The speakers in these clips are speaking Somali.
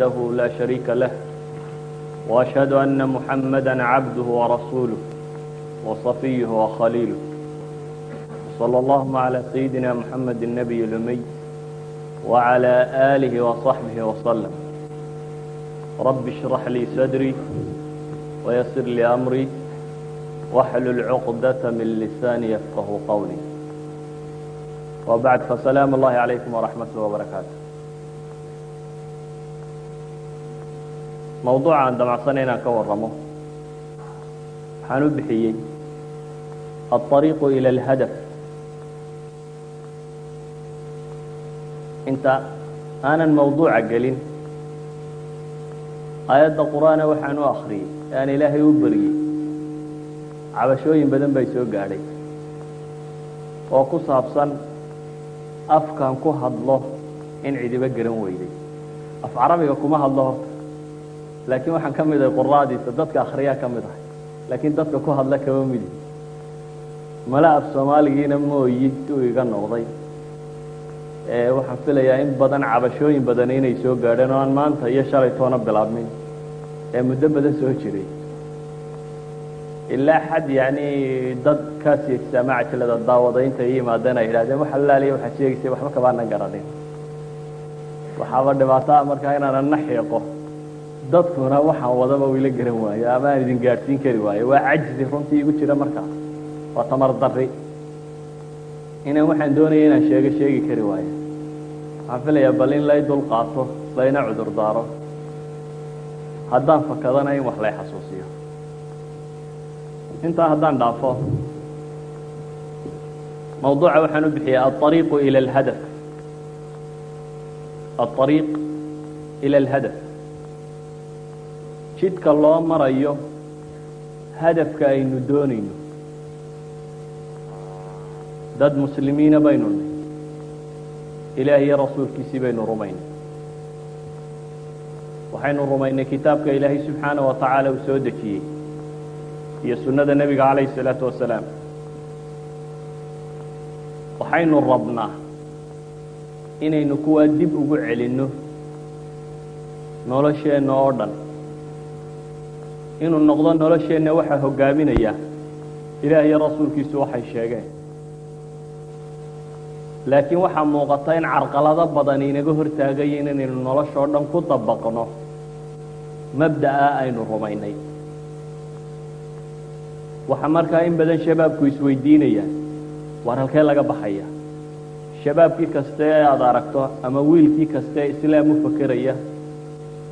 وحده لا شريك له وأشهد أن محمدا عبده ورسوله وصفيه وخليله صلى الله على سيدنا محمد النبي الأمي وعلى آله وصحبه وسلم رب اشرح لي صدري ويسر لي أمري واحلل عقدة من لساني يفقه قولي وبعد فسلام الله عليكم ورحمة الله وبركاته mawduuca aan damacsanay inaan ka warramo. Waxaan u bixiyey alطariiqu ila alhadaf. Inta aanan mawduuca gelin aayadda qur'aana waxaan u akriyey ee aan ilaahay u beriyey cabashooyin badan bay soo gaadhay. Oo ku saabsan afkan ku hadlo in cidibo garan weyday. Af carabiga kuma hadlo horta laakiin waxaan ka mid ahay quraadiisa dadka akhriyaa ka mid ahay. Laakiin dadka ku hadla kama midi. Mala af soomaaligiina mooyi uu iga noqday. Waxaan filayaa in badan cabashooyin badan inay soo gaadheen oo aan maanta iyo shalay toona bilaabmin. Ee muddo badan soo jiray. Ilaa xad yani dad kaasi saamactilada daawadaynta i yimaadeen ay yidhahdeen wax allaaliya waxaad sheegaysay waxba kabaanan garanin. Waxaaba dhibaataa markaa inaanan na xiiqo dadkuna waxaan wadaba wayla garan waaye amaan idin gaadhsiin kari waaye. Waa cajzi runtii igu jira markaas waa tamar dari inaan waxaan doonaya inaan sheego sheegi kari waayo waxaan filayaa bal in lay dul qaato layna cudur daaro. Haddaan fakadana in wax lay xasuusiyo. Intaa haddaan dhaafo mawduuca waxaan u bixiyay aariiqu ila alhadaf. Aariiq ila alhadaf jidka loo marayo hadafka aynu doonayno. Dad muslimiina baynu nahy ilaah iyo rasuulkiisii baynu rumaynay. Waxaynu rumaynay kitaabka ilaahay subxaana wa tacaala uu soo dejiyey iyo sunnada nebiga calayhi الsalaatu wasalaam waxaynu rabnaa inaynu kuwaa dib ugu celinno nolosheenna oo dhan inuu noqdo nolosheenna waxaa hogaaminaya. Ilaah iyo rasuulkiisu waxay sheegeen. Laakiin waxaa muuqata in carqalado badan inaga hortaagayo inaynu noloshoo dhan ku dabaqno. Mabda'a aynu rumaynay. Waxaa markaa in badan shabaabku isweydiinayaan waar halkee laga baxaya? Shabaabkii kaste ee aada aragto ama wiilkii kaste islaam u fakeraya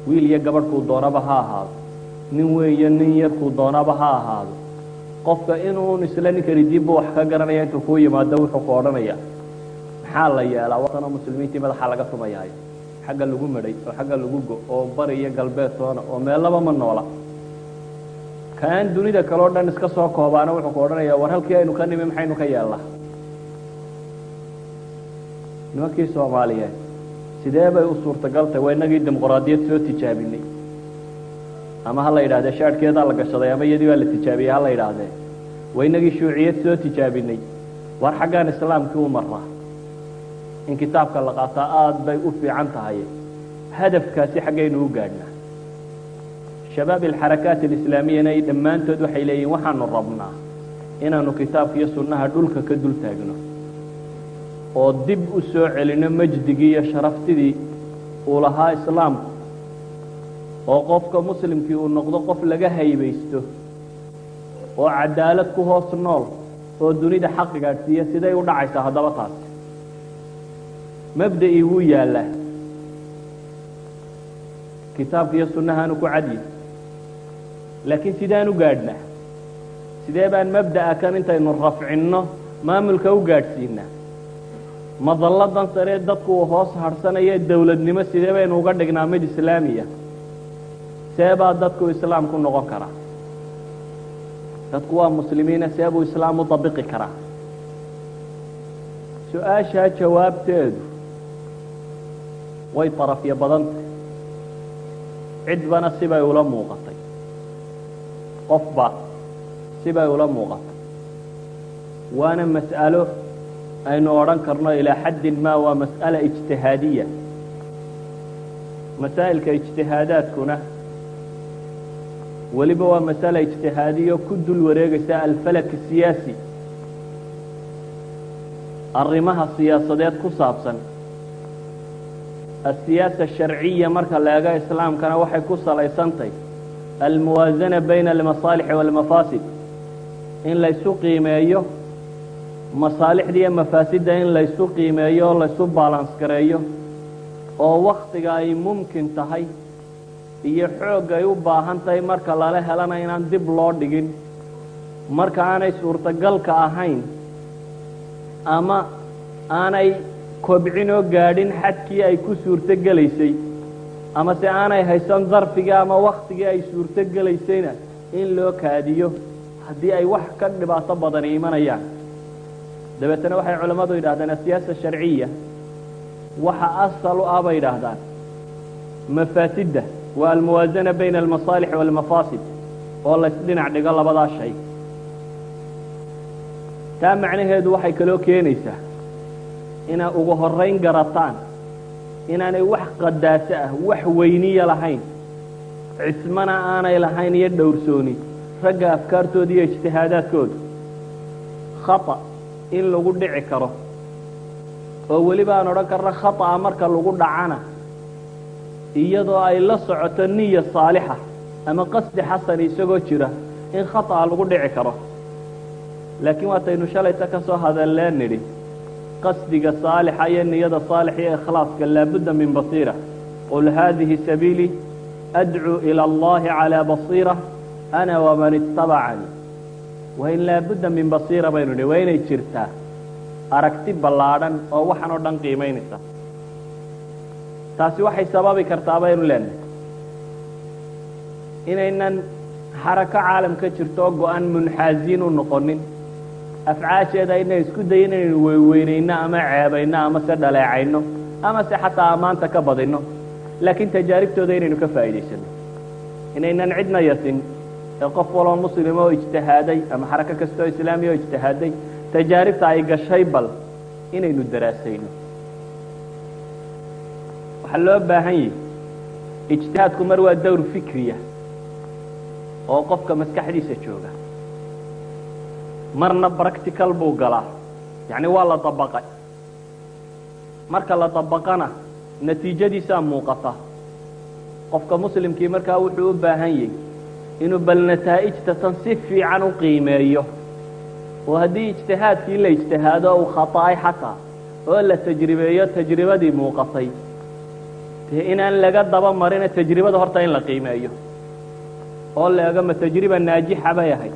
wiil iyo gabadhkuu doonaba ha ahaado nin weeyo nin yarkuu doonaba ha ahaado. Qofka inuun isla ninkani dibbu wax ka garanaya intuu kuu yimaado wuxuu ku odhanaya maxaa la yeelaa? Watanoo muslimiintii madaxa laga tumayaayo xagga lagu medhay oo xagga lagu go oo bari iyo galbeed toona oo meellaba ma noola. Kaan dunida kale o dhan iska soo koobaana wuxuu ku odhanaya war halkii aynu ka nimi maxaynu ka yeelnaa? Nimankii soomaaliyeed sidee bay u suurtagal tahay waa inagii dimuqraadiyad soo tijaabinay ama ha la yidhahdee shaadhkeedaa la gashaday ama iyadii baa la tijaabiyey ha la yidhaahdee waa inagii shuuciyad soo tijaabinay war xaggaan islaamkii u maraa in kitaabka la qaataa aada bay u fiican tahay hadafkaasi xaggaynu u gaadhnaa shabaab alxarakaat alislaamiyana ay dhammaantood waxay leeyihiin waxaanu rabnaa inaanu kitaabka iyo sunnaha dhulka ka dul taagno. Oo dib u soo celino majdigii iyo sharaftidii uu lahaa islaamku oo qofka muslimkii uu noqdo qof laga haybaysto oo cadaalad ku hoos nool oo dunida xaqi gaadhsiiya siday u dhacaysaa haddaba taasi mabda'ii wuu yaallaa. Kitaabka iyo sunnahaanu ku cadyi. Laakiin sidaan u gaadhnaa. Sidee baan mabda'a kan intaynu rafcinno maamulka u gaadhsiinaa madalladan saree dadku uu hoos hadhsanaya dowladnimo sidee baynu uga dhignaa mid islaamiya see baa dadku islaam ku noqon karaa. Dadku waa muslimiina see buu islaam u dabiqi karaa. Su'aashaa jawaabteedu way darafyo badantay. Cidbana sibay ula muuqatay. Qofba sibay ula muuqatay. Waana mas'alo aynu odhan karno ilaa xaddin ma waa mas'ala ijtihaadiya. Masaa'ilka ijtihaadaadkuna weliba waa masala ijtihaadiyo ku dul wareegaysa alfalak siyaasi. Arrimaha siyaasadeed ku saabsan asiyaasa sharciya marka la eego islaamkana waxay ku salaysantahy almuwaasana bayna almasaalixi waalmafaasid in laysu qiimeeyo masaalixda iyo mafaasidda in laysu qiimeeyo oo laysu balans gareeyo oo waktiga ay mumkin tahay iyo xoog ay u baahan tahay marka lala helana inaan dib loo dhigin. Marka aanay suurtagalka ahayn ama aanay kobcin oo gaadhin xadkii ay ku suurto gelaysay ama se aanay haysan darfigii ama waktigii ay suurto gelaysayna in loo kaadiyo haddii ay wax ka dhibaato badani imanayaan. Dabeetana waxay culammadu yidhahdeen asiyaasa sharciya waxa asal ah bay yidhaahdaan. Mafaasidda waa almuwaasana bayna almasaalix waalmafaasid oo laysdhinac dhigo labadaa shay. Taa macnaheedu waxay kaloo keenaysaa inay ugu horayn garataan inaanay wax qadaaso ah wax weyniya lahayn cismana aanay lahayn iyo dhowrsooni ragga afkaartooda iyo ijtihaadaadkooda. Khata in lagu dhici karo. Oo weliba aan odhan karno khata'a marka lagu dhacana iyadoo ay la socoto niya saalixa ama qasdi xasan isagoo jira in khata'a lagu dhici karo. Laakiin waataynu shalayta ka soo hadalleen nidhi qasdiga saalixa iyo niyada saalixa iyo ikhlaaska laabudda min basiira. Qul haadihi sabiilii adcuu ila allahi calaa basiira ana waman itabacanii waa laabudda min basiira baynu nidhi waa jirtaa aragti ballaadhan oo waxan oo dhan qiimaynaysa taasi waxay sababi kartaa baynu leenahay. Inaynan xarako caalamka jirto oo go-an munxaaziin u noqonin. Afcaasheeda inay isku dayin inaynu weyweynayno ama ceebayno ama se dhaleecayno ama se xataa ammaanta ka badino laakiin tajaaribtooda inaynu ka faa'iidaysano inaynan cidna yasin ee qof waloo muslim oo ijtihaaday ama xarako kastoo islaamiya oo ijtihaaday tajaaribta ay gashay bal inaynu daraasayno waxaa loo baahan yahi ijtihaadku mar waa dawr fikriya oo qofka maskaxdiisa jooga. Marna practical buu galaa yacni waa la dabaqay. Marka la dabaqana natiijadiisaa muuqata. Qofka muslimkii markaa wuxuu u baahan yahy inuu bal nataa'ijta tan si fiican u qiimeeyo. Oo haddii ijtihaadkii la ijtihaado uu khata'ay xataa oo la tajribeeyo tajribadii muuqatay dee inaan laga daba marina tajribada horta in la qiimeeyo. Oo la ego ma tajriba naajixa bay ahayd.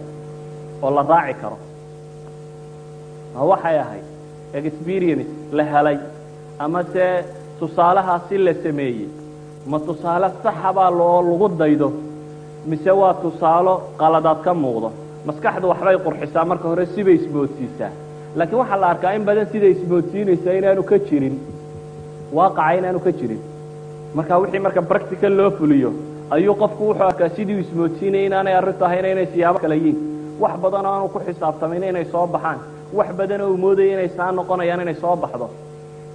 Oo la raaci karo. Ma waxay ahayd? Experience la helay. Ama se tusaalahaasi la sameeyey? Ma tusaale saxa baa loo lagu daydo? Mise waa tusaalo qaladaad ka muuqdo? Maskaxdu waxbay qurxisaa marka hore sibay isboodsiisaa. Laakiin waxaa la arkaa in badan siday isboodsiinaysaa inaanu ka jirin. Waaqaca inaanu ka jirin marka wixii marka practical loo fuliyo ayuu qofku wuxuu arkaa sidii ismoodsiinaya inaanay arrintu ahayna inay siyaabo kale yiin wax badan oo aanu ku xisaabtamayna inay soo baxaan. Wax badan oo uu moodaya inay saa noqonayaan inay soo baxdo.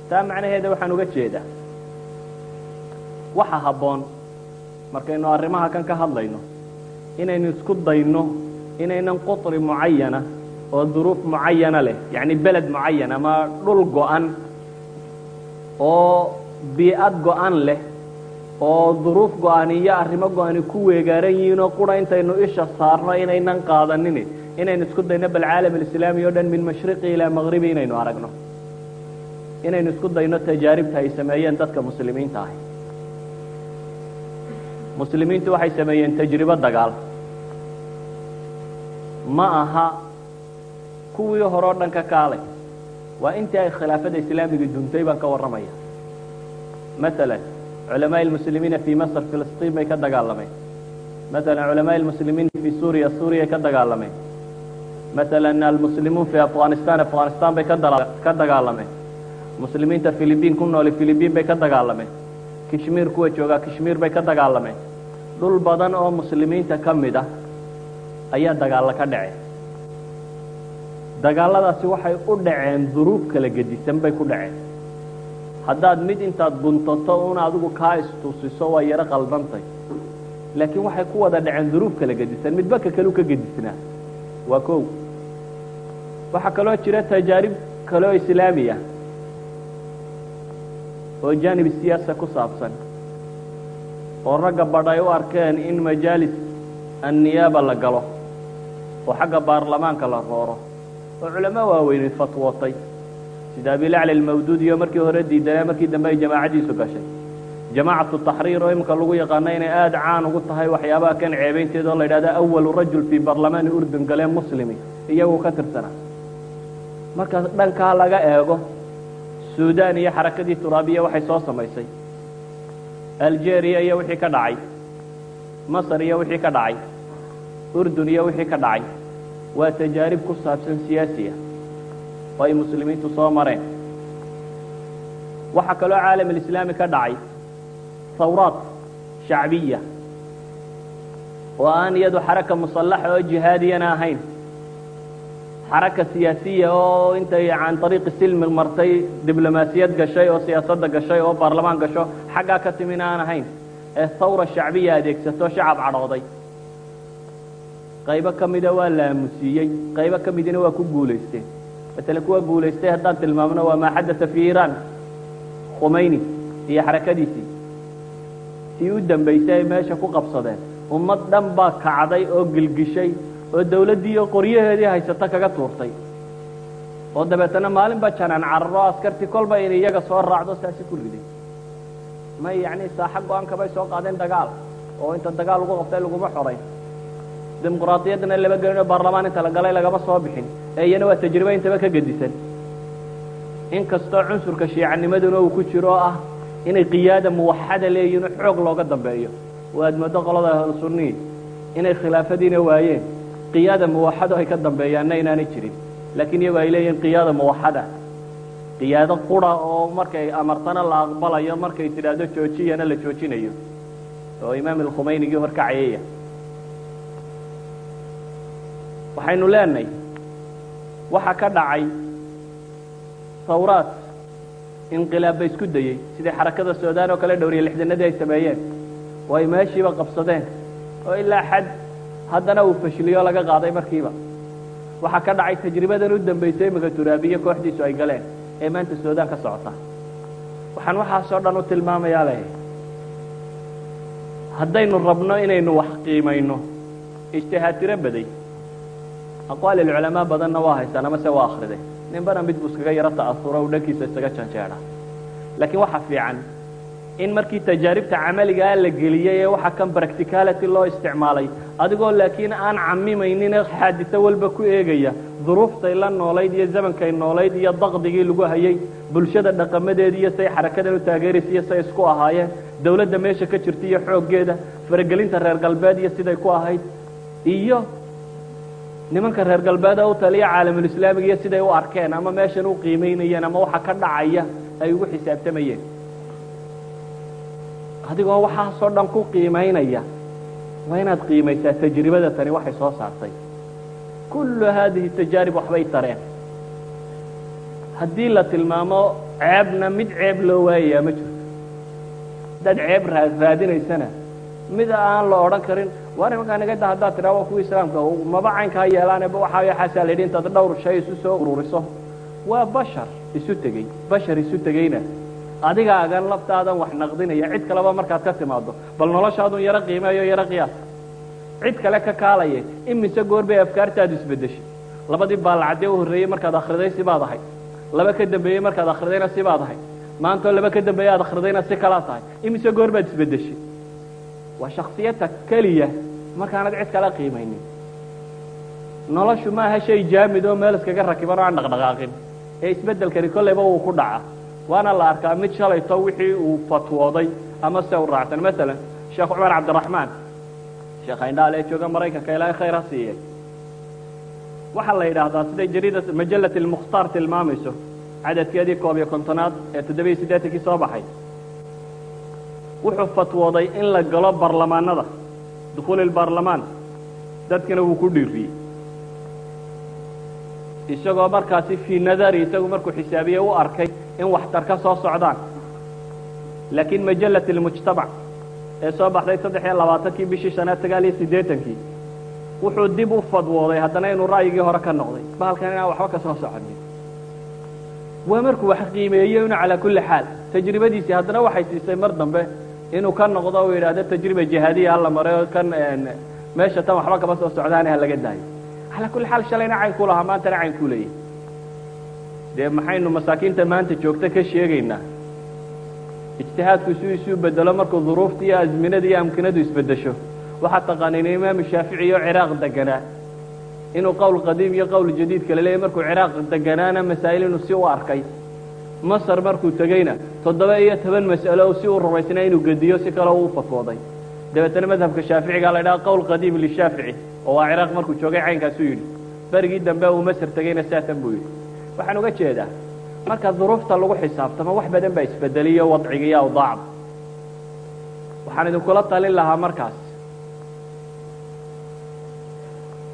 Taa macnaheeda waxaan uga jeedaa. Waxa habboon markaynu arrimaha kan ka hadlayno inaynu isku dayno inaynan qutri mucayana oo duruuf mucayana leh yacni beled mucayan ama dhul go-an oo bii'ad go-an leh oo duruuf go-an iyo arrimo go-ani ku weegaaran yihiin oo qura intaynu isha saarno inaynan qaadanin inaynu isku dayno bal caalam alislaami o dhan min mashriqi ilaa maqribi inaynu aragno. Inaynu isku dayno tajaaribta ay sameeyeen dadka muslimiinta ahi. Muslimiintu waxay sameeyeen tajribo dagaal. Ma aha kuwii hore o dhan ka kaalay waa intii ay khilaafada islaamiga duntay baan ka warramaya maala culamaء الmuslimiina fi masr filisطin bay ka dagaalameen maala culamaء الmuslimiin fi suuriya suuriya ka dagaalameen maala almuslimuun fi afghanistan afghanistan bay ka dagaalameen muslimiinta philibiin ku nooli philibiin bay ka dagaalameen kishmiir kuwa joogaa kishmiir bay ka dagaalameen dhul badan oo muslimiinta ka mid ah ayaa dagaalo ka dhaceen dagaaladaasi waxay u dhaceen duruuf kala gedisan bay ku dhaceen haddaad mid intaad guntato un adigu kaa istusiso waa yaro qaldantay laakiin waxay ku wada dhaceen duruuf kala gedisan. Midba ka kalu ka gedisnaa. Waa kow. Waxaa kaloo jira tajaarib kaloo islaami ah oo jaanib siyaasa ku saabsan. Oo ragga badh ay u arkeen in majaalis anniyaaba la galo. Oo xagga baarlamaanka la rooro. Oo culamo waaweyneed fatwootay sida abilacli almawduud iyo markii hore diidanee markii dambe ay jamaacadiisu gashay. Jamaacatu taxriir oo iminka lagu yaqaano inay aada caan ugu tahay waxyaabaha kan ceebaynteeda oo la yidhahda awalu rajul fii barlamaani urdun galee muslimi iyagu ka tirsanaa marka dhankaa laga eego suudan iyo xarakadii turaabiya waxay soo samaysay. Algeria iyo wixii ka dhacay. Masr iyo wixii ka dhacay. Urdun iyo wixii ka dhacay. Waa tajaarib ku saabsan siyaasiya oo ay muslimiintu soo mareen. Waxaa kaloo caalam alislaami ka dhacay hawraad shacbiya oo aan iyadu xaraka musallaxa oo jihaadiyana ahayn. Xaraka siyaasiya oo intay can ariiqi silmi martay diblomaasiyad gashay oo siyaasadda gashay oo baarlamaan gasho xaggaa ka timin aan ahayn. Ee hawra shacbiya adeegsato shacab cadhooday. Qaybo ka mida waa la aamusiiyey qaybo ka midina waa ku guulaysteen matala kuwa guulaystay haddaan tilmaamno waa maa xadata fi iiraan. Khumayni iyo xarakadiisii. Tii u dambaysay ay meesha ku qabsadeen. Ummad dhan baa kacday oo gilgishay oo dawladdii iyo qoryaheedii haysata kaga tuurtay. Oo dabeetana maalinba janaan cararo askartii kolba in iyaga soo raacdo saasi ku riday. May yacni saaxa go'aanka bay soo qaadeen dagaal. Oo inta dagaal lagu qabtay laguma xorayn dimuqraadiyaddana laba gelin oo baarlamaan inta la galay lagama soo bixin. Ee iyana waa tajribe intaba ka gedisan. Inkastoo cunsurka shiicanimaduna uu ku jiro oo ah inay qiyaada muwaxada leeyihiin oo xoog looga dambeeyo. Oo aad moodo qolada ahlusunniyi inay khilaafadiina waayeen qiyaada muwaxado ay ka dambeeyaanna inaanay jirin. Laakiin iyagu ay leeyihiin qiyaada muwaxada qiyaado qura oo markay amartana la aqbalayo markay tidhaahdo joojiyana la joojinayo. Oo imaam alkhumaynigii horkacayaya waxaynu leenahay waxa ka dhacay hawraad inqilaab ba isku dayey sidii xarakada suudaan oo kale dhowriye lixdanadii ay sameeyeen oo ay meeshiiba qabsadeen oo ilaa xad haddana uu fashiliyo laga qaaday markiiba. Waxaa ka dhacay tajribadan u dambaysay imika turaabiye kooxdiisu ay galeen ee maanta suudaan ka socota. Waxaan waxaasoo dhan u tilmaamayaa leh haddaynu rabno inaynu wax qiimayno ijtihaad tiro baday aqwaal ilculamaa badanna waa haysaan amase waa akhriday. Ninbana mid buu iskaga yaro ta'asuro u dhankiisa isaga janjeedha laakiin waxa fiican in markii tajaaribta camaligaa la geliyey ee waxa kan practicality loo isticmaalay adigoo laakiin aan camimaynin xaadiso walba ku eegaya duruuftay la noolayd iyo zamankay noolayd iyo daqdigii lagu hayay bulshada dhaqamadeedi iyo say xarakadan u taageeraysa iyo say isku ahaayeen dawladda meesha ka jirta iyo xooggeeda faragelinta reer galbeed iyo siday ku ahayd iyo nimanka reer galbeeda u taliya caalamulislaamiga iyo siday u arkeen ama meeshan u qiimaynayeen ama waxa ka dhacaya ay ugu xisaabtamayeen. Adigoo waxaasoo dhan ku qiimaynaya waa inaad qiimaysaa tajribada tani waxay soo saartay. Kullu haadihi tajaarib waxbay tareen. Haddii la tilmaamo ceebna mid ceeb loo waayayaa ma jirto. Haddaad ceeb raa raadinaysana mid aan la odhan karin waa nimankaa nigada haddaad tidhaa waa kuwa islaamka maba caynka ha yeelaaneba waxaa waxaasaa la dhowr shay isu soo ururiso. Waa bashar isu tegey bashar isu tegeyna. Adigaagan laftaadan wax naqdinaya cid kaleba markaad ka timaado bal noloshaadun yaro qiimeeyo yaro qiyaas. Cid kale ka kaalaya imise goor bay afkaartaadu isbedeshay labadii baalacadee u horreeyey markaad akhriday sibaad ahay. Laba ka dambeeyey markaad akridayna sibaad ahay. Maantoo laba ka dambeeye aad akridayna si kalaa tahay imise goor baad isbedeshay waa shaksiyadta keliya. Markaanad cid kala qiimaynin. Noloshu maaha shay jaamid oo meel iskaga rakiban oo aan dhaqdhaqaaqin. Ee isbeddelkani kollayba wuu ku dhaca. Waana la arkaa mid shalayto wixii uu fatwooday ama se u raacsan. Masalan sheekh cumar cabdiraxmaan sheekh indhaal ee jooga maraykanka ilaahay khayr ha siiye waxaa la yidhaahdaa siday jarida majallat almukhtaar tilmaamayso cadadkeedii koob iyo kontonaad ee toddobiyo siddeetankii soo baxay wuxuu fatwooday in la galo barlamaanada dukhuuli ilbaarlamaan dadkina wuu ku dhiiriyey isagoo markaasi fii nadari isagu markuu xisaabiye u arkay in waxtar ka soo socdaan. Laakiin majallat almujtamac ee soo baxday saddex iyo labaatankii bishii shanaad sagaal iyo siddeetankii wuxuu dib u fadwooday haddana inuu ra'yigii hore ka noqday. Bahalkan inaan waxba ka soo soconin waa markuu wax qiimeeyey inu calaa kulli xaal tajribadiisii haddana waxay siisay mar dambe inuu ka noqdo u yidhaahdo tajriba jihaadiya hala maray oo kan meesha tan waxba kama soo socdaane ha laga daayo. Calaa kulli xaal shalayna cayn ku lahaa maantana cayn ku leeyahy dee maxaynu masaakiinta maanta joogta ka sheegaynaa ijtihaadku si isuu bedelo markuu duruufta iyo azminada iyo amkinadu isbedesho waxaad taqaaniin imaamu shaafici oo ciraaq deganaa inuu qowl qadiim iyo qowl jadiid kale leeyahy markuu ciraaq deganaana masaa'il inuu si u arkay masar markuu tegeyna toddoba iyo toban mas'alo si uu rumaysnaa inuu gediyo si kale uu fatwooday dabeetana madhabka shaaficigaa la idhaha qowl qadiim lishaafici oo waa ciraaq markuu joogay caynkaasuu yidhi. Berigii dambe uu masar tegeyna saatan buu yidhi. Waxaan uga jeedaa marka duruufta lagu xisaabtamo wax badan baa isbedeliyo wadciga iyo awdaacda waxaan idinkula talin lahaa markaas.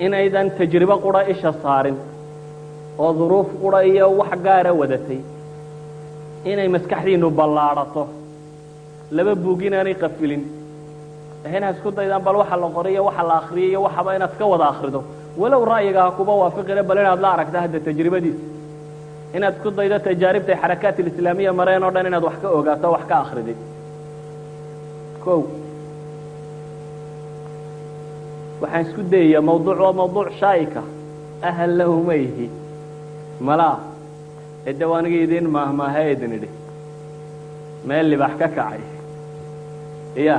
Inaydan tajribo qura isha saarin oo duruuf qura iyo wax gaara wadatay inay maskaxdiinu ballaadhato laba buug inaanay qafilin. Inaad isku daydaan bal waxa la qoriyo waxa la akriyay iyo waxaba inaad ka wada akrido walow ra'yiga ha kuba waafiqine bal inaad la aragta hadda tajribadiisa inaad isku daydo tajaaribtay xarakaat alislaamiya mareen oo dhan inaad wax ka ogaato wax ka akridid o waxaan isku dayayaa mawduuc waa mawduuc shaa'ika. Ahal lahu ma ihi malaa ede aniga idin maahmaahe idin idhi meel libax ka kacay ya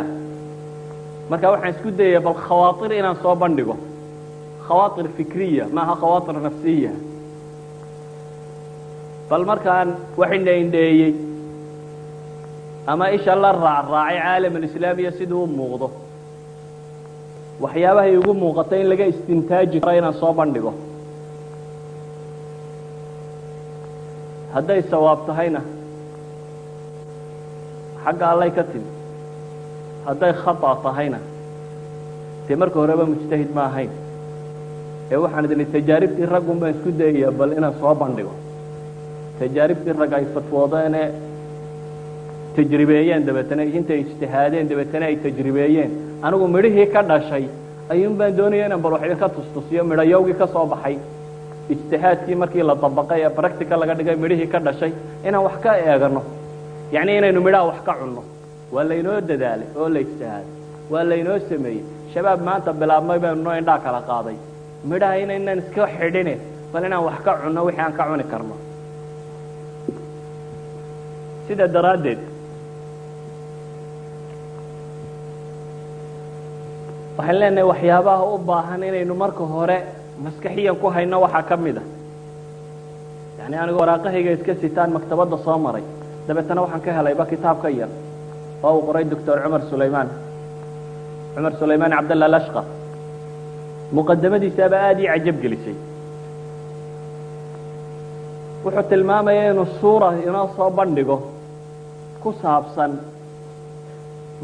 marka waxaan isku dayayaa bal khawaatir inaan soo bandhigo khawaatir fikriya maaha khawaatir nafsiya bal markaan wax indha indheeyey ama isha la raacraacay caalam alislaamiya siduu muuqdo waxyaabaha igu muuqata in laga istintaaji karo inaan soo bandhigo hadday sawaab tahayna xagga allay ka timi. Hadday khata tahayna dee marka horeba mujtahid ma ahayn. Ee waxaan idin tajaaribtii raggun baan isku dayayaa bal inaan soo bandhigo. Tajaaribtii rag ay fatwoodeene tajribeeyeen dabeetana intay ijtihaadeen dabeetana ay tajribeeyeen. Anigu midhihii ka dhashay ayuun baan doonaya inaan bal wax idinka tustusiyo midhayowgii ka soo baxay ijtihaadkii markii la dabaqay ee practical laga dhigay midhihii ka dhashay inaan wax ka eegano. Yacni inaynu midhaha wax ka cunno. Waa laynoo dadaalay oo la ijtihaaday. Waa laynoo sameeyey. Shabaab maanta bilaabmay baynu noo indhaa kala qaaday. Midhaha inaynaan iska xidhine bal inaan wax ka cunno wixii aan ka cuni karno. Sida daraaddeed waxaan leenahay waxyaabaha u baahan inaynu marka hore maskaxiyan ku hayno waxaa ka mid a yani anigu waraaqahayga iska sitaan maktabadda soo maray. Dabeetana waxaan ka helayba kitaab ka yar oo uu qoray doctor cumar sulaymaan cumar sulaymaan cabdalla lashqa. Muqadamadiisaaba aada ii cajab gelisay. Wuxuu tilmaamaya inuu suura inoo soo bandhigo ku saabsan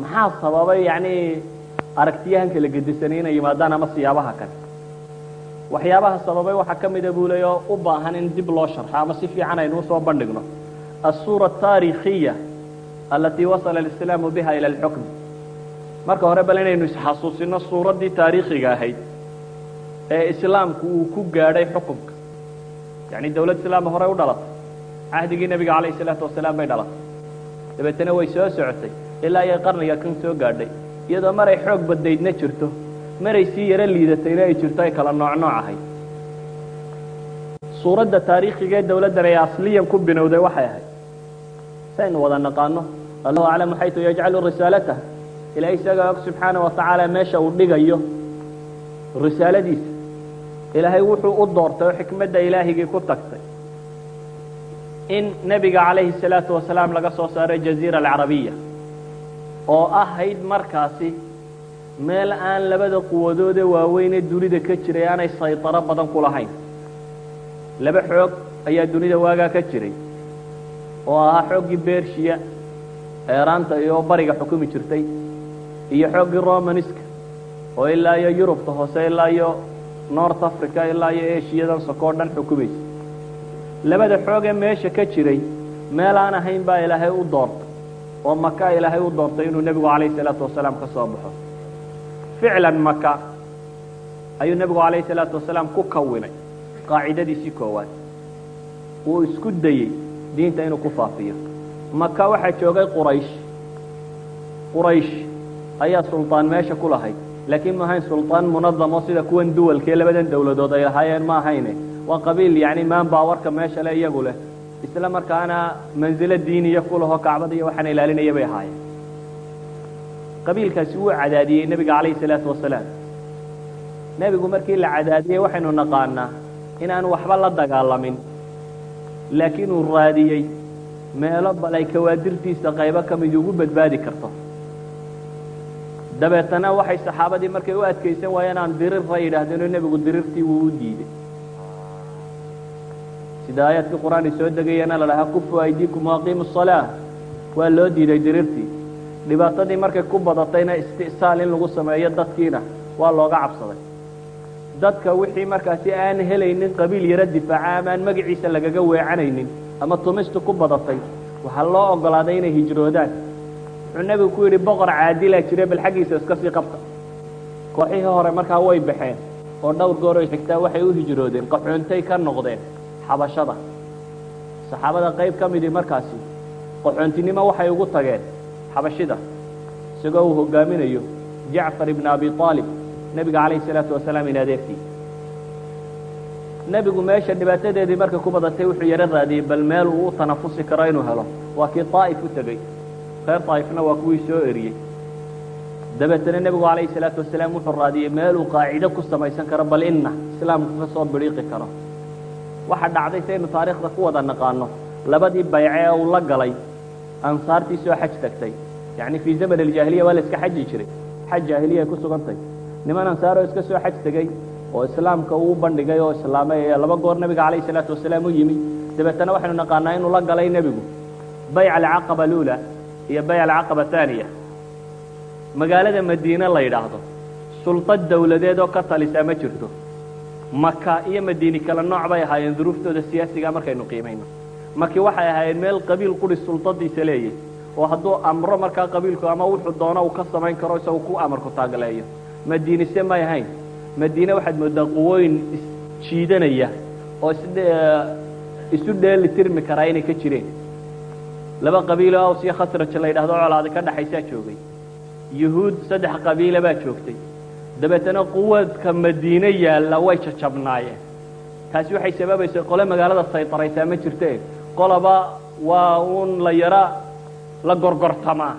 maxaa sababay yani aragtiyahan kala gedisanay inay yimaadaan ama siyaabaha kale waxyaabaha sababay waxaa ka mida buu leey oo u baahan in dib loo sharxo ama si fiican aynu usoo bandhigno الsuura الtaarikiya alatii wasala اlislaamu biha ilى اlxukm marka hore bal inaynu isxasuusino suuraddii taariikhiga ahayd ee islaamku uu ku gaadhay xukumka yani dawlad islaama horey u dhalatay cahdigii nebiga alayh الsalaatu wasalaam bay dhalatay dabeetana way soo socotay ilaa ayay qarniga kan soo gaadhay iyadoo maray xoog badnaydna jirto maray sii yaro liidatayna ay jirto ay kala nooc ahayd suuradda taariikhiga ee dawladdan ay asliyan ku binowday waxay ahayd saynu wada naqaano. Allahu aclamu xaytu yajcalu risaalatah ilaa isagaa og subxaana wa tacaala meesha uu dhigayo risaaladiisa. Ilaahay wuxuu u doortay oo xikmadda ilaahigii ku tagtay in nebiga calayhi الsalaatu wasalaam laga soo saaray jaziira alcarabiya oo ahayd markaasi meel aan labada quwadoode waaweynee dunida ka jiray aanay saytaro badan ku lahayn. Laba xoog ayaa dunida waagaa ka jiray oo ahaa xooggii bershiya eeraanta iyo bariga xukumi jirtay iyo xooggii romaniska oo ilaa iyo yurubta hoose ilaa iyo north africa ilaa iyo eshiyadan sokoo dhan xukumaysa labada xoogee meesha ka jiray meel aan ahayn baa ilaahay u doortay oo maka ilaahay u doortay inuu nebigu calayhi salaatu wasalaam ka soo baxo ficlan maka ayuu nebigu calayhi salaatu wasalaam ku kawinay qaacidadiisii koowaad. Uu isku dayey diinta inuu ku faafiyo. Maka waxaa joogay quraysh. Quraysh ayaa sulطaan meesha ku lahayd laakiin ma ahayn sulطaan munadamo sida kuwan duwalkee labadan dowladood ay lahaayeen ma ahayne. Waa qabiil yani maanbaawarka meesha le iyagu leh. Isla markaana manzilo diiniya ku kacbada iyo waxaana ilaalinaya bay ahaayeen qabiilkaasi wuu cadaadiyey nebiga calayhi salaatu wasalaam. Nebigu markii la cadaadiyey waxaynu naqaanaa inaanu waxba la dagaalamin laakiin uu raadiyey meelo bal ay kawaadirtiisa qaybo ka mid ugu badbaadi karto. Dabeetana waxay saxaabadii markay u adkaysan waayeen aan dirirra yidhaahdeenoo nebigu dirirtii wuu u diiday sida aayaadkii qur'aan soo degayana la dhahaa kufu aydiikum waaqiimu salaa waa loo diiday dirirtii dhibaatadii markay ku badatayna isti'saal in lagu sameeyo dadkiina waa looga cabsaday. Dadka wixii markaasi aan helaynin qabiil yaro difaaca ama aan magaciisa lagaga weecanaynin ama tumistu ku badatay waxaa loo ogolaaday inay hijroodaan. Wuxuu nebigu ku yidhi boqor caadilaa jire bal xaggiisa iska sii qabta. Kooxihii hore markaa way baxeen oo dhowr gooroo xigtaa waxay u hijroodeen qaxoontay ka noqdeen xabashada. Saxaabada qayb ka midii markaasi qaxoontinimo waxay ugu tageen xabashida isagoo uu hogaaminayo jacfar ibn abi aalib nebiga calayhi salaatu wasalaam in adeertii. Nebigu meesha dhibaatadeedii markay ku badatay wuxuu yaro raadiyey bal meel uu u tanafusi karo inuu helo. Waa kii daa'if u tegey reer daa'ifna waa kuwii soo eriyey. Dabeetana nebigu calayhi salaatu wasalaam wuxuu raadiyey meel uu qaacido ku samaysan karo bal inna islaamku ka soo bidhiiqi karo. Waxa dhacday saynu taariikhda ku wada naqaano labadii bayce uu la galay ansaartii soo xaj tagtay yacni fii zaman aljaahiliya waa la iska xaji jiray. Xaj jaahiliya ay ku sugantay. Niman ansaaroo iska soo xaj tegey oo islaamka uu bandhigay oo islaamay ayaa laba goor nebiga calayhi salaatu wasalaam u yimi. Dabeetana waxaynu naqaanaa inuu la galay nebigu bayc alcaqaba luula iyo bayc alcaqaba haaniya magaalada madiine la yidhaahdo. Sulطad dawladeed oo ka talisaa ma jirto. Maka iyo madiini kale nooc bay ahaayeen duruuftooda siyaasiga markaynu qiimayno maki waxay ahaayeen meel qabiil quri sultadiisa leeyahy oo hadduu amro markaa qabiilku ama wuxuu doono uu ka samayn karo isagu ku amarku taagleeyo madiinise may ahayn. Madiine waxaad moodaa quwooyin isjiidanaya oo isu dheeli tirmi karaa inay ka jireen. Laba qabiilo aws iyo khasraj la yidhahdo colaadi ka dhaxaysaa joogay. Yuhuud saddex qabiila baa joogtay. Dabeetana quwadka madiine yaalla way jajabnaayeen. Taasi waxay sababaysay qole magaalada saytaraysaa ma jirte qolaba waa uun la yara la gorgortamaa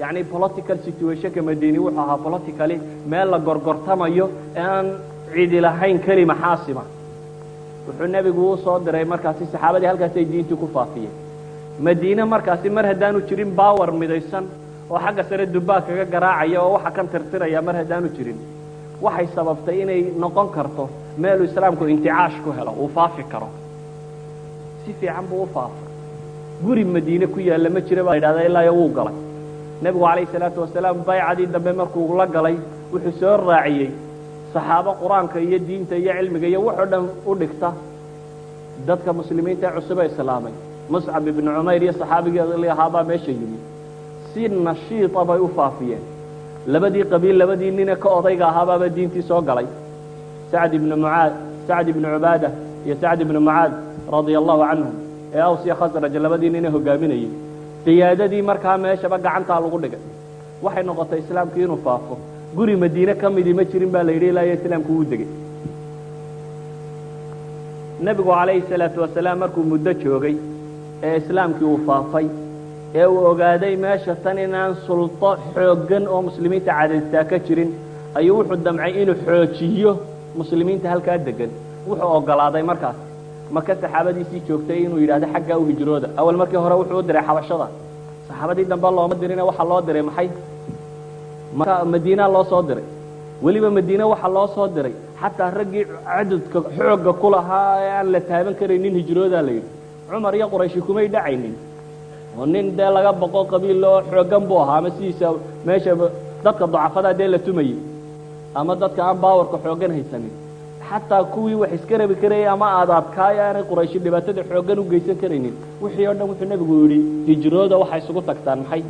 yacni political situationka madiini wuxuu ahaa politically meel la gorgortamayo ee aan cidi lahayn kelima xaasima. Wuxuu nebigu u soo diray markaasi saxaabadii halkaasay diintii ku faafiyeen. Madiine markaasi mar haddaanu jirin bawer midaysan oo xagga sare dubbaa kaga garaacaya oo waxa kan tirtiraya mar haddaanu jirin. Waxay sababtay inay noqon karto meeluu islaamku inticaash ku helo uu faafi karo. Si fiican buu u faafay guri madiine ku yaalla ma jira baa la yidhahda ilaa iyo wuu galay. Nebigu calayhi salaatu wasalaam baycadii dambe markuu la galay wuxuu soo raaciyey saxaabo qur'aanka iyo diinta iyo cilmiga iyo wuxoo dhan u dhigta dadka muslimiinta ee cusube islaamay muscab ibnu cumayr iyo saxaabigii ahaabaa meesha yimi. Si nashiita bay u faafiyeen. Labadii qabiil labadii nine ka odayga ahaabaaba diintii soo galay. Sacd ibnu mucaad sacd ibnu cubaada iyo sacd ibnu mucaad radia allahu canhum ee aws iyo khasraj labadii nine hogaaminayey qiyaadadii markaa meeshaba gacantaa lagu dhigay. Waxay noqotay islaamkii inuu faafo. Guri madiine ka midii ma jirin baa la yidhi ilaa iyo islaamku wuu degey nebigu calayhi salaatu wasalaam markuu muddo joogay ee islaamkii uu faafay ee uu ogaaday meesha tan inaan sulto xooggan oo muslimiinta cadaystaa ka jirin ayuu wuxuu damcay inuu xoojiyo muslimiinta halkaa degan wuxuu ogolaaday markaas maka saxaabadiisii joogtay inuu yidhahdo xaggaa u hijrooda? Awal markii hore wuxuu u diray xabashada. Saxaabadii dambe looma dirina waxaa loo diray maxay? Maka madiinaa loo soo diray. Weliba madiine waxaa loo soo diray. Xataa raggii cadadka xoogga ku lahaa ee aan la taaban karaynin hijroodaa la yidhi. Cumar iyo qurayshi kumay dhacaynin. Oo nin dee laga boqo qabiil oo xooggan buu ahaa ama sidiisa meesha dadka dacafadaa dee la tumayey ama dadka aan baawarka xooggan haysanin xataa kuwii wax iska rabi karayay ama aada adkaayo aanay qurayshi dhibaatada xooggan u geysan karaynin. Wixii oo dhan wuxuu nebigu yidhi hijrooda waxay isugu tagtaan maxay?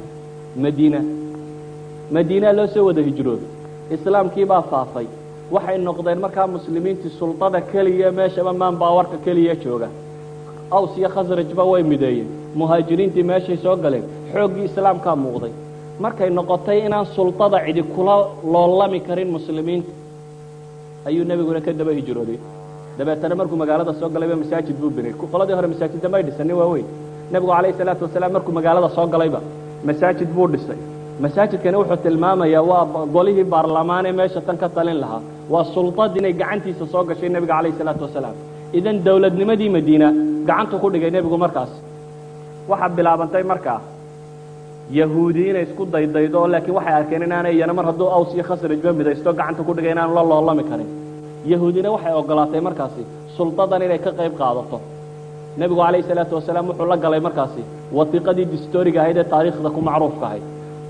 Madiina. Madiinaa loo soo wada hijrooda islaamkii baa faafay. Waxay noqdeen markaa muslimiintii sulطada keliya meeshaba maanbaawarka keliya jooga. Aws iyo khasrajba way mideeyeen. Muhaajiriintii meeshay soo galeen. Xooggii islaamkaa muuqday. Markay noqotay inaan sulطada cidi kula loolami karin muslimiinta ayuu nebiguna ka daba hijrooday dabeetana markuu magaalada soo galayba masaajid buu binay qoladii hore masaajidda may dhisanin waaweyn. Nebigu calayh salaatu wasalaam markuu magaalada soo galayba masaajid buu dhisay. Masaajidkani wuxuu tilmaamayaa waa golihii baarlamaan ee meesha tan ka talin lahaa. Waa sulطad inay gacantiisa soo gashay nebiga calayh salaatu wasalaam. Idan dowladnimadii madiina gacantu ku dhigay nebigu markaas. Waxaa bilaabantay markaa yahuudi inay isku daydaydo laakiin waxay arkeen inaanay iyana mar hadduu aws iyo khasrajba midaysto gacanta ku dhigay inaanu la loolami karin. Yahuudina waxay ogolaatay markaasi suldadan inay ka qayb qaadato. Nebigu calayhi salaatu wasalaam wuxuu la galay markaasi watiiqadii distoriga ahayd ee taariikhda ku macruufka ahayd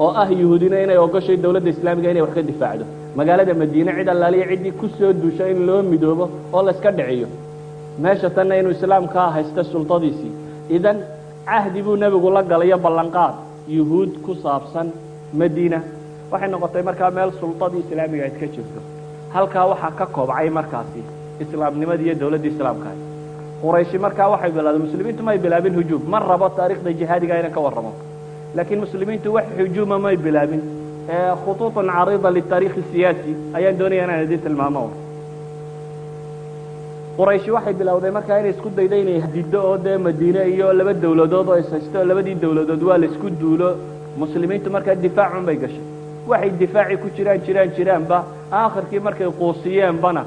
oo ah yahuudina inay ogoshay dowladda islaamiga inay wax ka difaacdo. Magaalada madiine cid allaaliya ciddii ku soo dusha in loo midoobo oo la iska dhiciyo. Meesha tanna inuu islaamkaa haysta sultadiisii. Idan cahdi buu nebigu la galayo ballanqaad yuhuud ku saabsan madiina. Waxay noqotay markaa meel suldadii islaamiga ayd ka jirto. Halkaa waxaa ka koobcay markaasi islaamnimadii iyo dowladdii islaamkaah qurayshi markaa waxay bilaabeen muslimiintu may bilaabin hujuum ma rabo taariikhda jihaadiga inaan ka warramo. Laakiin muslimiintu wax hujuuma may bilaabin. Khuطuuطan cariida litaariikhi siyaasi ayaan doonaya inaan idin tilmaamo qurayshi waxay bilowday markaa inay isku daydo inay hadido oo dee madiine iyo laba dawladood oo ishaysto labadii dawladood waa la isku duulo. Muslimiintu markaa difaacun bay gashay. Waxay difaaci ku jiraan jiraan jiraanba. Aakhirkii markay quusiyeenbana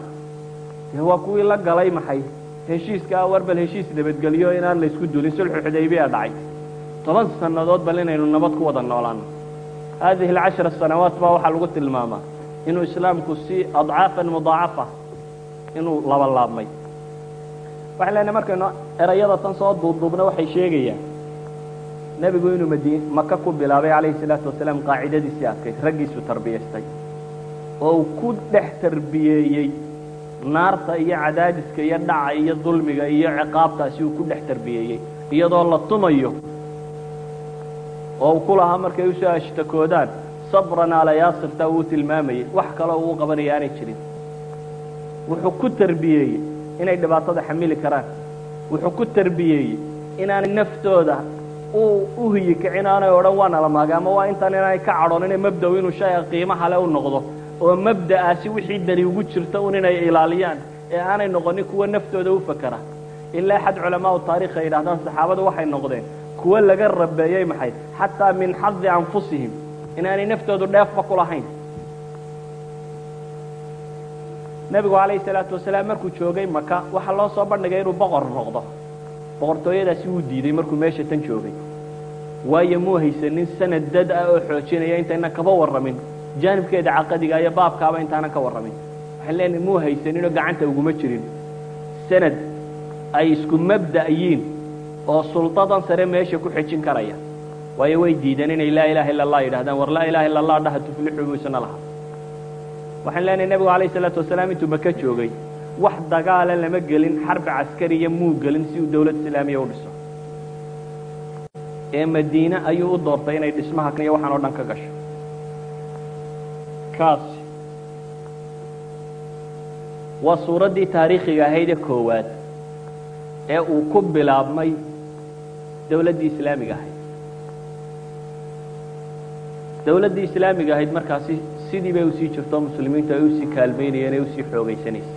dee waa kuwii la galay maxay? Heshiiska warbal heshiis nabadgelyo inaan la isku duulin. Sulxu xudaybiya dhacay. Toban sannadood bal inaynu nabad ku wada noolaano haadihi alcashara sanawaat baa waxaa lagu tilmaamaa. Inuu islaamku si adcaafan mudaacafa inuu labalaabmay waxaan leenahay markaynu erayada tan soo duubduubna waxay sheegayaan. Nebigu inuu madi maka ku bilaabay calayhi salaatu wasalaam qaacidadiisii adkayd raggiisu tarbiyaystay oo ku dhex tarbiyeeyey naarta iyo cadaadiska iyo dhaca iyo dulmiga iyo ciqaabtaasi uu ku dhex tarbiyeeyey. Iyadoo la tumayo oo uu markay u soo sabran ala yaasirta uu tilmaamayey wax kaloo uu qabanaya aanay jirin. Wuxuu ku tarbiyeeyey inay dhibaatada xamili karaan. Wuxuu ku tarbiyeeyey inaanay naftooda u hiyi kicin aanay odhan waa nalamaaga ama waa intaan inaanay ka cadhoonine mabda-u inuu shayga qiimaha le u noqdo oo mabda'aasi wixii dani ugu jirta un inay ilaaliyaan ee aanay noqonin kuwa naftooda u fakera ilaa xad culamaau taarikh ay yidhahdaan saxaabadu waxay noqdeen kuwo laga rabeeyey maxay? Xataa min xadi anfusihim inaanay naftoodu dheefba ku lahayn nebigu calayhi salaatu wasalaam markuu joogay maka waxaa loo soo bandhigay inuu boqor noqdo. Boqortooyadaasi wuu diiday markuu meesha tan joogay. Waayo muu haysanin sanad dad ah oo xoojinaya intayna kaba warramin. Jaanibkeeda caqadiga iyo baabkaaba intaanan ka warramin. Waxaan leenahay muu haysaninoo gacanta uguma jirin. Sanad ay isku mabda' yiin oo suldadan sare meesha ku xejin karaya. Waayo way diideen inay laa ilaha illa allah yidhahdaan war laa ilaha illa allah dhaha tuflixu buu isna lahaa waxaan leenahay nebigu calayh isalaatu wasalaam intuu maka joogay wax dagaala lama gelin xarbi caskariya muu gelin si uu dawlad islaamiya u dhiso. Ee madiine ayuu u doortay inay dhismaha kan iyo waxaan oo dhan ka gasho. Kaasi waa suuraddii taariikhiga ahayd ee koowaad ee uu ku bilaabmay dawladdii islaamiga ahayd. Dawladdii islaamiga ahayd markaasi sidii bay u sii jirto muslimiintu ay u sii kaalmaynayeen ee u sii xoogaysanaysa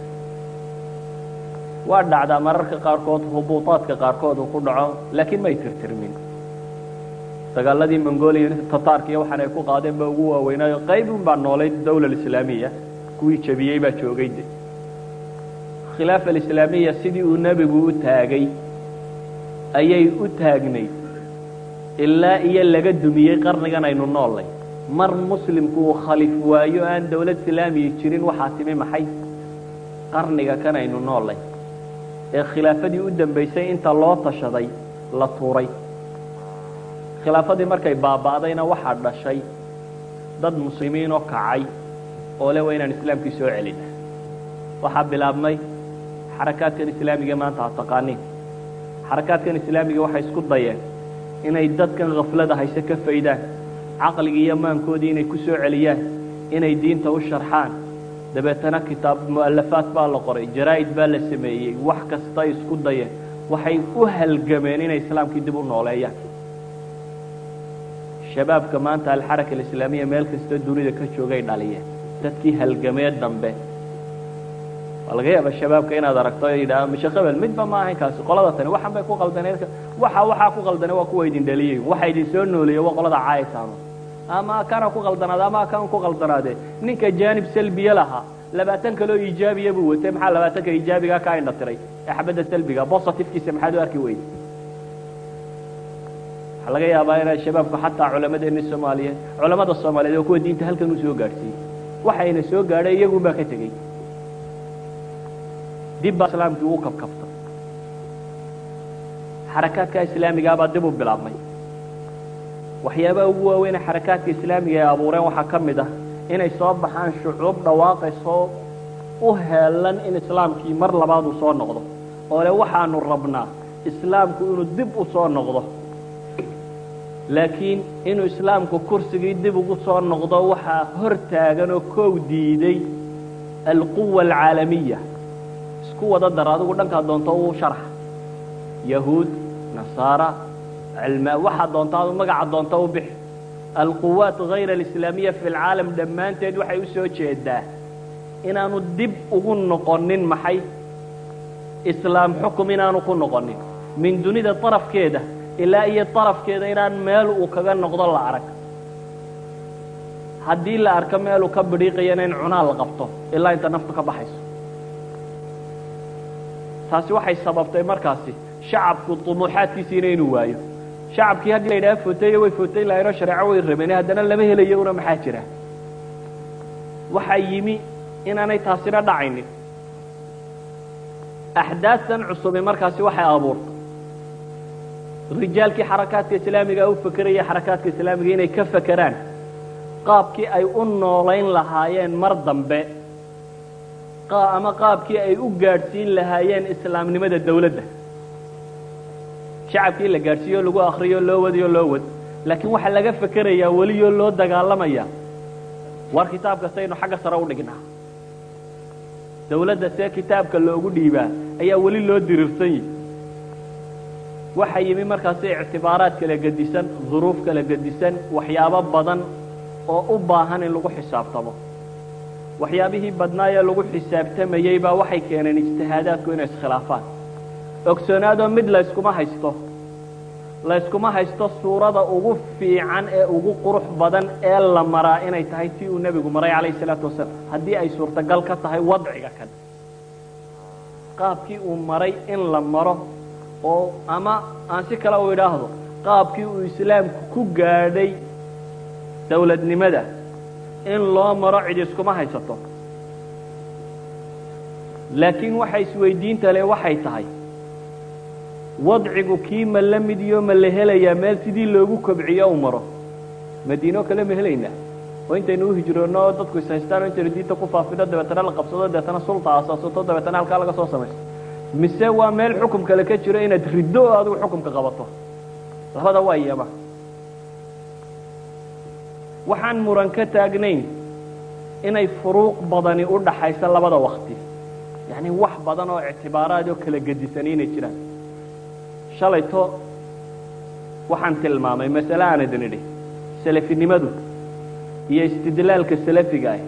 waa dhacdaa mararka qaarkood hubuuطaadka qaarkood uu ku dhaco laakiin may tirtirmin. Dagaaladii mongolia tataarka iyo waxaan ay ku qaadeen ba ugu waaweynaayo qayb un baa noolayd dawla islaamiya. Kuwii jabiyey baa joogay de khilaafa alislaamiya sidii uu nebigu u taagay ayay u taagnayd. Ilaa iyo laga dumiyey qarnigan aynu noollay mar muslimku uu khalif waayo aan dawlad islaamiya jirin waxaa timi maxay? Qarniga kan aynu noollay ee khilaafadii u dambaysay inta loo tashaday la tuuray. Khilaafadii markay baaba'dayna waxaa dhashay dad muslimiinoo kacay oo le waa inaan islaamkii soo celina waxaa bilaabmay xarakaadkan islaamiga maanta ad taqaaniin xarakaadkan islaamiga waxay isku dayeen inay dadkan khaflada hayse ka faydaan caqligii iyo maankoodii inay ku soo celiyaan inay diinta u sharxaan. Dabeetana kitaab mu'alafaad baa la qoray jaraa'id baa la sameeyey wax kastay isku dayeen waxay u halgameen inay islaamkii dib u nooleeyaan. Shabaabka maanta alxaraka alislaamiya meel kasta dunida ka joogay dhaliyeen dadkii halgamee dambe. Waa laga yaaba shabaabka inaad aragto yidhaah mishe qabel midba ma ahayn kaasi qolada tani waxan bay ku qaldaneen waxa waxaa ku qaldane waa kuwa idin dhaliyey waxa idin soo nooleeye waa qolada caayaysaano ama kana ku qaldanaade ama kan ku qaldanaade ninka jaanib salbiye lahaa labaatan kaloo iijaabiya buu watay maxaa labaatanka iijaabiga ka indha tiray? Ee xabadda salbiga bositifkiisa maxaad u arki weyday waxaa laga yaabaa inay shabaabku xataa culamadeeni soomaaliyeed culamada soomaaliyeed oo kuwa diinta halkan u soo gaadhsiiyey. Waxayna soo gaadhay iyagun baa ka tegey. Dib baa islaamkii u kabkabtay. Xarakaadka islaamigaabaa dib u bilaabmay waxyaabaha ugu waaweyne xarakaadka islaamiga ay abuureen waxaa ka mid ah inay soo baxaan shucuub dhawaaqaysoo u heelan in islaamkii mar labaad uu soo noqdo. Oo le waxaanu rabnaa islaamku inuu dib u soo noqdo. Laakiin inuu islaamku kursigii dib ugu soo noqdo waxaa hor oo koow diiday alquwa alcaalamiya. Isku wada dar adigu dhankaa doonto u sharx. Yahuud nasaara cilma waxaa doonta adu magaca doonto u bixi. Alquwaat hayr alislaamiya fi lcaalam dhammaanteed waxay u jeedaa inaanu dib ugu noqonin maxay? Islaam xukum inaanu ku noqonin. Min dunida darafkeeda ilaa iyo darafkeeda inaan meel uu kaga noqdo la arag. Haddii la arko meeluu ka bidhiiqayana in cunaa la qabto ilaa inta naftu ka baxayso. Taasi waxay sababtay markaasi shacabku dumuuxaadkiisiina inuu waayo shacabkii haddii la yidhaha footeeye way footayn lahaynoo shareeco way rabeen haddana lama helayo una maxaa jira? Waxaa yimi inaanay taasina dhacaynin. Axdaadtan cusubi markaasi waxay abuurtay. Rijaalkii xarakaadka islaamiga u fekeraya xarakaadka islaamiga inay ka fekeraan qaabkii ay u noolayn lahaayeen mar dambe ama qaabkii ay u gaadhsiin lahaayeen islaamnimada dawladda shacabkii la gaadhsiiyo lagu akriyo loo wadiyo loo wad. Laakiin waxaa laga fekerayaa weliyoo loo dagaalamaya war kitaab kastaynu xagga sare u dhignaa. Dawladda see kitaabka loogu dhiibaa ayaa weli loo diriirsan yihi waxa yimi markaasi ictibaaraad kala gedisan duruuf kala gedisan waxyaabo badan oo u baahan in lagu xisaabtamo. Waxyaabihii badnaayee lagu xisaabtamayey baa waxay keeneen ijtihaadaadku inay iskhilaafaan ogsoonaadoo mid layskuma haysto. Layskuma haysto suurada ugu fiican ee ugu qurux badan ee la maraa inay tahay tii uu nebigu maray calayhi salaatu wasalaam. Haddii ay suurtagal ka tahay wadciga kan. Qaabkii uu maray in la maro oo ama aan si kale u idhaahdo qaabkii uu islaamku ku gaadhay dawladnimada in loo maro cid iskuma haysato. Laakiin waxa isweydiinta le waxay tahay wadcigu kii ma la mid iyo ma la helayaa meel sidii loogu kobciyo u maro. Madiino kale ma helaynaa oo intaynu u hijroonno oo dadku is haystaan oo intaynu diinta ku faafino dabeetana la qabsado dabeetana sulta asaasato dabeetana halkaa laga soo samaysto. Mise waa meel xukum kale ka jiro inaad riddo oo adigu xukumka qabato? Labada waa iyaba. Waxaan muran ka taagnayn inay furuuq badani u dhaxayso labada wakti yacni wax badan oo ictibaaraad oo kala gedisan inay jiraan shalayto waxaan tilmaamay masale aan idin idhi salafinimadu iyo istidlaalka salafiga ah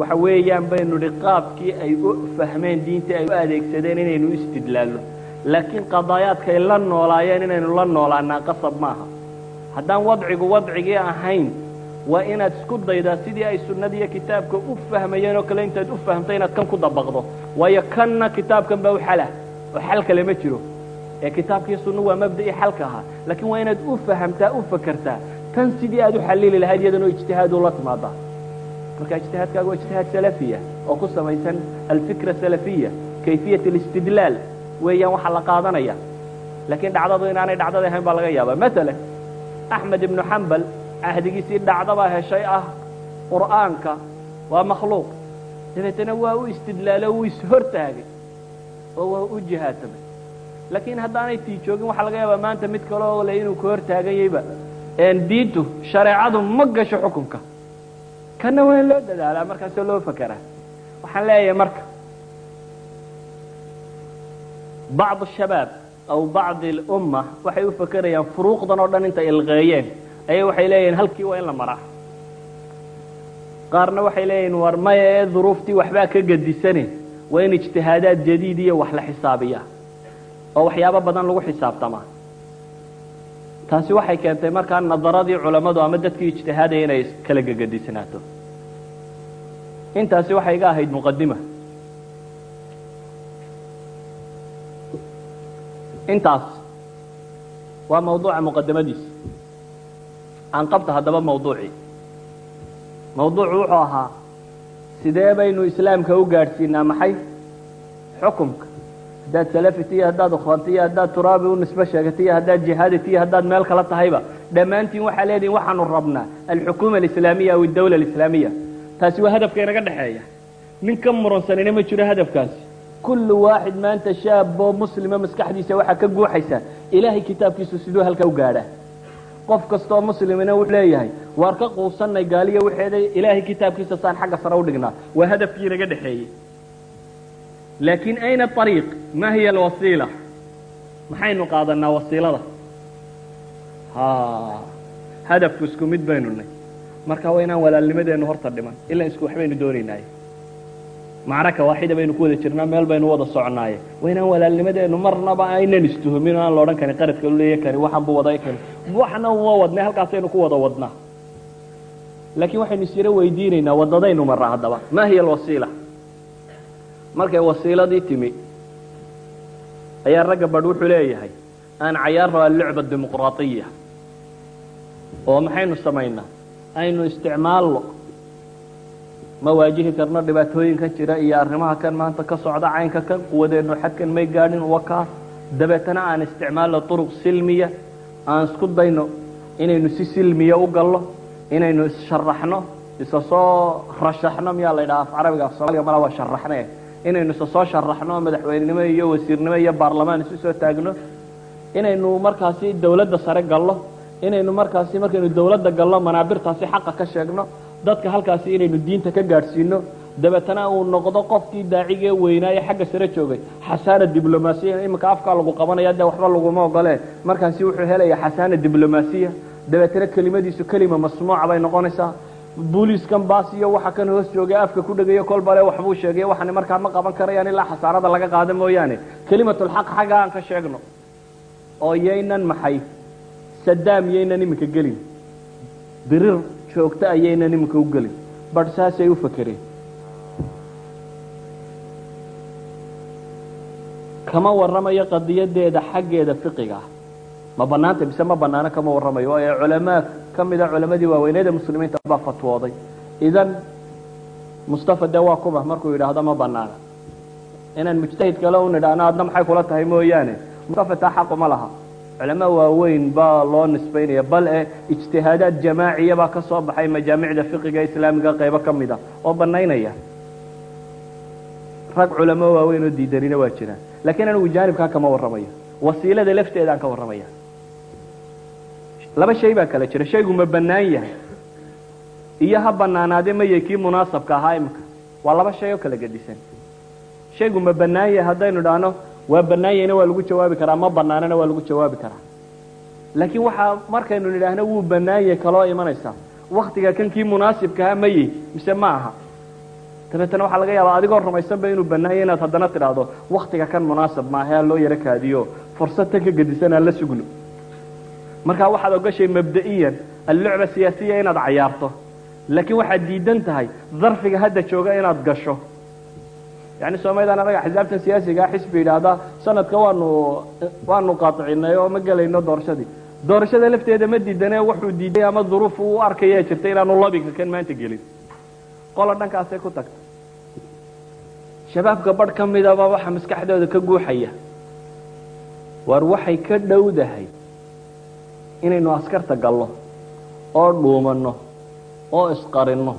waxa weeyaan baynu idhi qaabkii ay u fahmeen diintii ay u adeegsadeen inaynu istidlaalno. Laakiin qadaayaadkay la noolaayeen inaynu la noolaanaa qasab maaha. Haddaan wadcigu wadcigii ahayn waa inaad isku daydaa sidii ay sunnada iyo kitaabka u fahmayeen oo kale intaad u fahamto inaad kan ku dabaqdo. Waayo kanna kitaabkan baa u xalah oo xal kale ma jiro ee kitaabkii sunna waa mabda'ii xalka ahaa laakiin waa inaad u fahamtaa u fakertaa tan sidii aad u xalili lahayd iyadanoo ijtihaad ula timaadaa marka ijtihaadkaaga waa ijtihaad salafiya oo ku samaysan alfikra salafiya kayfiyat alistidlaal weeyaan waxaa la qaadanaya. Laakiin dhacdadu inaanay dhacdada ahayn baa laga yaabaa. Maalan axmed ibnu xambal cahdigiisii dhacdabaa heshay ah qur'aanka waa makhluuq. Dabeetana waa u istidlaalo wuu ishortaagay oo waa u jihaatamay laakiin haddaanay tii joogin waxaa laga yaabaa maanta mid kale oo le inuu ka hortaagayeyba diintu shareecadu ma gasho xukunka. Kana waa loo dadaalaa markaasoo loo fakeraa. Waxaan leeyahay marka. Bacd shabaab aw bacdi lumma waxay u fakerayaan furuuqdan oo dhan intay ilqeeyeen. Ayay waxay leeyihiin halkii waa in la maraa. Qaarna waxay leeyihiin war maya ee duruuftii waxbaa ka gedisane waa in ijtihaadaad jadiid iyo wax la xisaabiya oo waxyaabo badan lagu xisaabtamaa taasi waxay keentay markaa nadaradii culammadu ama dadkii ijtihaadaya inay kala gegedisnaato intaasi waxay iga ahayd muqadima intaas waa mawduuca muqadamadiisa aan qabta haddaba mawduucii mawduucu wuxuu ahaa sidee baynu islaamka u gaadhsiinaa? Maxay xukumka haddaad salafit iyo haddaad ukhwanti iyo haddaad turaabi u nisbe sheegata iyo haddaad jihaadit iyo haddaad meel kala tahayba. Dhammaantiin waxaa leedihin waxaanu rabnaa alxukuma alislaamiya aw addawla alislaamiya. Taasi waa hadafka inaga dhexeeya. Nin ka muransanina ma jiro hadafkaasi. Kullu waaxid maanta shaaboo muslima maskaxdiisa waxaa ka guuxaysa. Ilaahay kitaabkiisu siduu halka u gaadhaa qof kastaoo muslimina wuxuu leeyahay waar ka quusanay gaaliya waxeeda ilaahay kitaabkiisa saan xagga sare udhignaa waa hadafkii inaga dhexeeyey laakiin ayna ariiq ma hiya alwasiila? Maxaynu qaadanaa wasiilada? Ha hadafku isku mid baynu nay marka waa inaan walaalnimadeenu horta dhiman ilaa isku waxbaynu doonaynaaye macraka waaxida baynu ku wada jirnaa meel baynu wada soconaaye waa inaan walaalnimadeenu marnaba aynan istuhumin aan la odhan karin qaradka leeya kani waxaan buu wada kani waxna uma wadnay halkaasaynu ku wada wadnaa. Laakiin waxaynu isyaro weydiinaynaa wadadaynu maraa haddaba. Ma hiya alwasiila markay wasiiladii timi ayaa ragga badh wuxuu leeyahay aan cayaarno allucba dimuqraatiya oo maxaynu samaynaa? Aynu isticmaalno. Ma waajihi karno dhibaatooyinkan jira iyo arrimaha kan maanta ka socda caynka kan quwadeennu xadkan may gaadhin wakaa dabeetana aan isticmaalno turuq silmiya. Aan isku dayno inaynu si silmiya u galno inaynu issharaxno isa soo rashaxno. Miyaa la ydhaha af carabiga af soomaaliga mala waa sharaxne inaynu isa soo sharaxno madaxweynenimo iyo wasiirnimo iyo baarlamaan isu soo taagno inaynu markaasi dawladda sare galno inaynu markaasi markaynu dawladda galno manaabirtaasi xaqa ka sheegno dadka halkaasi inaynu diinta ka gaadhsiino dabeetana uu noqdo qofkii daacigee weynaaye xagga sare joogay. Xasaana diblomaasiya iminka afkaa lagu qabanaya dee waxba laguma ogole markaasi wuxuu helaya xasaana diblomaasiya. Dabeetana kelimadiisu kelima masmuuca bay noqonaysaa booliiskan baas waxa kan hoos joogay afka ku dhegayo kolbale waxbuu sheegay waxani markaa ma qaban karayaan ilaa xasaanada laga qaada mooyaane. Kelimatulxaq xagga aan ka sheegno oo yaynan maxay? Sadaam yaynan iminka gelin. Birir joogto ayaynan iminka u gelin. Badh saasay u fakereen kama warramayo qadiyadeeda xaggeeda fiqiga. Ah ma banaanta mise ma banaano kama warramayo? Waayo culamaa ka mida culamadii waaweyneeda muslimiinta baa fatwooday. Idan mustafa dee waa kuma markuu yidhaahdo ma banaana inaan mujtahid kale un idhaahno adna maxay kula tahay mooyaane? Mustafa taa xaquma laha. Culamo waaweyn baa loo nisbaynaya bal e ijtihaadaad jamaaciya baa ka soo baxay majaamicda fiqiga islaamiga qaybo ka mid a oo banaynaya rag culamo waaweyn oo diidanina waa jiraan. Lakiin anigu jaanibkaa kama warramayo. Wasiilada lafteedaan ka warramaya laba shay baa kala jira. Shaygu ma bannaan yahay. Iyo ha banaanaade maya kii munaasabka ahaa imika. Waa laba shay oo kala gedisan shaygu ma bannaan yahay haddaynu idhaahno waa bannaan yahayna waa lagu jawaabi karaa. Ma banaanana waa lagu jawaabi karaa. Laakiin waxaa markaynu nidhaahno wuu bannaan yahay kaloo imanaysa. Waktiga kan kii munaasibkaha maye mise ma aha. Dabeetana waxaa laga yaabaa adigoo rumaysanba inuu bannaanya inaad haddana tidhaahdo waktiga kan munaasab maaha ha loo yaro kaadiyo. Fursad tan ka gedisan aan la sugno markaa waxaad ogashay mabda'iyan allucba siyaasiya inaad cayaarto. Laakiin waxaad diidan tahay darfiga hadda jooga inaad gasho. Yani soomaalidaan anaga xisaabtan siyaasigaa xisbi yidhaahda sanadka waanu waanu qaaticinay oo ma gelayno doorashadii. Doorashada lafteeda ma diidane wuxuu diiday ama duruuf u arkaya jirta inaanu labinka kan maanta gelin. Qola dhankaasay ku tagta. Shabaabka badh ka midaba waxa maskaxdooda ka guuxaya. Waar waxay ka dhowdahay inaynu askarta galno oo dhuumanno oo isqarinno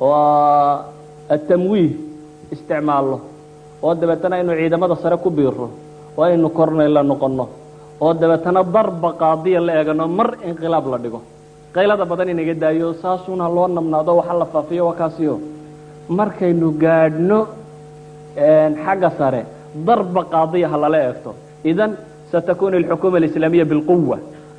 oo atamwiih isticmaalno oo dabeetana aynu ciidamada sare ku biiro oo aynu kornayla noqonno oo dabeetana darba qaadiya la eegano mar inqilaab la dhigo. Qaylada badan inaga daayo saasuna loo nabnaado waxa la faafiyo wakaasiyo markaynu gaadhno xagga sare darba qaadiya ha lala eegto. Idan satakunu alxukuma alislaamiya bilquwa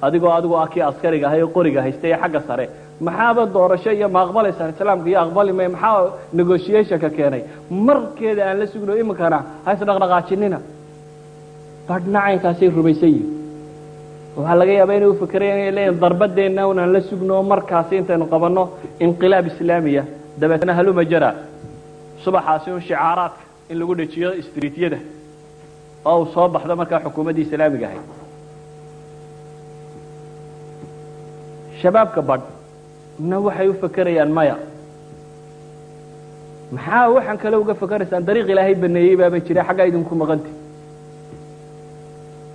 adigoo adigu ah kii askariga ahay oo qoriga haystay ee xagga sare. Maxaaba doorasho iyo ma aqbalaysaan islaamka iyo aqbali may maxaa negotiationka keenay? Markeeda aan la sugno iminkana ha isdhaqdhaqaajinina badhnacaynkaasay rumaysan yihiin waxaa laga yaaba inay ufikireen inay leeyihiin darbadeenna unaan la sugno markaasi intaynu qabanno inqilaab islaamiya. Dabeetna haluma jara. Subaxaasi un shicaaraadka in lagu dhejiyo istriityada oo uu soo baxdo markaa xukuumaddii islaamiga ahayd shabaabka badh na waxay u fakerayaan maya. Maxaa waxaan kale uga fakeraysaan dariiq ilaahay baneeyey baaba jira xaggaa idinku maqanti.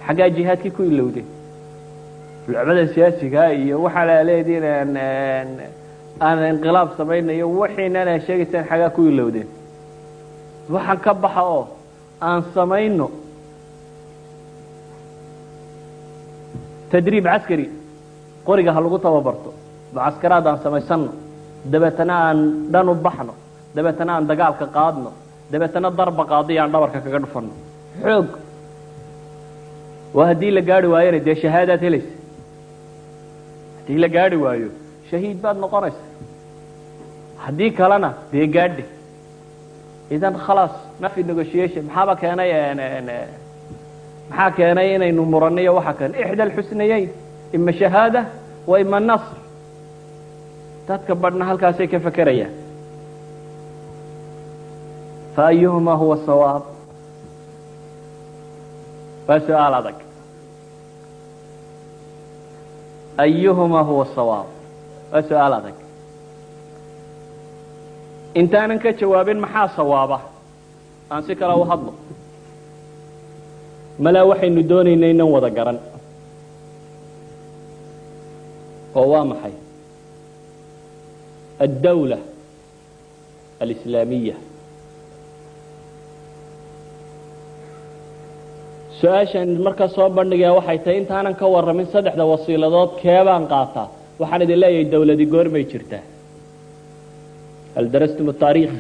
Xaggaa jihaadkii ku ilowday. Lucbada siyaasiga iyo waxaa la leediin aan inqilaab samaynayo waxiinan aa sheegaysaan xaggaa ku ilowdeen waxaan ka baxa oo aan samayno. Tadriib caskari qoriga ha lagu tababarto. Mucaskaraad aan samaysano dabeetana aan dhan u baxno. Dabeetana aan dagaalka qaadno. Dabeetana darba qaadiya aan dhabarka kaga dhufano xoog. Waa haddii la gaari waayona dee shahaadaad helaysa. Haddii la gaari waayo shahiid baad noqonaysa. Haddii kalena dee gaadhe idan khalaas mafi negotiation maxaaba keenay maxaa keenay inaynu muraniyo waxa keen ixda alxusnayeyn ima shahaada wa ima nasr. Dadka badhna halkaasay ka fekerayaan faayuhuma huwa sawaab. Waa su'aal adag. Ayuhuma huwa sawaab. Waa su'aal adag. Intaanan ka jawaabin maxaa sawaaba? Aan si kale u hadlo. Malaa waxaynu doonaynay inan wada garan oo waa maxay? Addawla alislaamiya su'aashan markaa soo bandhigaya waxay tahay intaanan ka warramin saddexda wasiiladood keebaan qaataa. Waxaan idin leeyahay dawladi goormay jirtaa. Hal darastum ataariikh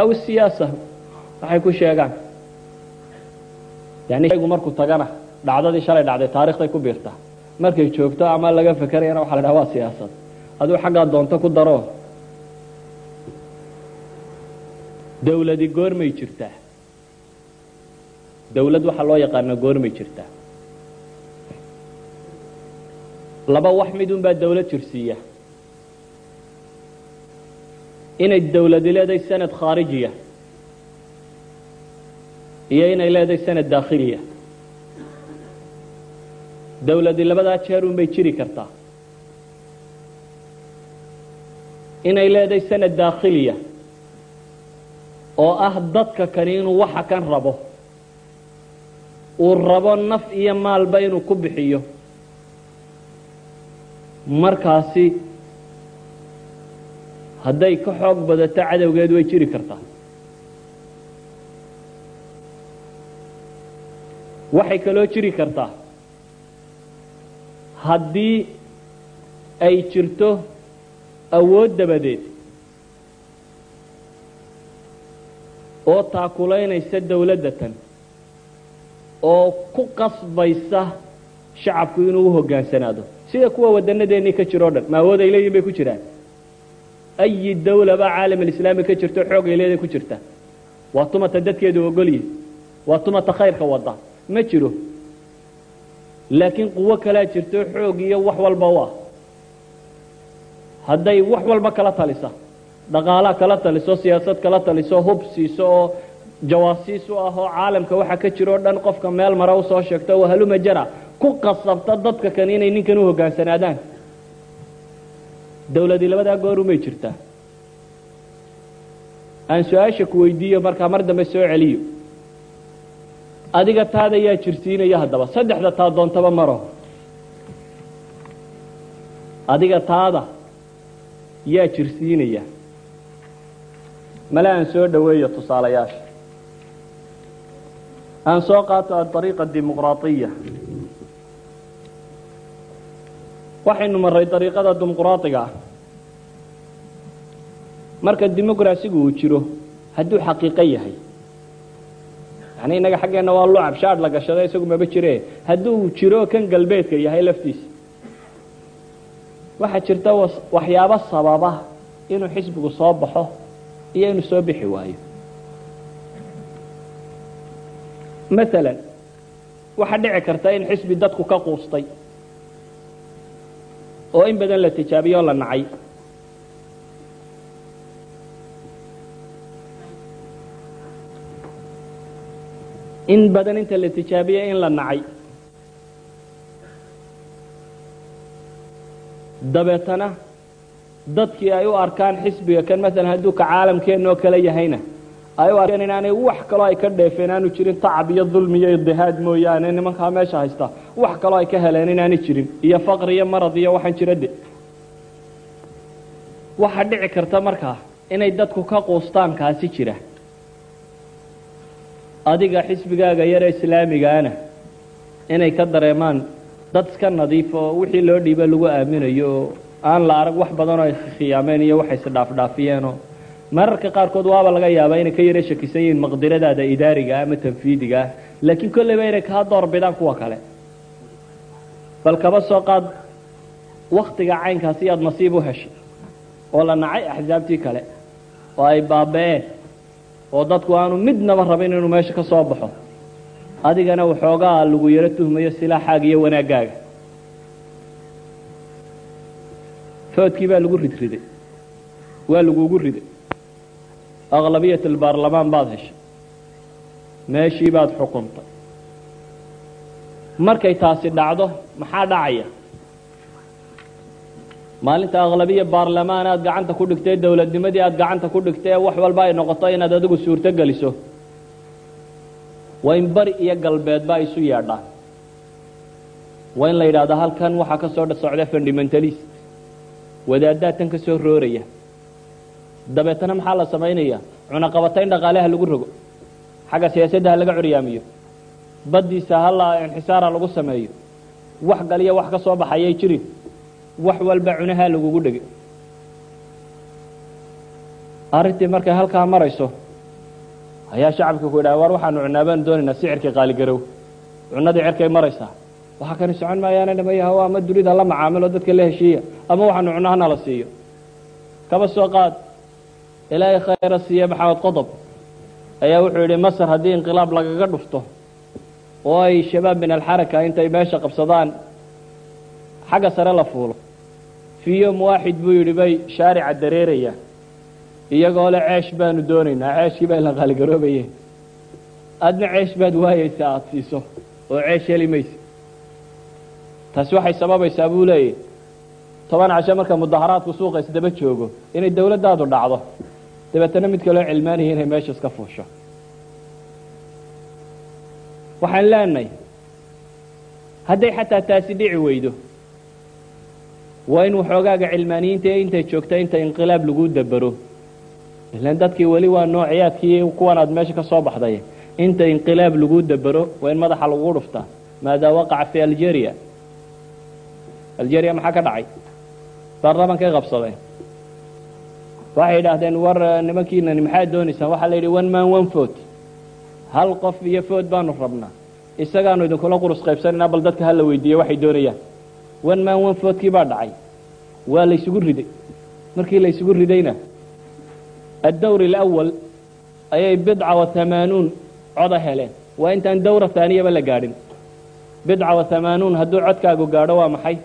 aw siyaasa waxay ku sheegaan. Yani shaygu markuu tagana dhacdadii shalay dhacday taarikhday ku biirtaa markay joogto ama laga fekerayana waxa la dhaha waa siyaasad. Aduu xaggaa doonto ku daro. Dawladi goormay jirtaa. Dawlad waxaa loo yaqaana goormay jirtaa. Laba wax midun baa dawlad jirsiiya. Inay dawladi leedahay sanad khaarijiya iyo inay leedahay sanad daakhiliya dawladi labadaa jeer un bay jiri kartaa. Inay leedahay sanad daakhiliya oo ah dadka kani inuu waxa kan rabo. Uu rabo naf iyo maalba inuu ku bixiyo. Markaasi hadday ka xoog badato cadowgeed way jiri kartaa. Waxay kaloo jiri kartaa haddii ay jirto awood dabadeed oo taakulaynaysa dawladda tan oo ku qasbaysa shacabku inuu u hoggaansanaado. Sida kuwa wadanadeennii ka jiro o dhan ma awood ay leeyihiin bay ku jiraan. Ayi dawlaba caalam alislaami ka jirto xoog ay leedahay ku jirta. Waa tumata dadkeedu ogolyihi waa tumata khayrka wadda. Ma jiro laakiin quwo kalaa jirto xoog iyo wax walba u ah hadday wax walba kala talisa dhaqaalaa kala taliso siyaasad kala taliso hub siiso oo jawaasiis u ah oo caalamka waxa ka jiro o dhan qofka meel mara u soo sheegto oo haluma jara. Ku qasabta dadka kan inay ninkan u hoggaansanaadaan dawladii labadaa goorumay jirtaa. Aan su'aasha ku weydiiyo markaa mar dambe soo celiyo adiga taada yaa jirsiinaya haddaba. Saddexda taa doontaba maro. Adiga taada yaa jirsiinaya. Male aan soo dhoweeyo tusaalayaasha. Aan soo qaato adariiqa dimuqraadiya waxaynu maray dariiqada dimuqraadiga ah. Marka dimuqrasigu uu jiro hadduu xaqiiqo yahay yani innaga xaggeenna waa lucab shaadh la gashado isagu maba jire. Hadduu jiro kan galbeedka yahay laftiisa waxaa jirta waxyaabo sababa inuu xisbigu soo baxo iyo inuu soo bixi waayo. Maalan waxaa dhici karta in xisbi dadku ka quustay oo in badan la tijaabiyo o la nacay in badan inta la tijaabiye in la nacay. Dabeetana dadkii ay u arkaan xisbiga kan maalan hadduu ka caalamkeenna oo kale yahayna ay u arkeen inaanay wax kaloo ay ka dheefeen aanu jirin tacab iyo dulmi iyo idihaad mooyaane nimankaa meesha haysta wax kaloo ay ka heleen inaanay jirin iyo faqri iyo marad iyo waxaan jira de. Waxaa dhici karta markaa inay dadku ka quustaan kaasi jira adiga xisbigaaga yare islaamigaana inay ka dareemaan dad iska nadiif oo wixii loo dhiiba lagu aaminayo aan la arag wax badan oo khiyaameen iyo waxay isdhaafdhaafiyeenoo mararka qaarkood waaba laga yaabaa inay ka yaro shakisan yihiin maqdiradaada idaariga ama tanfiidiga ah laakiin kolleyba inay kaa doorbidaan kuwa kale. Bal kaba soo qaad waktiga caynkaasi aada nasiib u heshay oo la nacay axsaabtii kale oo ay baaba-een oo dadku aanu midnaba rabin inuu meesha ka soo baxo. Adigana waxoogaa lagu yaro tuhmayo silaaxaaga iyo wanaaggaaga. Foodkii baa lagu ridriday. Waa lagugu riday. Aqlabiyat albaarlamaan baad heshay. Meeshii baad xukuntay. Markay taasi dhacdo maxaa dhacaya maalinta aqlabiya baarlamaan aad gacanta ku dhigtay dowladnimadii aad gacanta ku dhigtay wax walba ay noqoto inaad adigu suurto geliso bari iyo galbeedba ay isu yeedhaan waa in la yidhaahdo halkan waxaa ka soo socda fundamentalist. Wadaaddaa tan ka soo rooraya. Dabeetana maxaa la samaynaya cunaqabatayn dhaqaaleha lagu rogo. Xagga siyaasadda ha laga curyaamiyo. Baddiisa hala inxisaara lagu sameeyo. Wax galiya wax ka soo baxayay jirin wax walba cunaha lagugu dhegay arrintii markay halkaa marayso ayaa shacabka ku yidhaha war waxaanu cunaa baanu doonaynaa sicirkii qaaligarow. Cunadii cerkay maraysaa. Waxaa kani socon maayaana dhamayaha ama dunida la macaamilo dadka la heshiiya ama waxaanu hana la siiyo. Kaba soo qaad. Ilaahay khayra siiye maxamed qodob. Ayaa wuxuu yidhi masar haddii inqilaab lagaga dhufto oo ay shabaab min alxaraka intay meesha qabsadaan xagga sare la fuulo fii yom waaxid buu yidhi bay shaarica dareerayaan iyagoo le ceesh baanu doonaynaa ceeshkii baa la qaaligaroobayeen adna ceesh baad waayeysa aada siiso oo ceesh heli maysa. Taasi waxay sababaysaa buu leeyahy toban casho marka mudaharaadku suuqa isdaba joogo inay dawladdaadu dhacdo dabeetana mid kaloo cilmaanaya inay meesha iska fuusho waxaan leenahay hadday xataa taasi dhici weydo waa in waxoogaaga cilmaaniyiinta ee intay joogta inta inqilaab lagu dabero ilan dadkii weli waa noociyaadkii kuwan aad meesha ka soo baxday. Inta inqilaab lagu dabero waa in madaxa lagu dhuftaa maadaa waqaca fi algeria. Algeria maxaa ka dhacay? Baarlamankay qabsadeen. Waxay idhaahdeen war nimankiinani maxaad doonaysaan waxaa la yidhi one man one vote. Hal qof iyo vote baanu rabnaa. Isagaanu idinkula qurus qaybsanaynaa bal dadka hala weydiiye waxay doonayaan one man one votekii baa dhacay. Waa laysugu riday. Markii laysugu ridayna addawr alawal ayay bidca wa hamaanuun coda heleen. Waa intaan dawra haaniyaba la gaadhin. Bidca wa hamaanuun hadduu codkaagu gaadho waa maxay?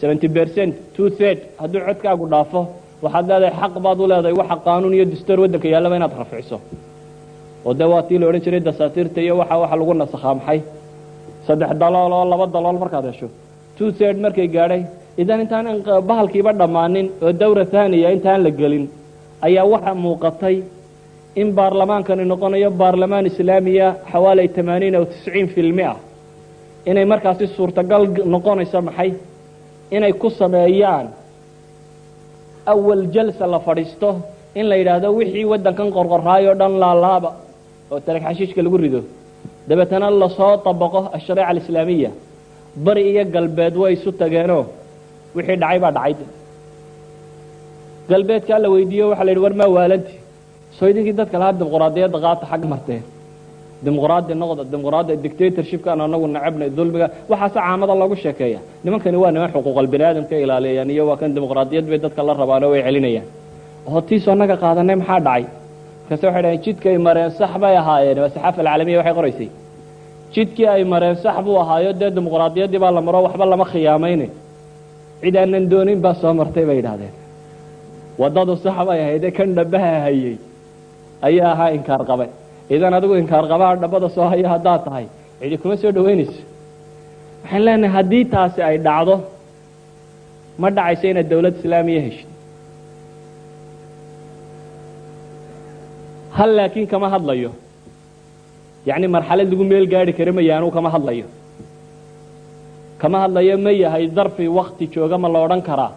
seventy percent two third hadduu codkaagu dhaafo waxaad leedahay xaq baad u leedahay waxa qaanuun iyo dastuur waddanka yaallaba inaad rafciso. Oo dee waa tii la odhan jiray dasaatiirta iyo waxa waxa lagu nasakhaa maxay? Saddex dalool oo laba dalool markaad hesho two third markay gaadhay. Idan intaan bahalkiiba dhammaanin oo dawra haaniya intaan la gelin ayaa waxaa muuqatay in baarlamaankani noqonayo baarlamaan islaamiya xawaali tamaaniin aw tisciin fi lmia inay markaasi suurtagal noqonayso maxay? Inay ku sameeyaan awal jalsa la fadhiisto in la yidhaahdo wixii waddankan qorqoraayo dhan laalaaba oo talag xashiishka lagu rido. Dabeetana la soo dabaqo ashariica alislaamiya bari iyo galbeed way isu tageenoo wixii dhacay baa dhacay. Galbeedkaa la weydiiyo waxaa la yidhi war maa waalanti. Soo idinkii dadka lahaa dimuquraadiyadda qaata xag marteen dimuqraadi noqda dimuqraadi dictatorshipkaan anagu nacabnay dulmiga waxaase caamada loogu sheekeeya. Nimankani waa niman xuquuqal bini aadamka ilaaliyayaan iyo waa kan dimuqraadiyad bay dadka la rabaanoo way celinayaan. Oo tiisoo naga qaadanay maxaa dhacay? Markaase waxay dhahen jidkay mareen sax bay ahaayeen waa saxaafa alcaalamiya waxay qoraysay jidkii ay mareen sax buu ahaayo dee dimuqraadiyaddii baa la maro waxba lama khiyaamayne. Cid aanan doonin baa soo martay bay yidhahdeen waddadu sax bay ahaydee kan dhabaha hayey ayaa ahaa inkaar qabe. Idan adigu inkaar qabaha dhabada soo hayo haddaad tahay. Cidi kuma soo dhaweynayso waxaan leenahay haddii taasi ay dhacdo ma dhacayso inaad dawlad islaamiya heshid. Hal laakiin kama hadlayo yacni marxalad lagu meel gaari kara maya anuu kama hadlayo. Kama hadlayo ma yahay darfi wakti jooga ma la odhan karaa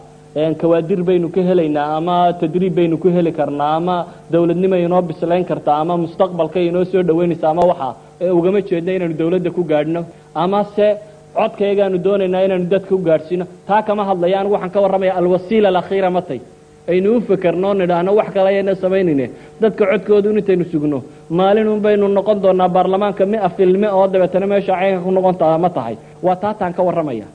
kawaadir baynu ka helaynaa ama tadriib baynu ku heli karnaa ama dawladnimo inoo bislayn kartaa ama mustaqbalkay inoo soo dhaweynaysa ama waxa ugama jeedno inaanu dawladda ku gaadhno. Ama se doonaynaa inaanu dadka u gaadhsiino. Taa kama hadlaya anigu waxaan ka warramaya alwasiila alakhiira matay aynu u fekerno nidhaahno wax kale ayayna samaynayne. Dadka codkoodu intaynu sugno. Maalinun baynu noqon doonaa baarlamaanka mia filme oo dabeetana meesha caynka ku noqon ma tahay. Waa taataan ka warramaya.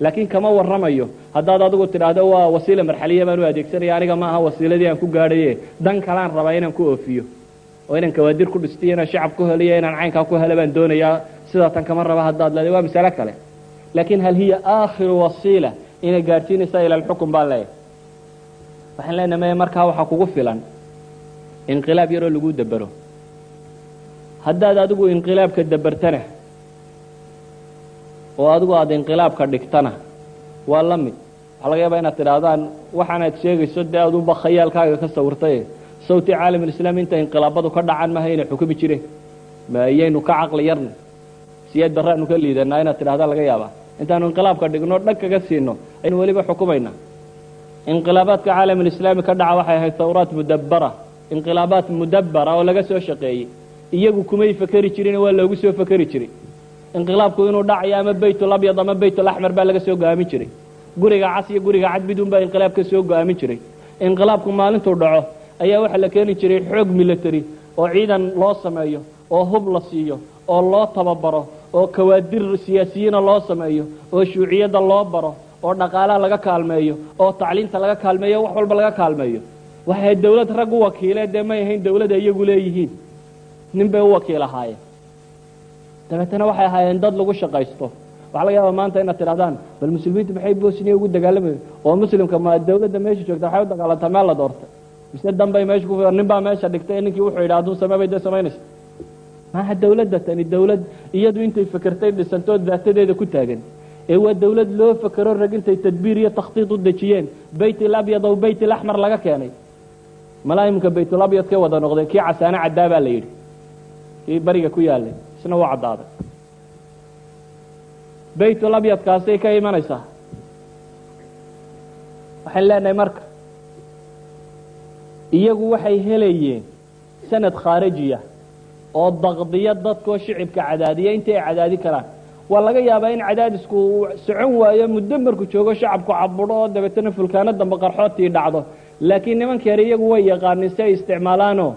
Laakiin kama warramayo. Haddaad adigu tidhaahdo waa wasiila marxaliya baan u adeegsanaya aniga ma aha wasiiladii aan ku gaadhaye dan kalaan rabaa inaan ku oofiyo. Oo inaan kawaadir ku dhistiyo inaan shacab ku heliyo inaan caynkaa ku helo baan doonayaa. Sidaa tan kama raba haddaad leeday waa masale kale. Laakiin hal hiya aakhiru wasiila. Inay gaadhsiinaysaa ila alxukun baan leeyahay waxaan leenahay maya markaa waxaa kugu filan. Inqilaab yaroo lagu dabero haddaad adigu inqilaabka dabertana oo adigu aada inqilaabka dhigtana waa la mid. Waxaa laga yaabaa inaad tidhaahdaan waxaanaad sheegayso dee aduba khayaalkaaga ka sawirtaye sawti caalamulislaami inta inqilaabadu ka dhacan maha inay xukumi jireen. Ma iyaynu ka caqli yarna siyaad barraanu ka liidanaa inaad tidhahdaa laga yaabaa. Intaanu inqilaabka dhigno dhag kaga siino. Aynu weliba xukumaynaa inqilaabaadka caalamulislaami ka dhaca waxay ahayd tawraat mudabbara. Inqilaabaat mudabbara oo laga soo shaqeeyey. Iyagu kumay fakeri jirin waa loogu soo fakeri jiray. Inqilaabku inuu dhacayo ama baytulabyad ama baytulaxmar baa laga soo go'aamin jiray. Guriga cas iyo guriga cadbidun baa inqilaabka soo go'aamin jiray. Inqilaabku maalintuu dhaco ayaa waxaa la keeni jiray xoog military oo ciidan loo sameeyo oo hub la siiyo oo loo tababaro oo kawaadir siyaasiyiina loo sameeyo oo shuuciyadda loo baro oo dhaqaalaha laga kaalmeeyo oo tacliinta laga kaalmeeyo wax walba laga kaalmeeyo. Waxay dawlad rag u wakiilee dee may ahayn dawlada iyagu leeyihiin. Nin bay u wakiil ahaayeen. Dabeetana waxay ahaayeen dad lagu shaqaysto. Waxaa laga yaaba maanta inaad tidhahdaan bal muslimiintu maxay bosniya ugu dagaalamayen oo muslimka ma dawladda meesha joogta waxay u dagaalantaa meel la doortay. Mise danbay meesha ku nin baa meesha dhigtay ninkii wuxuu yidhi hadduu samee bay dee samaynaysa. Maaha dawladda tani dawlad iyadu intay fekertay dhisantoo daatadeeda ku taagan ee waa dawlad loo fekero rag intay tadbiir iyo takhtiid u dejiyeen. Bayt ilabyad oo bayt ilaxmar laga keenay. Malaayimka baytulabyadkay wada noqdeen kii casaane caddaa baa la yidhi. Kii bariga ku yaalay isna waa caddaaday. Baytulabyadkaasay ka imanaysaa? Waxaan leenahay marka iyagu waxay helayeen sanad khaarijiya oo daqdiya dadkoo shicibka cadaadiya intii ay cadaadi karaan waa laga yaabaa in cadaadisku uu socon waayo muddo markuu joogo shacabku cabudho oo dabeetana fulkaano dambe qarxootii dhacdo. Laakiin nimankeer iyagu way yaqaanin si ay isticmaalaanoo.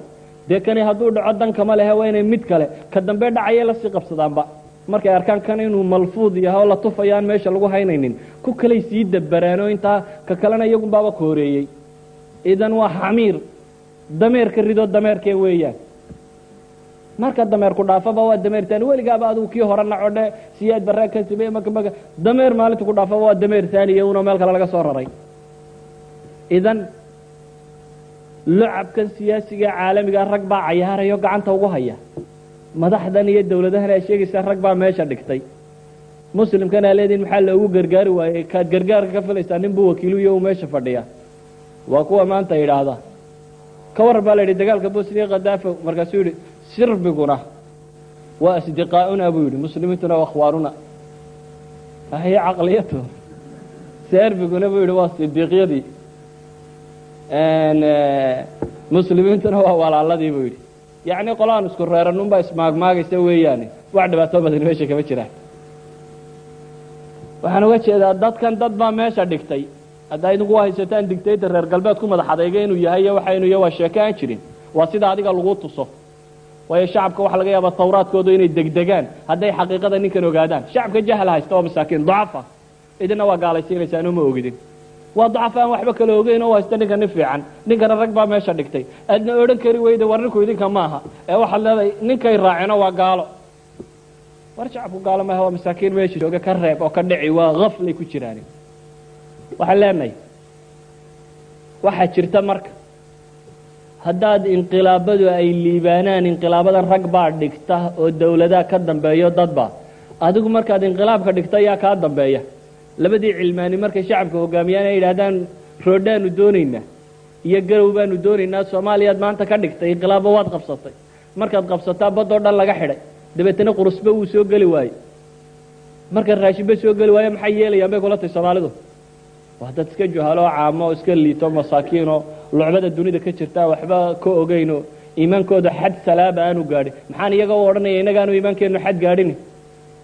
Dee kani hadduu dhaco dan kama lehe waa inay mid kale ka dambe dhacayay la sii qabsadaanba. Markay arkaan kan inuu malfuud yahay oo la tufayaan meesha lagu haynaynin ku kalay sii dabaraanoo intaa ka kalena iyagunbaaba kooreeyey. Idan waa xamiir. Dameerka rido dameerkee weeyaan marka dameerku dhaafaba waa dameer taani weligaaba adigu kii hore nacodhe siyaad barraa ka sameye maka maka dameer maalinta ku dhaafaba waa dameer taaniya una meel kale laga soo raray. Idan lucabkan siyaasiga caalamiga rag baa cayaarayo gacanta ugu haya. Madaxdan iyo dawladahan ay sheegaysaa rag baa meesha dhigtay. Muslimkana aa leedihin maxaa loogu gargaari waayey kaad gargaarka ka filaysaa nin buu wakiiluyo u meesha fadhiya. Waa kuwa maanta yidhaahda. Ka waran baa la yidhi dagaalka bosniya khadaafo markaasuu yidhi sirbiguna waa asdiqaauna buu yidhi muslimiintuna waa akhwaanuna ahiy caqliyatu. Serbiguna buu yidhi waa sidiiqyadii muslimiintuna waa walaaladii buu yidhi. Yacni qolaan isku reeranunbaa ismaagmaagaysa weeyaane. Wax dhibaato badan meesha kama jiraan. Waxaan uga jeedaa dadkan dad baa meesha dhigtay. Haddaa idinku haysataan digtayta reer galbeed ku madax adayga inuu yahay iyo waxa inuu yahay waa sheeko aan jirin. Waa sida adiga lagu tuso waayo shacabka waxa laga yaabaa tawraadkoodu inay degdegaan hadday xaqiiqada ninkan ogaadaan. Shacabka jahal haysta waa masaakiin dacafa idina waa gaalaysiinaysaano ma ogidin waa dacaf aan waxba kala ogeyn oo haysta ninka nin fiican. Ninkana rag baa meesha dhigtay. Aadna odhan kari weyda war ninku idinka maaha ee waxaad leedahay ninkay raacino waa gaalo. War shacabku gaalo maaha waa masaakiin meesha jooga ka reeb oo ka dhici waa haflay ku jiraan waxaan leenahay waxaa jirta marka haddaad inqilaabadu ay liibaanaan inqilaabadan rag baa dhigta oo dawladaha ka dambeeyo dadba. Adigu markaad inqilaabka dhigta yaa kaa dambeeya. Labadii cilmaani markay shacabka hogaamiyaan ay yidhahdaan roodhaanu doonaynaa iyo garow baanu doonaynaa soomaaliyaad maanta ka dhigtay inqilaabba waad qabsatay. Markaad qabsataa badoo dhan laga xidhay. Dabeetana qurusba wuu soo geli waaye marka raashinba soo geli waaye maxay yeelayaan bay kula tahay soomaalidu waa dad iska juhalo oo caamo iska liito masaakiinoo lucbada dunida ka jirta waxba ka ogeynoo iimaankooda xad salaaba aanu gaadhin. Maxaan iyaga u odhanaya innagaanu iimaankeenu xad gaadhin?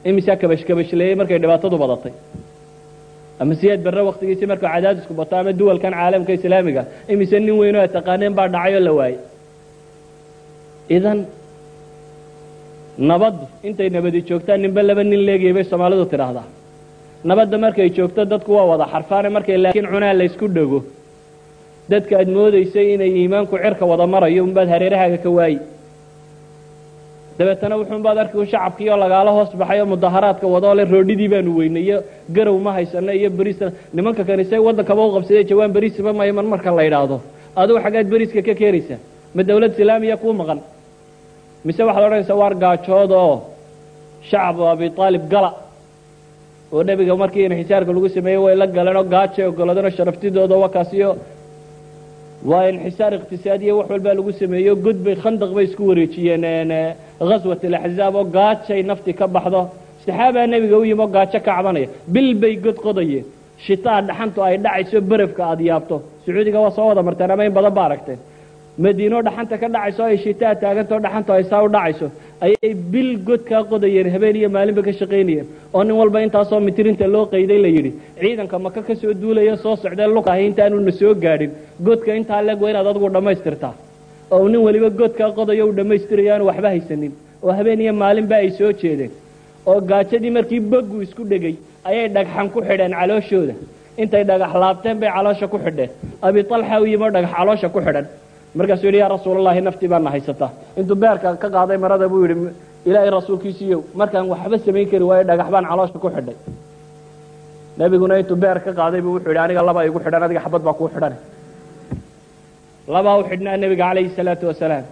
Imisaa kabash kabashleeyey markay dhibaatadu badatay. Ama siyaad barre waktigiisii markuu cadaadisku bato ama duwalkan caalamka islaamiga imise nin weyn oo taqaaneen baa dhacay oo la waayey. Idan nabaddu intay nabadi joogtaan ninba laba nin leegiyay bay soomaalidu tidhaahdaa nabadda markay joogto dadku waa wada xarfaane markay laakiin cunaa laysku dhego dadka aad moodaysay inay iimaanku cirka wada marayo unbaad hareerahaaga ka waayi. Dabeetana wuxuunbaad arki un shacabkii oo lagaala hoos baxay oo mudaharaadka wadoo le roodhidii baanu weynay iyo garow ma haysano iyo beriis nimanka kanise waddankaba u qabsadee jawaan beriisba mayman marka la yidhaahdo. Adigu xaggaad beriiska ka keenaysaa ma dawlad islaamiya kuu maqan. Mise waxaad odhanaysaa waar gaajood oo shacab abi aalib gala oo nebiga markii inxisaarka lagu sameeyey way la galeen oo gaajay ogoladanoo sharaftidooda wakaas iyo waa inxisaar iqtisaadiya wax walbaa lagu sameeyo god bay khandaq bay isku wareejiyeen ghaswat alaxzaab oo gaajay nafti ka baxdo. Saxaabaa nebiga u yimi oo gaajo ka cabanaya. Bil bay god qodayeen. Shitaa dhaxantu ay dhacayso berafka aada yaabto. Sacuudiga waa soo wada marteen ama in badan ba aragteen madiino dhaxanta ka dhacayso ay shitaa taagantao dhaxantu ay saa u dhacayso ayay bil god kaa qodayeen habeen iyo maalinba ka shaqaynayeen. Oo nin walba intaasoo mitirinta loo qayday la yidhi ciidanka maka ka soo duulaya soo socdee lukahay intaanu na soo gaadhin. Godka intaa leeg waa inaad adigu dhammaystirtaa oo nin waliba godkaa qodayo u dhammaystiraya aanu waxba haysanin. Oo habeen iyo maalinba ay soo jeedeen. Oo gaajadii markii boggu isku dhegay ayay dhagxan ku xidheen calooshooda intay dhagax laabteen bay caloosha ku xidheen. Abi talxa u yimi oo dhagax caloosha ku xidhan markaasuu yidhi yaa rasuulallahi naftii baana haysataa intuu beerka ka qaaday marada buu yidhi ilaahay rasuulkiisiiyow markaan waxba samayn kari waayo dhagax baan caloosha ku xidhay. Nebiguna intuu beer ka qaaday buu wuxuu yidhi aniga laba igu xidhan adiga xabad baa kuu xidhan labaa u xidhnaa nebiga calayhi salaatu wasalaam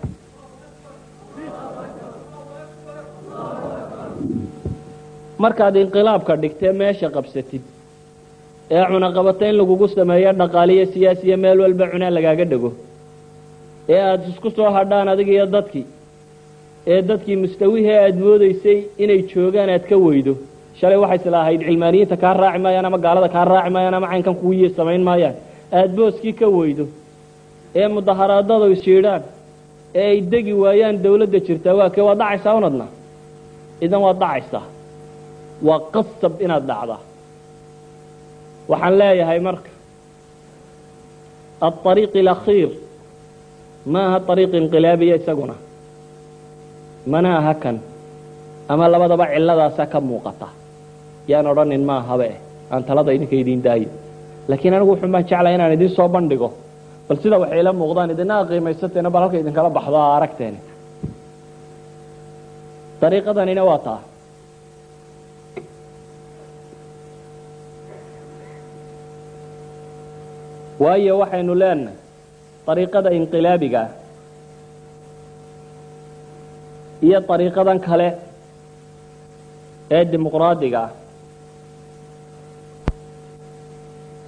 markaad inqilaabka dhigtee meesha qabsatid ee cunaqabata in lagugu sameeyo dhaqaaliyo siyaasiya meel walba cunaa lagaaga dhego ee aada isku soo hadhaan adiga iyo dadkii ee dadkii mustawihii aada moodaysay inay joogaan aad ka weydo. Shalay waxay isla ahayd cilmaaniyiinta kaa raaci maayaan ama gaalada kaa raaci maayaan ama caynkan kuwiyi samayn maayaan. Aada booskii ka weydo ee mudaharaadada isjiidhaan ee ay degi waayaan dawladda jirtaa waa kee waad dhacaysaa unadna idan waad dhacaysaa. Waa qasab inaad dhacdaa. Waxaan leeyahay marka aariiq alakhiir ma aha ariiq inqilaabiya isaguna. Mana aha kan ama labadaba ciladaasa ka muuqata. Yaan odhanin ma ahabe aan talada idinka idiin daayo laakiin anigu wuxun baan jeclaya inaan idin soo bandhigo. Bal sida waxay ila muuqdaan idina qiimaysateena bal halka idinkala baxdo aragteeni. Dariiqadanina waa taa. Waayo waxaynu leenahay dariiqada inqilaabiga ah iyo dariiqadan kale ee dimuqraadiga ah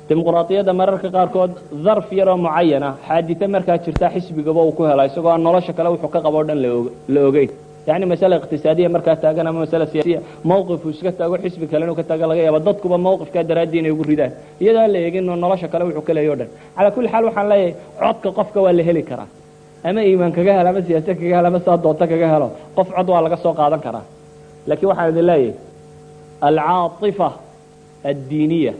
dimuqraadiyadda mararka qaarkood darf yaroo mucayana xaadite markaa jirta xisbigaba uu ku hela isagoo aan nolosha kale wuxuu ka qabo o dhan la ogeyn yani masale iqtisaadiya markaa taagan ama masale siyaasiya mawqifuu iska taago xisbi kale inuu ka taago laga yaaba dadkuba mawqifkaa daraaddii inay ugu ridaan. Iyadoo aan la eegin nolosha kale wuxuu ka leeya o dhan. Calaa kulli xaal waxaan leeyahay codka qofka waa la heli karaa. Ama iimaan kaga helo ama siyaasad kaga helo ama saa doonto kaga helo. Qof cod waa laga soo qaadan karaa. Laakiin waxaan idin leeyahay alcaaifa addiiniya.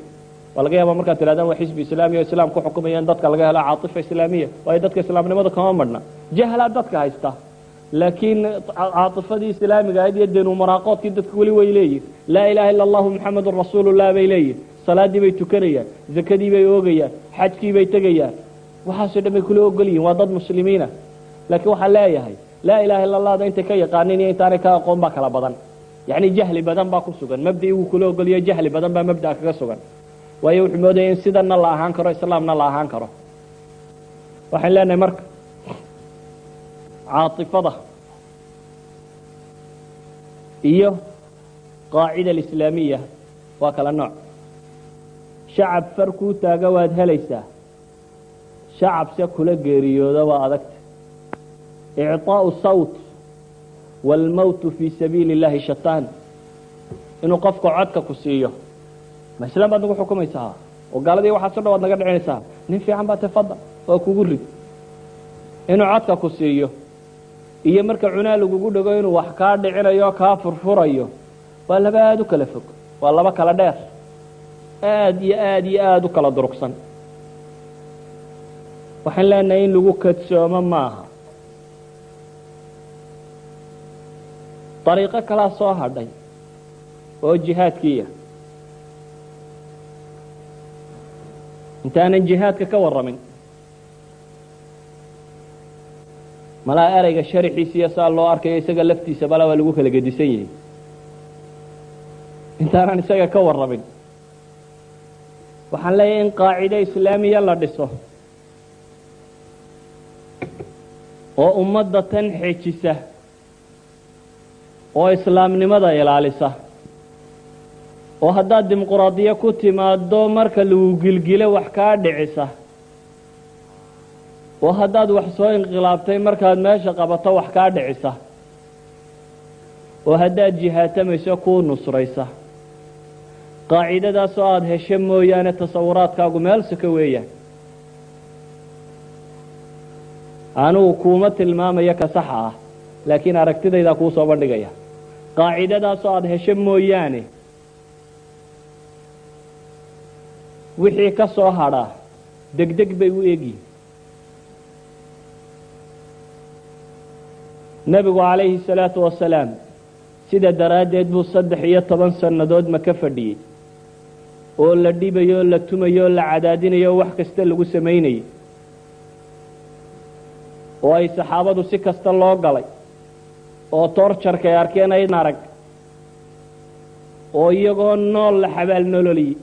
Waa laga yaaba markaad tirahdaan waa xisbi islaamiya o islaam ku xukumayaan dadka laga helo caaifa islaamiya. Waayo dadka islaamnimada kama madhna. Jahlaa dadka haysta laakiin caaifadii islaamiga ahayd iyo denumaraaqoodkii dadka weli way leeyihiin laa ilaha illa allahu muxamedun rasuulullah bay leeyihiin salaadii bay tukanayaan zakadii bay oogayaan xajkii bay tegayaan waxaasoo dhan bay kula ogol yihiin waa dad muslimiina laakiin waxaan leeyahay laa ilaha illa allahda intay ka yaqaanin iyo intaanay ka aqoon baa kala badan yacni jahli badan baa ku sugan mabdai wuu kula ogoliyo jahli badan baa mabdaa kaga sugan waayo wuxuu moodaya in sidanna la ahaan karo islaamna la ahaan karo waxaan leenahay marka caaifada iyo qaacida alislaamiya waa kala nooc shacab far kuu taaga waad helaysaa shacabse kula geeriyooda waa adagta icطaau sawt wاlmowtu fii sabiili اllahi shataan inuu qofka codka ku siiyo ma islaam baad nagu xukumaysaa oo gaaladii waxaaso dhan waad naga dhicinaysaa nin fiican baa tafadal oo kugu rid inuu codka ku siiyo iyo marka cunaa lagugu dhego inuu wax kaa dhicinayo kaa furfurayo waa laba aada u kala fog. Waa laba kala dheer. Aada iyo aada iyo aada u kala durugsan. Waxaan leenahay in lagu kadsoomo maaha. Dariiqo kalaa soo hadhay oo jihaadkiiya intaanan jihaadka ka warramin malaa ereyga sharaxiisiiyo saa loo arkayo isaga laftiisa bala waa lagu kala gedisan yahay. Intaanan isaga ka warramin waxaan leeyahay in qaacido islaamiya la dhiso. Oo ummadda tan xejisa. Oo islaamnimada ilaalisa. Oo haddaad dimuquraadiyo ku timaado marka lagu gilgilo wax kaa dhicisa oo haddaad wax soo inqilaabtay markaad meesha qabato wax kaa dhicisa. Oo haddaad jihaatamayso kuu nusraysa. Qaacidadaasoo aada hesho mooyaane tasawuraadkaagu meel soko weeyaan. Anugu kuuma tilmaamayo ka saxa ah laakiin aragtidaydaa kuu soo bandhigaya. Qaacidadaasoo aada hesho mooyaane wixii ka soo hadhaa degdeg bay u egyihin nebigu calayhi salaatu wasalaam sida daraaddeed buu saddex iyo toban sannadood maka fadhiyey. Oo la dhibayo la tumayo la cadaadinayo wax kasta lagu samaynayay oo ay saxaabadu si kasta loo galay oo toorjarkay arkeen ayn arag oo iyagoo nool la xabaal nololiyey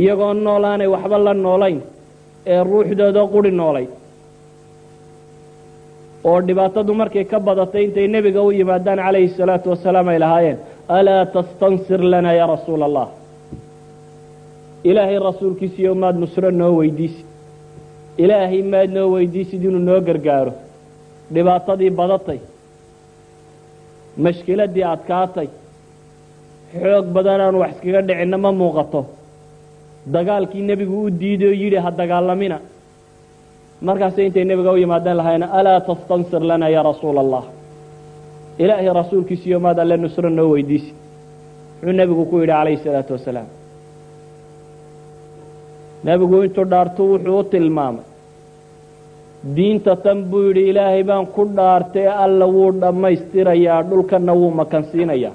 iyagoo nool aanay waxba la noolayn ee ruuxdooda quri noolay oo dhibaatadu markay ka badatay intay nebiga u yimaadaan calayhi salaatu wasalaam ay lahaayeen alaa tastansir lana yaa rasuula allah ilaahay rasuulkiisiiyo maad nusro noo weydiisid ilaahay maad noo weydiisid inuu noo gargaaro. Dhibaatadii badatay mashkiladii adkaatay xoog badan aan wax iskaga dhicinna ma muuqato. Dagaalkii nebigu u diiday oo yidhi ha dagaalamina markaasay intay nebiga u yimaadeen lahayn alaa tastansir lana yaa rasuula allah ilaahay rasuulkiisiiyo maad alle nusro noo weydiisi. Muxuu nebigu ku yidhi calayhi salaatu wasalaam? Nebigu intuu dhaartu wuxuu u tilmaamay diinta tan buu yidhi ilaahay baan ku dhaartay alla wuu dhammaystirayaa dhulkanna wuu makansiinayaa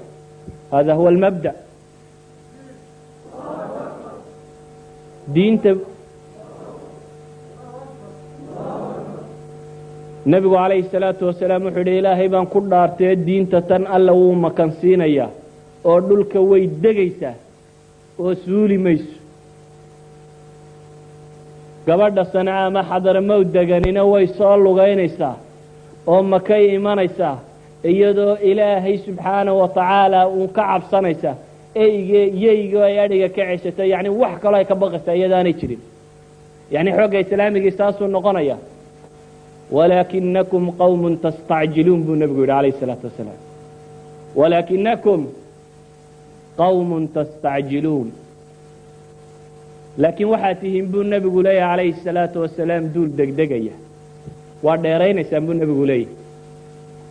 hada huwa almabda. Diinta nebigu calayhi salaatu wasalaam wuxuu yidhi ilaahay baan ku dhaartay diinta tan alla wuu makansiinayaa oo dhulka way degaysaa oo suuli mayso. Gabadha sanca ama xadaramowd deganina way soo lugaynaysaa oo makay imanaysaa iyadoo ilaahay subxaanahu wa tacaala uun ka cabsanaysa eyge yeygo ay adhiga ka ceshatay yacni wax kaloo ay ka baqaysaa iyadaanay jirin. Yacni xoogga islaamigii saasuu noqonaya walaakinakum qawmun tastacjiluun buu nebigu yidhi calayhi isalaatu wasalaam walaakinakum qawmun tastacjiluun laakiin waxaad tihiin buu nebigu leeyahay calayhi salaatu wasalaam duul degdegaya waa dheeraynaysaan buu nebigu leeyahy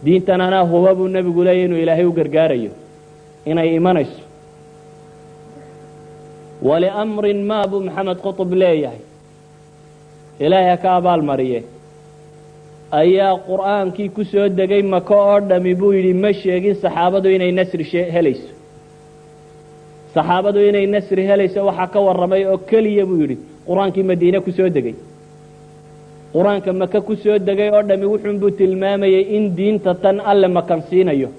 diintan anaa huba buu nebigu leeyahy inuu ilaahay u gargaarayo inay imanayso waliamrin maa buu maxamed qutub leeyahay ilaahay ha ka abaalmariye ayaa qur'aankii ku soo degay maka oo dhami buu yidhi ma sheegin saxaabadu inay nasri helayso. Saxaabadu inay nasri helayso waxaa ka warramay oo keliya buu yidhi qur'aankii madiine ku soo degay. Qur'aanka maka ku soo degay oo dhami wuxuunbuu tilmaamayey in diinta tan alle makansiinayo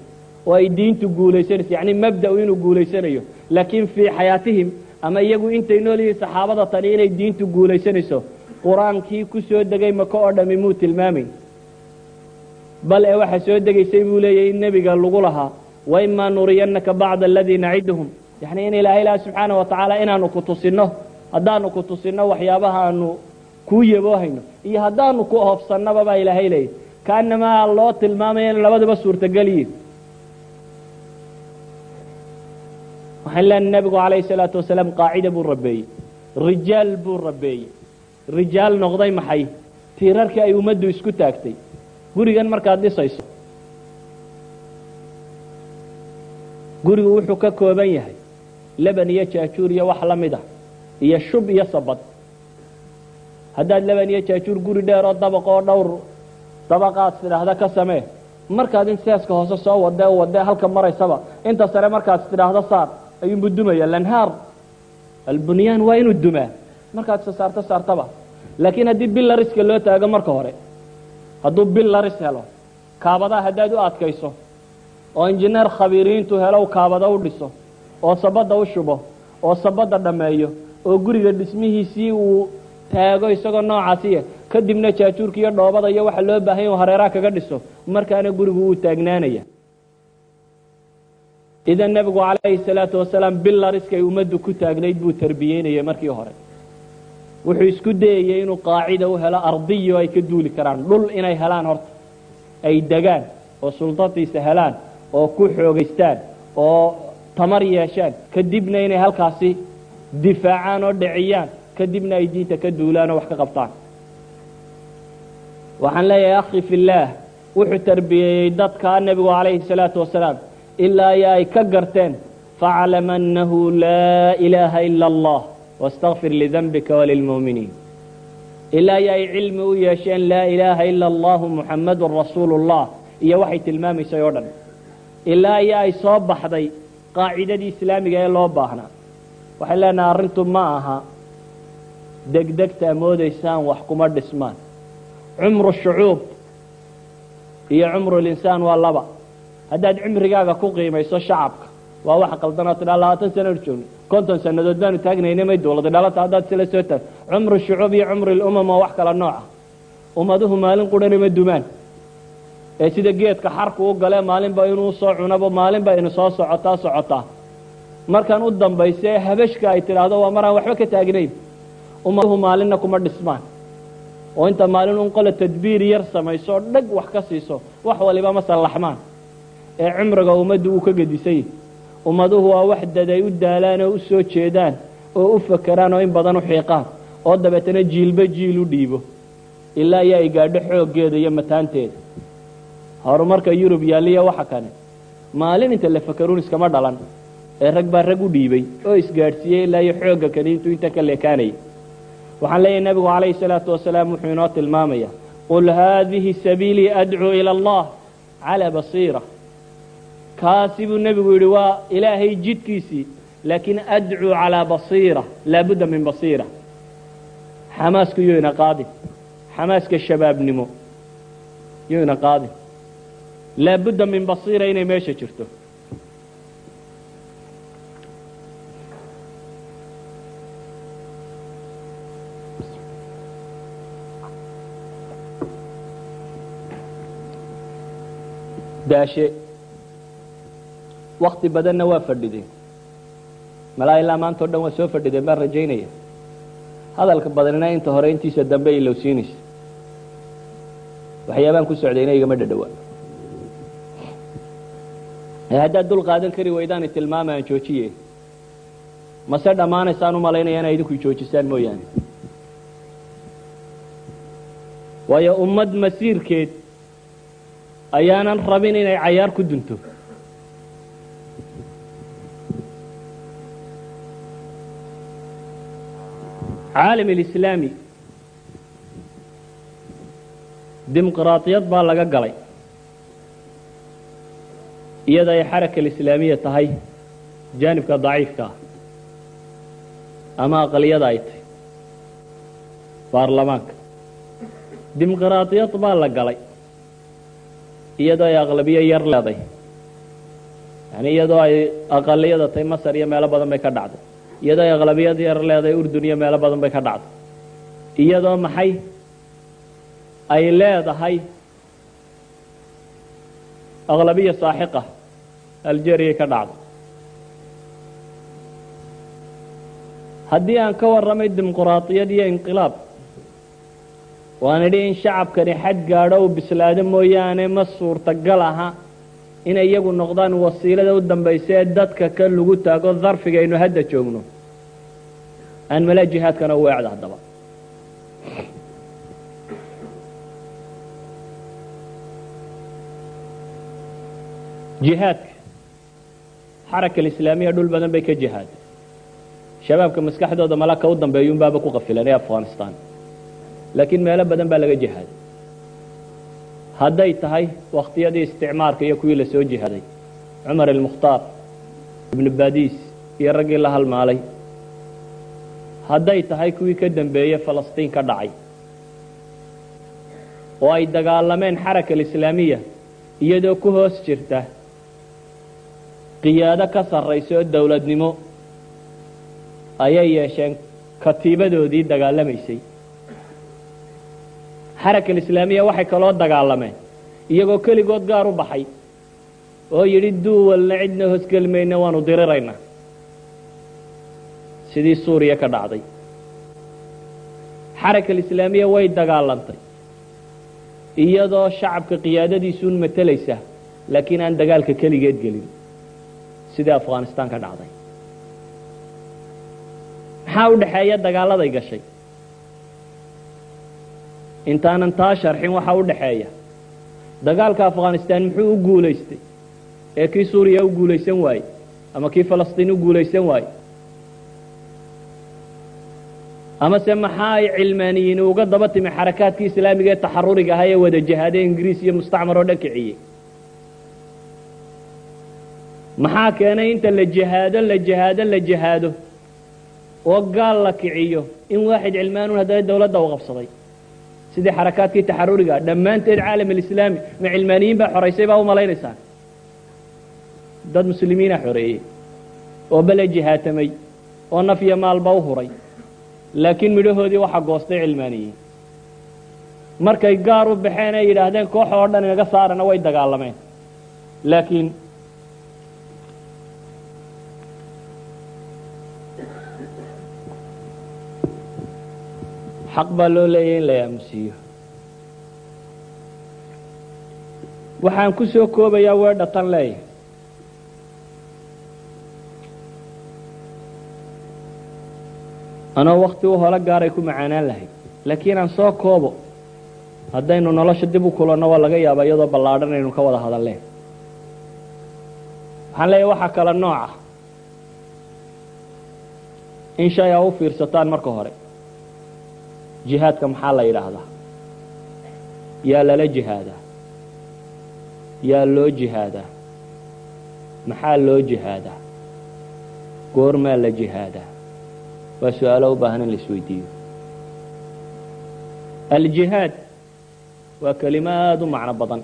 oo ay diintu guulaysanayso yacni mabda-u inuu guulaysanayo. Laakiin fii xayaatihim ama iyagu intay nool yihiin saxaabada tani inay diintu guulaysanayso qur'aankii ku soo degay maka oo dhami muu tilmaamay bal ee waxaa soo degaysay buu leeyahy in nebiga lagu lahaa waimaa nuriyannaka bacda aladii naciduhum. Yacni in ilaahay ilaha subxaana wa tacaala inaanu ku tusinno haddaanu ku tusinno waxyaabaha aanu kuu yaboohayno iyo haddaanu ku hoofsannaba baa ilaahay leeyahy kaanamaa loo tilmaamaya in labaduba suurtageliyiin waxaan leenahay nebigu calayhi salaatu wasalaam qaacida buu rabeeyey rijaal buu rabeeyey rijaal noqday maxay? Tiirarkii ay ummaddu isku taagtay gurigan markaad dhisayso. Gurigu wuxuu ka kooban yahay leban iyo jaajuur iyo wax la mid ah iyo shub iyo sabad. Haddaad leban iyo jaajuur guri dheer oo dabaq oo dhowr dabaqaad tidhaahda ka samee markaad in seeska hoose soo wadee wadee halka maraysaba inta sare markaad tidhaahdo saar ayuunbu dumaya lanhaar. Albunyaan waa inuu dumaa. Markaad isa saarto saartaba. Laakiin haddii bilariska loo taago marka hore hadduu bilaris helo kaabadaa haddaad u adkayso oo injineer khabiiriintu helo kaabada u dhiso oo sabadda u shubo oo sabadda dhammeeyo oo guriga dhismihiisii uu taago isagoo noocaasiya kadibna jaajuurka iyo dhoobada iyo waxa loo baahanya u hareeraha kaga dhiso markaana gurigu wuu taagnaanaya. Idan nebigu calayhi salaatu wasalaam bilariskay ummaddu ku taagnayd buu tarbiyeynayay markii hore wuxuu isku dayayey inuu qaacida u helo ardiyo ay ka duuli karaan. Dhul inay helaan horta ay degaan oo sultadiisa helaan oo ku xoogaystaan oo tamar yeeshaan kadibna inay halkaasi difaacaan oo dhiciyaan. Kadibna ay diinta ka duulaan oo wax ka qabtaan. Waxaan leeyahay akhi fillaah wuxuu tarbiyeeyey dadka nebigu calayhi salaatu wasalaam ilaa iyo ay ka garteen faclam annahu laa ilaaha ila allah wastakfir lidanbika walilmu'miniin ilaa iyo ay cilmi u yeesheen laa ilaaha ila allahu muxammadun rasuulu llah iyo waxay tilmaamaysay oo dhan ilaa iyo ay soo baxday qaacidadii islaamiga ee loo baahnaa waxay leenahay arrintu ma aha degdegtaa moodaysaan wax kuma dhismaan cumru shucuub iyo cumru linsaan waa laba haddaad cimrigaaga ku qiimayso shacabka waa wax qaldanoo tidhaa labaatan sano joogno konton sannadood baanu taagnayna may dawlada dhalata haddaad sila soo taag. Cumru shucuub iyo cumru lumam waa wax kala nooca. Ummaduhu maalin qurhana ma dumaan. Ee sida geedka xarku u gale maalinba inuu soo cunabo maalinba inu soo socotaa socotaa markan u dambaysa ee habashka ay tidhaahdo waa maraan waxba ka taagnayn. Ummaduhu maalinna kuma dhismaan. Oo inta maalin un qole tadbiir yar samayso dhag wax ka siiso wax waliba ma sallaxmaan. Ee cimriga ummaddu uu ka gedisay ummaduhu waa wax dad ay u daalaan oo u soo jeedaan oo u fakeraan oo in badan u xiiqaan oo dabeetana jiilba jiil u dhiibo. Ilaa iyo ay gaadho xooggeeda iyo mataanteeda. Horumarka yurub yaalliya waxa kane maalin inta la fakeruun iskama dhalan ee rag baa rag u dhiibay oo isgaadhsiiyey ilaa iyo xoogga kani intuu inta ka leekaanaya waxaan leeyahay nebigu calayhi salaatu wasalaam wuxuu inoo tilmaamaya qul haadihi sabiilii adcuu ila allah calaa basiira kaasi buu nebigu yidhi waa ilaahay jidkiisii laakiin adcuu calaa basiira laabudda min basiira. Xamaasku yuu ina qaadin xamaaska shabaabnimo yuu ina qaadin laabudda min basiira inay meesha jirto. Daashe wakti badanna waa fadhideen malaa ilaa maanta o dhan waa soo fadhideen baan rajaynaya hadalka badanina inta hore intiisa dambe ilowsiinaysa waxyaabaan ku socdayna igama dhadhawaa haddaad dul qaadan kari weydaani tilmaama aan joojiye mase dhammaanaysaan u malaynaya inay idinku joojisaan mooyaane waayo ummad masiirkeed ayaanan rabin inay cayaar ku dunto caalam alislaami. Dimuqraadiyad baa laga galay. Iyada ay xaraka alislaamiya tahay jaanibka daciifka ah ama aqaliyada ay tahy baarlamaanka. Dimuqraadiyad baa la galay. Iyadoo ay aqlabiyo yar leeday. Yani iyadoo ay aqaliyada tahay masar iyo meelo badan bay ka dhacday iyadoo aqlabiyad yar leedahay urdun iyo meelo badan bay ka dhacday. Iyadoo maxay? Ay leedahay aqlabiya saaxiqa algeria ka dhacday. Haddii aan ka warramay dimuquraadiyad iyo inqilaab waan idhi in shacabkani xad gaadho uu bislaado mooyaane ma suurtagal aha inay iyagu noqdaan wasiilada u dambaysa ee dadka ka lagu taago darfiga aynu hadda joogno. Aan malaa jihaadkana u eecda haddaba. Jihaadka xaraka alislaamiya dhul badan bay ka jihaaday shabaabka maskaxdooda malaka u dambeeyun baaba ku qafilan ee afghanistan. Laakiin meelo badan baa laga jihaaday hadday tahay wakhtiyadii isticmaarka iyo kuwii la soo jihaaday cumar almukhtaar ibnu badiis iyo raggii la halmaalay. Hadday tahay kuwii ka dambeeyey falastiin ka dhacay. Oo ay dagaalameen xaraka alislaamiya iyadoo ku hoos jirta qiyaado ka sarraysa dowladnimo ayay yeesheen katiibadoodii dagaalamaysay xaraka alislaamiya waxay kaloo dagaalameen iyagoo keligood gaar u baxay oo yidhi duwalna cidna hoosgelmayna waanu diriraynaa. Sidii suuriya ka dhacday. Xaraka alislaamiya way dagaalantay iyadoo shacabka qiyaadadiisuun matelaysa laakiin aan dagaalka keligeed gelin. Sidii afghanistan ka dhacday. Maxaa u dhexeeya dagaaladay gashay intaanan taa sharxin waxaa u dhexeeya dagaalka afghanistan muxuu u guulaystay? Ee kii suuriya u guulaysan waaye ama kii falastiin u guulaysan waaye amase maxaa ay cilmaaniyiin uga daba timi xarakaadkii islaamiga ee taxaruriga ahaa ee wada jihaade ingiriis iyo mustacmar oo dhan kiciyey maxaa keenay inta la jihaado la jihaado la jihaado? Oo gaal la kiciyo. In waaxid cilmaanun haddana dawladda u qabsaday sidii xarakaadkii taxaruriga dhammaanteed caalam alislaami ma cilmaaniyiin baa xoraysay baa u malaynaysaan dad muslimiina xoreeyey oo bele jihaatamay oo naf iyo maalba u huray. Laakiin midhahoodii waxaa goostay cilmaaniyiin. Markay gaar u baxeen ay yidhaahdeen koox oo dhan inaga saarana way dagaalameen. Laakiin xaq baa loo leeyahy in la aamusiiyo waxaan ku soo koobayaa weedha tan leeyahay anoo wakti u holo gaaray ku macaanaan lahayd laakiin aan soo koobo haddaynu nolosha dib u kulanno waa laga yaaba iyadoo ballaadhan aynu ka wada hadalleen waxaan leeyahay waxaa kale nooca in shay a u fiirsataan marka hore jihaadka maxaa la yidhaahdaa? Yaa lala jihaadaa? Yaa loo jihaadaa? Maxaa loo jihaadaa? Goormaa la jihaadaa? Waa su'aalo u baahan in la isweydiiyo. Aljihaad waa kelimo aada u macno badan.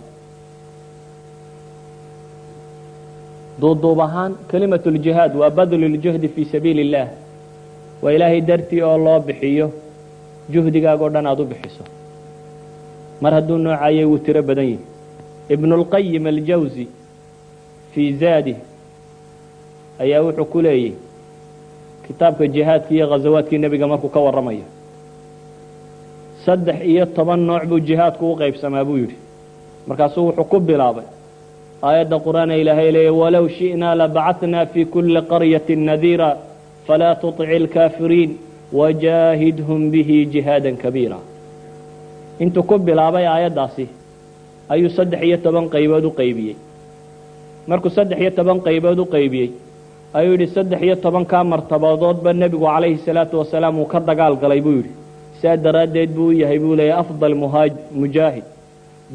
Duuduub ahaan kelimat ljihaad waa badlu ljuhdi fii sabiili اllah waa ilaahay dartii oo loo bixiyo juhdigaagoo dhan aada u bixiso mar hadduu noocayay wuu tiro badan yihi ibn اlqayim aljawsi fii zaadih ayaa wuxuu ku leeyay kitaabka jihaadkii iyo ghazawaadkii nebiga markuu ka warramayo saddex iyo toban nooc buu jihaadku u qaybsamaa buu yidhi markaasuu wuxuu ku bilaabay aayadda qur'aan ee ilaahay leeya walow shi'naa labacatnaa fii kuli qaryati nadiira falaa tuطici اlkaafiriin wajaahidhum bihi jihaada kabiira intuu ku bilaabay aayaddaasi ayuu saddex iyo toban qaybood u qaybiyey markuu saddex iyo toban qaybood u qaybiyey ayuu yidhi saddex iyo tobankaa martabadoodba nebigu calayhi salaatu wasalaam uu ka dagaal galay buu yidhi saa daraaddeed buu u yahay buu leeyahy afdal mujaahid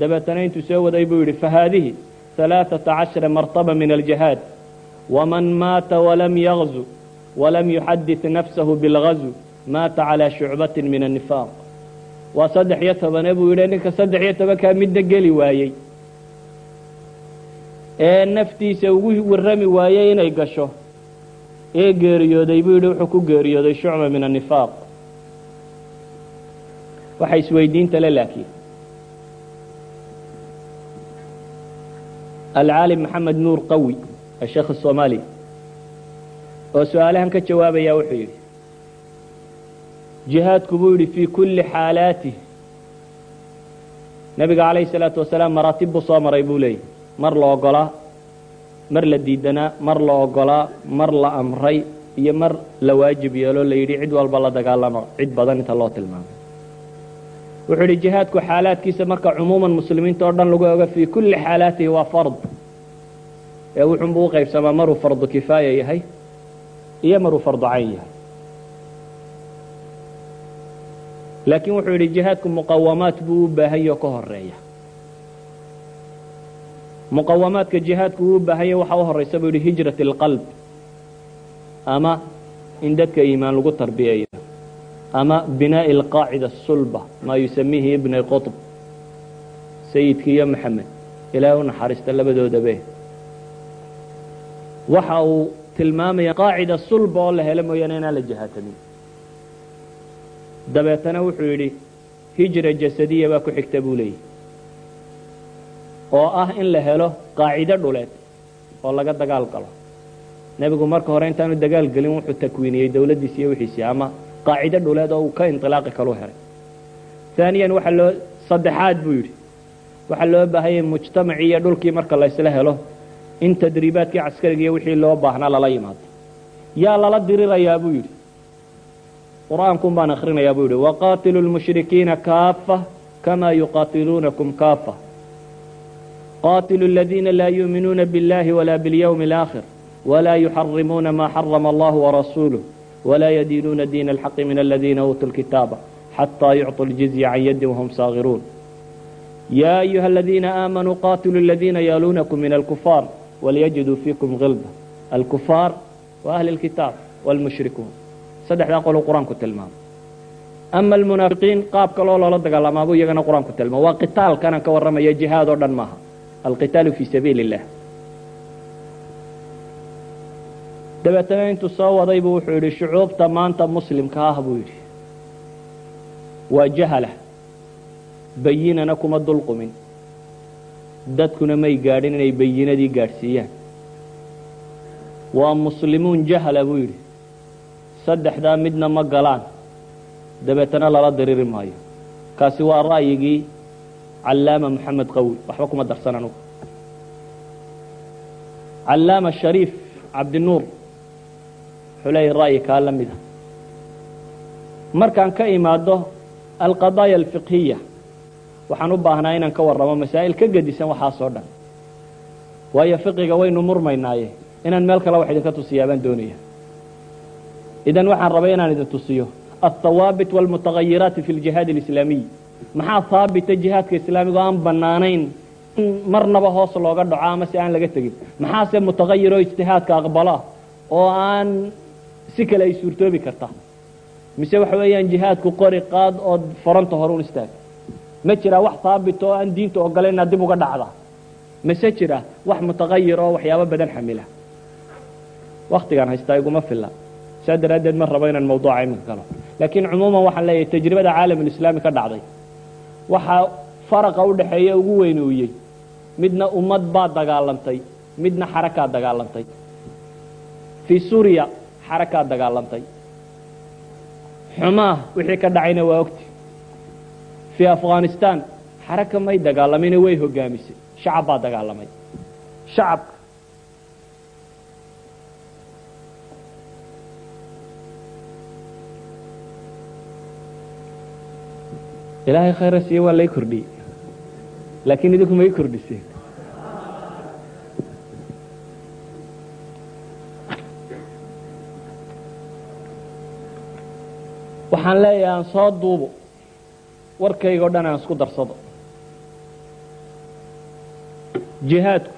dabeetana intuu soo waday buu yidhi fahaadihi halaaثata cashara martaba min aljihaad waman maata walam yagzu walam yuxadid nafsahu bilgazw maata calaa shucbatin min annifaaq. Waa saddex iyo tobane buu yidhi ninka saddex iyo tobankaa midna geli waayey. Ee naftiisa ugu warrami waayey inay gasho ee geeriyooday buu yidhi wuxuu ku geeriyooday shucba min annifaaq. Waxay isweydiinta le laakiin. Alcaalim maxamed nuur qawi asheekh الsoomaali oo su'aalahan ka jawaabaya wuxuu yidhi jihaadku buu yidhi fii kulli xaalaatih nebiga calayhi الsalaatu wasalaam maraatib buu soo maray buu leeyahy mar la ogolaa mar la diidanaa mar la ogolaa mar la amray iyo mar la waajib yeeloo la yidhi cid walba la dagaalamo cid badan inta loo tilmaamay wuxuu yidhi jihaadku xaalaadkiisa marka cumuuman muslimiinta oo dhan lagu ogo fii kulli xaalaatihi waa fard. Ee wuxunbuu u qaybsamaa maruu fardu kifaaya yahay iyo maruu fardu cayn yahay laakiin wuxuu yidhi jihaadku muqawamaat buu u baahan yaho ka horeeya muqawamaadka jihaadku uu u baahan yahy waxaa u horeysa buu yidhi hijrat اlqalb ama in dadka iimaan lagu tarbiyayo ama binaaءi اlqaacida الsulba maa yusamiihi ibni qطb sayidki iyo maxamed ilaahay u naxariista labadoodabe waxa uu tilmaamaya qaacida sulba oo la helo mooyaane inaan la jihaatamin dabeetana wuxuu yidhi hijra jasadiya baa ku xigta buu leeyahy oo ah in la helo qaacido dhuleed oo laga dagaal galo. Nebigu marka hore intaanu dagaal gelin wuxuu takwiiniyey dowladdiisi iyo wixiisii ama qaacido dhuleed oo uu ka indilaaqi kalu helay. Haaniyan waxaa loo saddexaad buu yidhi waxaa loo baahanyay mujtamacii iyo dhulkii marka la ysla helo in tadriibaadkii caskariga iyo wixii loo baahnaa lala yimaado. Yaa lala dirirayaa buu yidhi qur-aankun baan akrinayaa buu yidhi waqaatilu lmushrikiina kaafa kama yuqaatiluunakum kaafa قاتلوا الذين لا يؤمنون بالله ولا باليوم الآخر ولا يحرمون ما حرم الله ورسوله ولا يدينون دين الحق من الذين أوتوا الكتاب حتى يعطوا الجزية عن يد وهم صاغرون يا أيها الذين آمنوا قاتلوا الذين يالونكم من الكفار وليجدوا فيكم غلظة الكفار وأهل الكتاب والمشركون صدح saddexdaa qoluu qur'aanku tilmaamo. Ama almunaafiqiin qaab kaloo loola dagaalamaabuu iyagana qur'aanku tilmaamo. Waa qitaalkanan ka warramaya jihaad oo dhan maaha. Alqitaalu fii sabiili illah dabeetana intuu soo waday buu wuxuu yidhi shucuubta maanta muslimka ah buu yidhi. Waa jahala. Bayinana kuma dulqumin. Dadkuna may gaadhin inay bayinadii gaadhsiiyaan. Waa muslimuun jahala buu yidhi saddexdaa midna ma galaan. Dabeetana lala diriri maayo. Kaasi waa ra'yigii callaama maxamed qawi. Waxba kuma darsan anugu. Callaama shariif cabdinuur. Wuxuu leeyahy ra'yi kaa la mida markaan ka imaado alqadaaya alfiqhiya waxaan u baahnaa inaan ka warramo masaa'il ka gedisan waxaasoo dhan. Waayo fiqiga waynu murmaynaaye. Inaan meel kale wax idinka tusiyaa baan doonaya idan waxaan rabay inaan idin tusiyo althawaabit wاlmutagayiraati fi اljihaad اlislaamiy maxaa haabita jihaadka islaamiga oo aan bannaanayn in marnaba hoos looga dhaco ama si aan laga tegin maxaase mutagayiroo ijtihaadka aqbala oo aan si kale ay suurtoobi karta mise waxa weeyaan jihaadku qori qaad oo faranta hore un istaag ma jira wax haabit oo aan diinta ogolayn inaad dib uga dhacda mase jira wax mutagayir oo waxyaabo badan xamila waktigaan haystaa iguma filla saa daraaddeed ma rabo inaan mawduuca galo laakiin cumuuman waxaan leeyahay tajribada caalamulislaami ka dhacday. Waxaa faraqa u dhaxeeya ugu weynuuyey midna ummad baa dagaalantay midna xarakaa dagaalantay. Fii suuriya xarakaa dagaalantay. Xumaah wixii ka dhacayna waa ogti. Fii afghanistan xaraka may dagaalamayna way hogaamisay shacab baa dagaalamay. Shacabka ilaahay khayra siiye waa lay kordhiyey laakiin idinku may kordhiseen waxaan leeyahay aan soo duubo. Warkayga dhan aan isku darsado. Jihaadku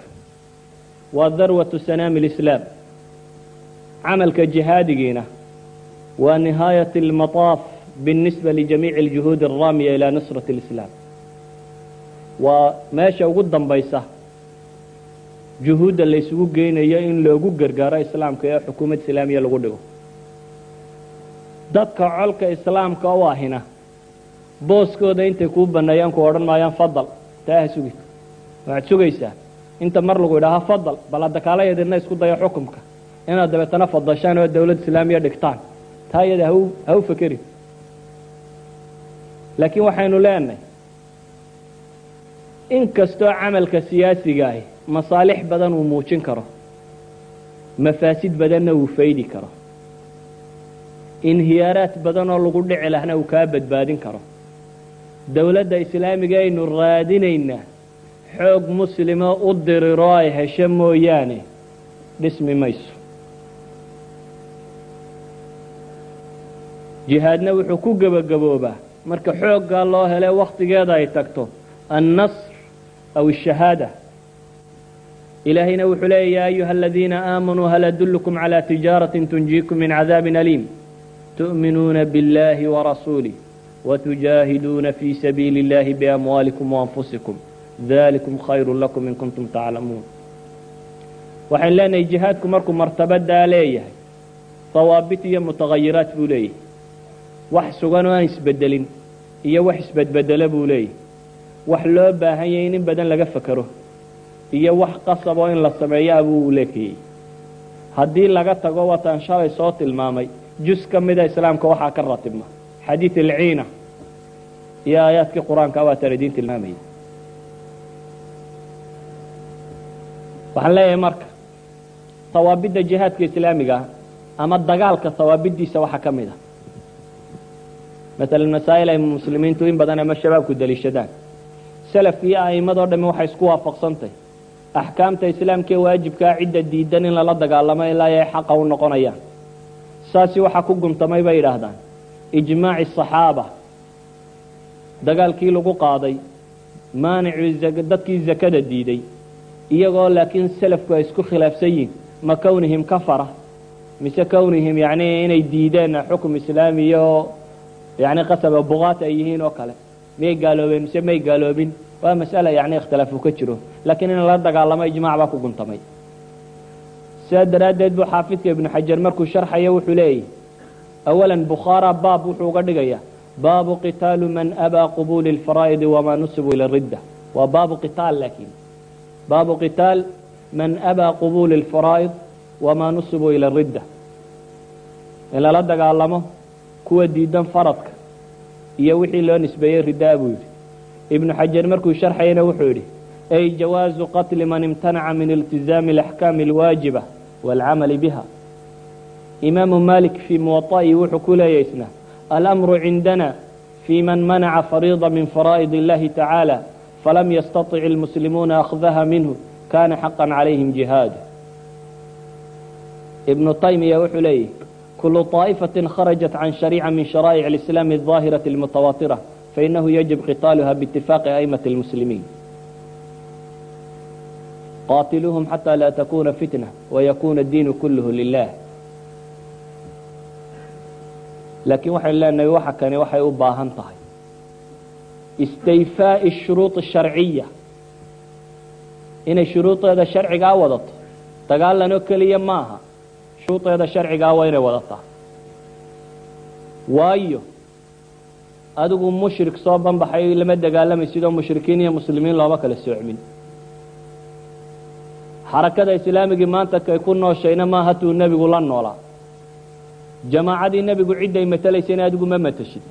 waa darwatu sanaami اlislaam camalka jihaadigiina waa nihaayat اlmataaf biاnnisba lijamiici اljuhuud الraamiya ilaa nusrat اlislaam waa meesha ugu dambaysa juhuudda la ysugu geynayo in loogu gargaaro islaamka ee xukuumad islaamiya lagu dhigo dadka colka islaamka u ahina booskooda intay kuu baneeyaan ku odhan maayaan fadal taa ha sugi waxaad sugaysaa inta mar lagu idhaaha fadal bal hadda kaalayadirna isku dayo xukumka inaad dabeetana fadashaan oo dawlad islaamiya dhigtaan taa iyada hau ha u fekerin laakiin waxaynu leenahay in kastoo camalka siyaasiga ahi masaalix badan uu muujin karo mafaasid badanna uu faydi karo inhiyaaraad badan oo lagu dhici lahna uu kaa badbaadin karo. Dowladda islaamiga aynu raadinaynaa xoog muslimo u diriroo ay hesho mooyaane dhismi mayso. Jihaadna wuxuu ku gebagaboobaa marka xooggaa loo hele wakhtigeeda ay tagto annasr aw ashahaada ilaahayna wuxuu leeya ya ayuha aladiina aamanuu hal adullukum calى tijaaratin tunjiikum min cadaabin aliim tu'minuuna biاllahi warasuulih watujaahiduuna fii sabiili اllahi biamwaalikum waanfusikum dalikum khayru lakum in kuntum taclamuun waxaynu leenahay jihaadku markuu martabadaa leeyahay hawaabit iyo mutagayiraat buu leeyahay wax sugan oo aan isbedelin iyo wax isbedbedelo buu leeyahay wax loo baahan yahay in in badan laga fekero iyo wax qasaboo in la sameeyo abuu leekayey haddii laga tago wataan shalay soo tilmaamay jus ka mida islaamka waxaa ka ratibma. Xadiid alciina iyo aayaadkii qur'aanka waataan idiin tilmaamayay waxaan leeyahay marka hawaabidda jihaadka islaamiga ama dagaalka hawaabiddiisa waxaa ka mid a masalan masaa'il ay muslimiintu in badan ama shabaabku daliishadaan. Salaf iyo a'immadoo dhamme waxay isku waafaqsantahy axkaamta islaamkaee waajibkaa cidda diidan in lala dagaalamo ilaa ay xaqa u noqonayaan. Saasi waxaa ku guntamay bay yidhaahdaan. Ijmaaci asaxaaba dagaalkii lagu qaaday maanicu dadkii zakada diiday. Iyagoo laakiin salafku ay isku khilaafsan yihiin ma kownihim kafara mise kownihim yacni inay diideen xukum islaamiya oo yacni qasaba buqaat ay yihiin oo kale miyay gaaloobeen mise may gaaloobin waa mas'ala yacni ikhtilaafu ka jiro laakiin in la dagaalamo ijmaac baa ku guntamay sidaa daraaddeed buu xaafidka ibnu xajar markuu sharxayo wuxuu leeyahy awalan bukhaara baab wuxuu uga dhigaya baabu qitaalu man abaa qubuuli اlfaraa'idi wamaa nusibu ila ridda waa baabu qitaal laakiin baabu qitaal man abaa qubuuli اlfaraa'id wamaa nusibu ila ridda in lala dagaalamo kuwa diidan faradka iyo wixii loo nisbeeyey riddaa buu yidhi ibnu xajar markuu sharxayana wuxuu yidhi ay jawaazu qatli man imtanaca min iltizaami alaxkaami alwaajiba waalcamali biha imaamu malik fii muwaطa'i wuxuu ku leeyahy isna alamru cindana fii man manaca fariida min faraa'id اllahi tacaala falam yastaطic اlmuslimuuna akhdaha minhu kana xaqa calayhim jihaadu ibnu taymiya wuxuu leeyahy kulu طaa'ifaة kharajat can shariica min sharaa'ic اlislaam الظaahiraةi اlmutawaatira fainahu yajib qitaaluha biitifaaqi a'imaةi اlmuslimiin qaatiluuhum xataa laa takuna fitna wayakuna اdiinu kulluhu lilah laakiin waxaynu leenahay waxa kani waxay u baahan tahay istayfaaءi الshuruuط الsharciya inay shuruudeeda sharcigaa wadato dagaalanoo keliya maaha shuruudeeda sharcigaa waa inay wadataa. Waayo adigu mushrik soo banbaxay lama dagaalamay sidoo mushrikiin iyo muslimiin looma kala soocmin xarakada islaamigii maanta kay ku nooshayna maaha tuu nebigu la noolaa jamaacadii nebigu cidday matelaysayna adigu ma mateshid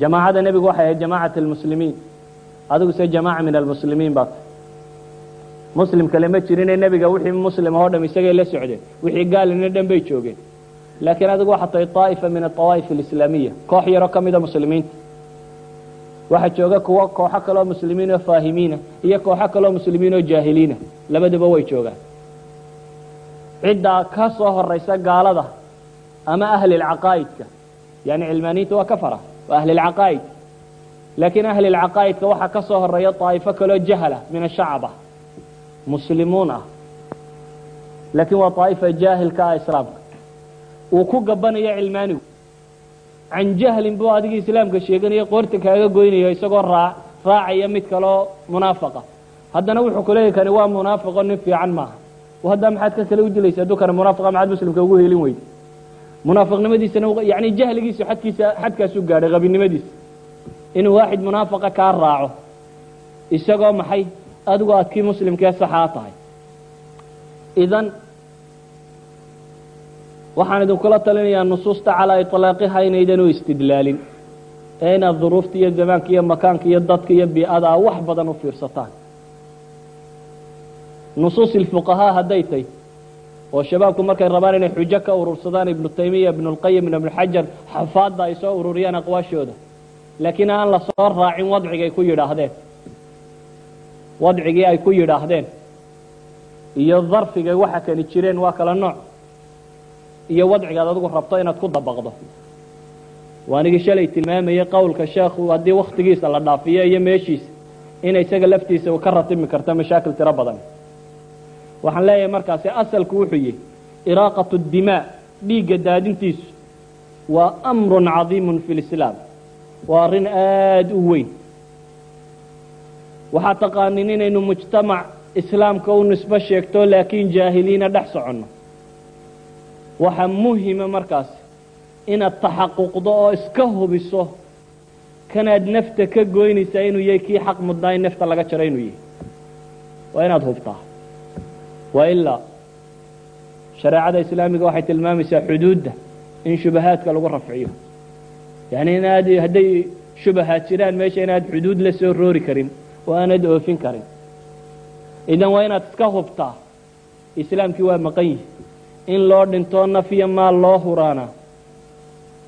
jamaacada nebigu waxay ahayd jamaacat almuslimiin adigu se jamaaca min almuslimiin baat muslim kale ma jirine nebiga wixii muslim oo dham isagay la socdeen wixii gaalina dhan bay joogeen. Laakiin adigu waxaa tahay طaa'ifa min aطawaa'if alislaamiya koox yaroo ka mida muslimiinta waxaa jooga kuwo kooxo kaleo muslimiin oo faahimiina iyo kooxo kaleo muslimiin oo jaahiliina. Labaduba way joogaan. Ciddaa ka soo horaysa gaalada ama ahlilcaqaa'idka yani cilmaaniyiinta waa ka fara waa ahlilcaqaa'id. Laakiin ahlilcaqaa'idka waxaa ka soo horreeya daa'ifo kaleo jahala min ashacaba muslimuun ah. Laakiin waa daa'ifa jaahilka ah islaamka. Uu ku gabanayo cilmaanigu can jahlin buu adigii islaamka sheeganaya qoorta kaaga goynaya isagoo raa raacaya mid kaleo munaafaqa. Haddana wuxuu ku leeyahy kani waa munaafiqo nin fiican maaha. Haddaa maxaad ka kale u dilaysa hadduu kane munaafiqa maxaad muslimka ugu helin weyda munaafiqnimadiisana yani jahligiisu xadkiisa xadkaasuu gaadhay qabinimadiisa. Inuu waaxid munaafaqa kaa raaco. Isagoo maxay adigu aad kii muslimkee saxaa tahay. Idan waxaan idinkula talinayaa nusuusta calaa iطlaaqiha inaydan istidlaalin. Ee duruufta iyo zamaanka iyo makaanka iyo dadka iyo bii'ada a wax badan u fiirsataan. Nusuus ilfuqahaa hadday tay oo shabaabku markay rabaan inay xujo ka urursadaan ibnu taymiya ibnu lqayim ibnu xajar xafaadda ay soo ururiyaan aqwaashooda. Laakiin aan la soo raacin wadcigay ku yidhaahdeen wadcigii ay ku yidhaahdeen. Iyo darfigay waxa kani jireen waa kala nooc. Iyo wadcigaad adigu rabto inaad ku dabaqdo. Waanigii shalay tilmaamayay qowlka sheekhu haddii waktigiisa la dhaafiyo iyo meeshiisa ina isaga laftiisa ka ratimi karta mashaakil tiro badan. Waxaan leeyahay markaasi asalku wuxuu yihi iraaqatu dimaa dhiigga daadintiisu waa amrun cadiimun fi lislaam waa arrin aada u weyn waxaa taqaanin inaynu mujtamac islaamka u nisbo sheegto laakiin jaahiliina dhex soconno. Waxaa muhima markaasi inaad taxaquqdo oo iska hubiso kanaad nafta ka goynaysaa inuu yahay kii xaq mudnaa in nafta laga jaro inuu yahay. Waa inaad hubtaa. Wa ilaa shareecada islaamiga waxay tilmaamaysaa xuduudda in shubahaadka lagu rafciyo. Yani inaad hadday shubahaad jiraan meesha inaad xuduud la soo roori karin oo aanad oofin karin. Idan waa inaad iska hubtaa islaamkii waa maqan yihi in loo dhinto naf iyo maal loo huraana.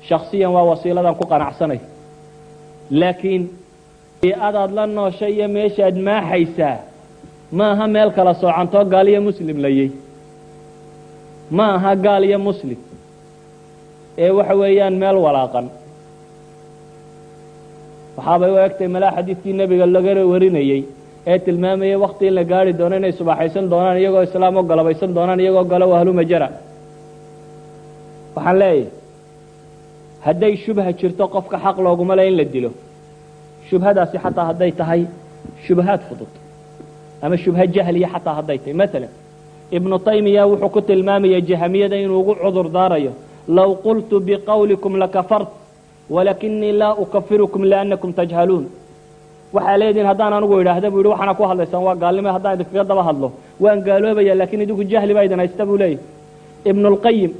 Shaksiyan waa wasiiladan ku qanacsanay. Laakiin adaad la nooshay iyo meeshaad maaxaysaa ma aha meel kala soocantoo gaal iyo muslim layay ma aha gaal iyo muslim. Ee waxa weeyaan meel walaaqan waxaabay u egtay malaa xadiidkii nebiga laga warinayey ee tilmaamayay wakti in la gaari doono inay subaxaysan doonaan iyagoo islaam oo galabaysan doonaan iyagoo galo wahluma jara. Waxaan leeyahay hadday shubha jirto qofka xaq looguma le in la dilo. Shubhadaasi xataa hadday tahay shubhaad fudud ama shubha jahliya xataa hadday tahay. Maalan ibnu taymiya wuxuu ku tilmaamaya jahamiyada inuu ugu cudur daarayo low qultu biqowlikum lakafart walakinii laa ukafirukum liannakum tajhaluun. Waxaa leedihin haddaan anigu idhaahda buu yihi waxaana ku hadlaysaan waa gaalnimo haddaan idinkaga daba hadlo waan gaaloobaya laakiin idinku jahli baa idin haysta buu leeyahy ibnu lqayim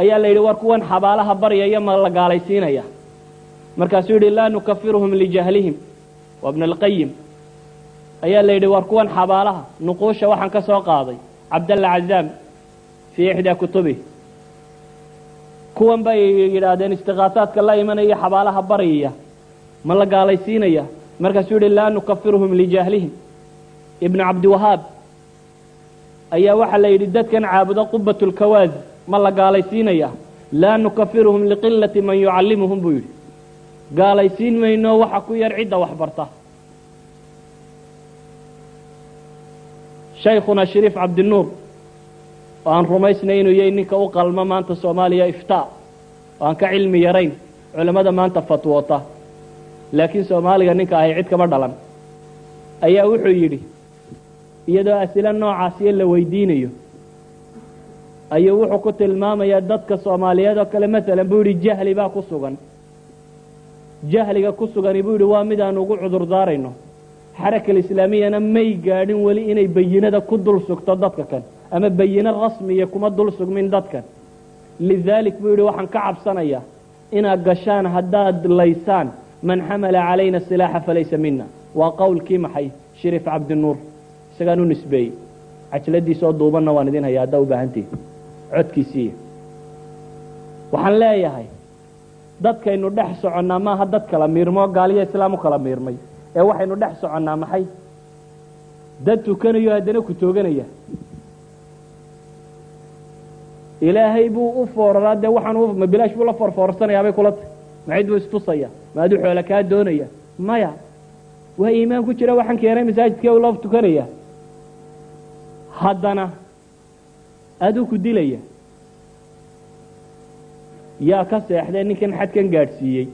ayaa la yidhi war kuwan xabaalaha baryaya ma la gaalaysiinaya. Markaasuu yidhi laa nukafiruhum lijahlihim. Waa ibn alqayim ayaa la yidhi war kuwan xabaalaha nuquusha waxaan ka soo qaaday cabdalla cazaam fii ixdaa kutubi kuwan bay yidhaahdeen istiqaasaadka la imanaya xabaalaha baryaya ma la gaalaysiinaya. Markaasuu yihi laa nukafiruhum lijahlihim. Ibnu cabdiwahaab ayaa waxaa la yidhi dadkan caabudo qubat lkawaaz ma la gaalaysiinaya. Laa nukafiruhum liqilati man yucallimuhum buu yidhi. Gaalaysiin mayno waxa ku yar cidda wax barta. Shaykhuna shariif cabdinuur oo aan rumaysnay inuu yahay ninka u qalmo maanta soomaaliya iftaa oo aan ka cilmi yarayn culimmada maanta fatwoota. Laakiin soomaaliga ninka ahay cid kama dhalan. Ayaa wuxuu yidhi iyadoo asilo noocaasiyo la weydiinayo ayuu wuxuu ku tilmaamayaa dadka soomaaliyeed oo kale masalan buu yidhi jahli baa ku sugan. Jahliga ku sugani buu yidhi waa mid aan ugu cudur daarayno. Xaraka alislaamiyana may gaadhin weli inay bayinada ku dul sugto dadka kan ama bayino rasmiya kuma dul sugmin dadkan lidaalik buu yidhi waxaan ka cabsanayaa inaad gashaan haddaad laysaan. Man xamala calayna silaaxa falaysa mina waa qowlkii maxay? Shariif cabdinuur. Isagaan u nisbeeyey cajladiisoo duubanna waan idin hayaa haddaa u baahantihi. Codkiisiiya waxaan leeyahay dadkaynu dhex soconnaa maaha dad kala miirmo gaaliyo islaam u kala miirmay. Ee waxaynu dhex soconnaa maxay? Dad tukanayo haddana ku tooganaya ilaahay buu u fooraraa dee waxaan bilaash buu la forfoorsanayaa bay kula tahy macid buu istusaya? Ma aduu xoola kaa doonaya. Maya waa iimaan ku jira waxaan keenay masaajidkee u la tukanaya. Haddana aduu ku dilaya. Yaa ka seexdee ninkan xadkan gaadhsiiyey.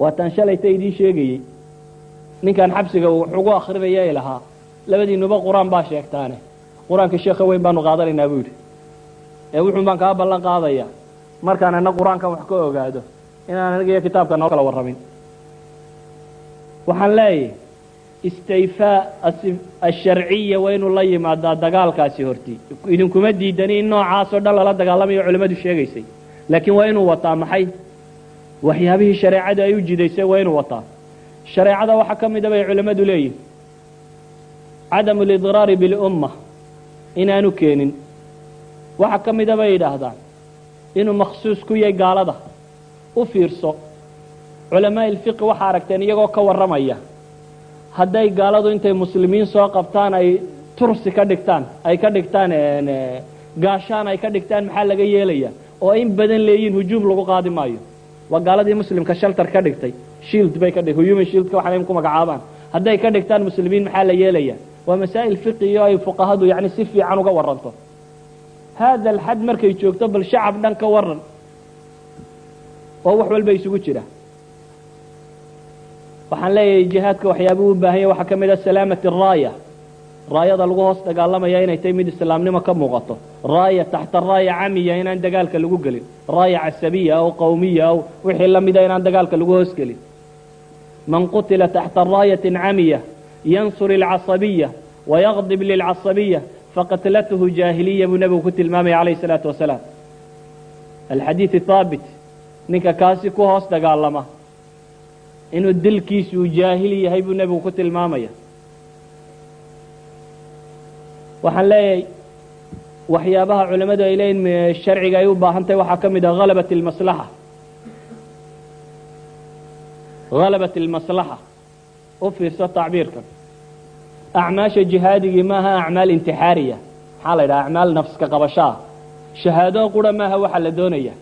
Waataan shalayta idiin sheegayey. Ninkan xabsiga uu ugu akrinaya i lahaa labadiinuba qur'aan baa sheegtaane. Qur'aanka sheekha weyn baanu qaadanaynaa buu yidhi ee wuxuun baan kaa ballan qaadaya. Markaan ana qur'aankan wax ka ogaado inaan aniga kitaabka noo kala warramin waxaan leeyahy istayfaa asharciya waa inuu la yimaadaa dagaalkaasi horti idinkuma diidani in noocaasoo dhan lala dagaalamayo culimmadu sheegaysay. Laakiin waa inuu wataa maxay? Waxyaabihii shareecadu ay u jidaysay waa inuu wataa. Shareecada waxaa ka mida bay culimmadu leeyihiin cadamu lidraari bilumma inaanu keenin waxaa ka mida bay yidhaahdaan. Inuu makhsuus ku yahay gaalada. U fiirso. Culamaa ilfiqi waxaa aragteen iyagoo ka warramaya. Hadday gaaladu intay muslimiin soo qabtaan ay tursi ka dhigtaan ay ka dhigtaan gaashaan ay ka dhigtaan maxaa laga yeelaya? Oo in badan leeyihiin hujuum lagu qaadi maayo. Waa gaaladii muslimka shaltar ka dhigtay. Shield bay ka dhig human shieldka waxana ku magacaabaan. Hadday ka dhigtaan muslimiin maxaa la yeelaya? Waa masaa'il fiqiyo ay fuqahadu yacni si fiican uga warranto haada alxad markay joogto bal shacab dhan ka waran oo wax walba isugu jira waxaan leeyahay jihaadka waxyaabuu u baahanya waxaa ka mid a salaamat raaya raayada lagu hoos dagaalamaya inay tahay mid islaamnimo ka muuqato raaya taxta raaya camiya inaan dagaalka lagu gelin raaya casabiya aw qawmiya aw wixii la inaan dagaalka lagu hoos gelin man qutila taxta raayatin camiya yansur ilcasabiya wayaqdib lilcasabiya faqatlathu jaahiliya buu nebigu ku tilmaamaya calayh isalaatu wasalaam. Alxadiid haabit ninka kaasi ku hoos dagaalama. Inuu dilkiisu uu jaahili yahay buu nebigu ku tilmaamaya. Waxaan leeyahay waxyaabaha culammadu ay leeyihiin sharciga ay u baahan tahay waxaa ka mid ah halabat almaslaxa halabat almaslaxa u tacbiirkan acmaasha jihaadigii maaha acmaal intixaariya maxaa la yidhaha acmaal nafska qabashaa shahaado qura maaha waxaa la doonaya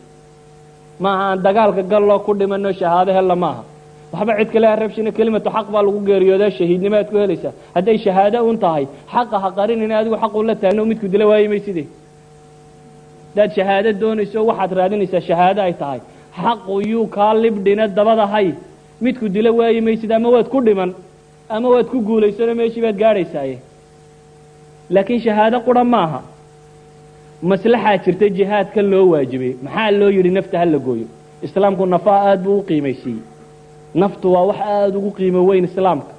maaha aan dagaalka galloo ku dhimano shahaado hella maaha waxba cid kale harabshina kelimatu xaq baa lagu geeriyoodaa shahiidnimo aad ku helaysaa hadday shahaado un tahay xaqa ha qarinin adigu xaqu la taagno midku dila waayi mayside haddaad shahaado doonayso waxaad raadinaysaa shahaado ay tahay xaqu yuu kaa libdhina dabada hay midku dila waayi maysid ama waad ku dhiman ama waad ku guulaysano meeshii baad gaadhaysaaye. Laakiin shahaado qura maaha. Maslaxaa jirta jihaadka loo waajibay. Maxaa loo yidhi nafta ha la gooyo? Islaamku nafaa aad buu u qiimaysiiyey. Naftu waa wax aada ugu qiimo weyn islaamka.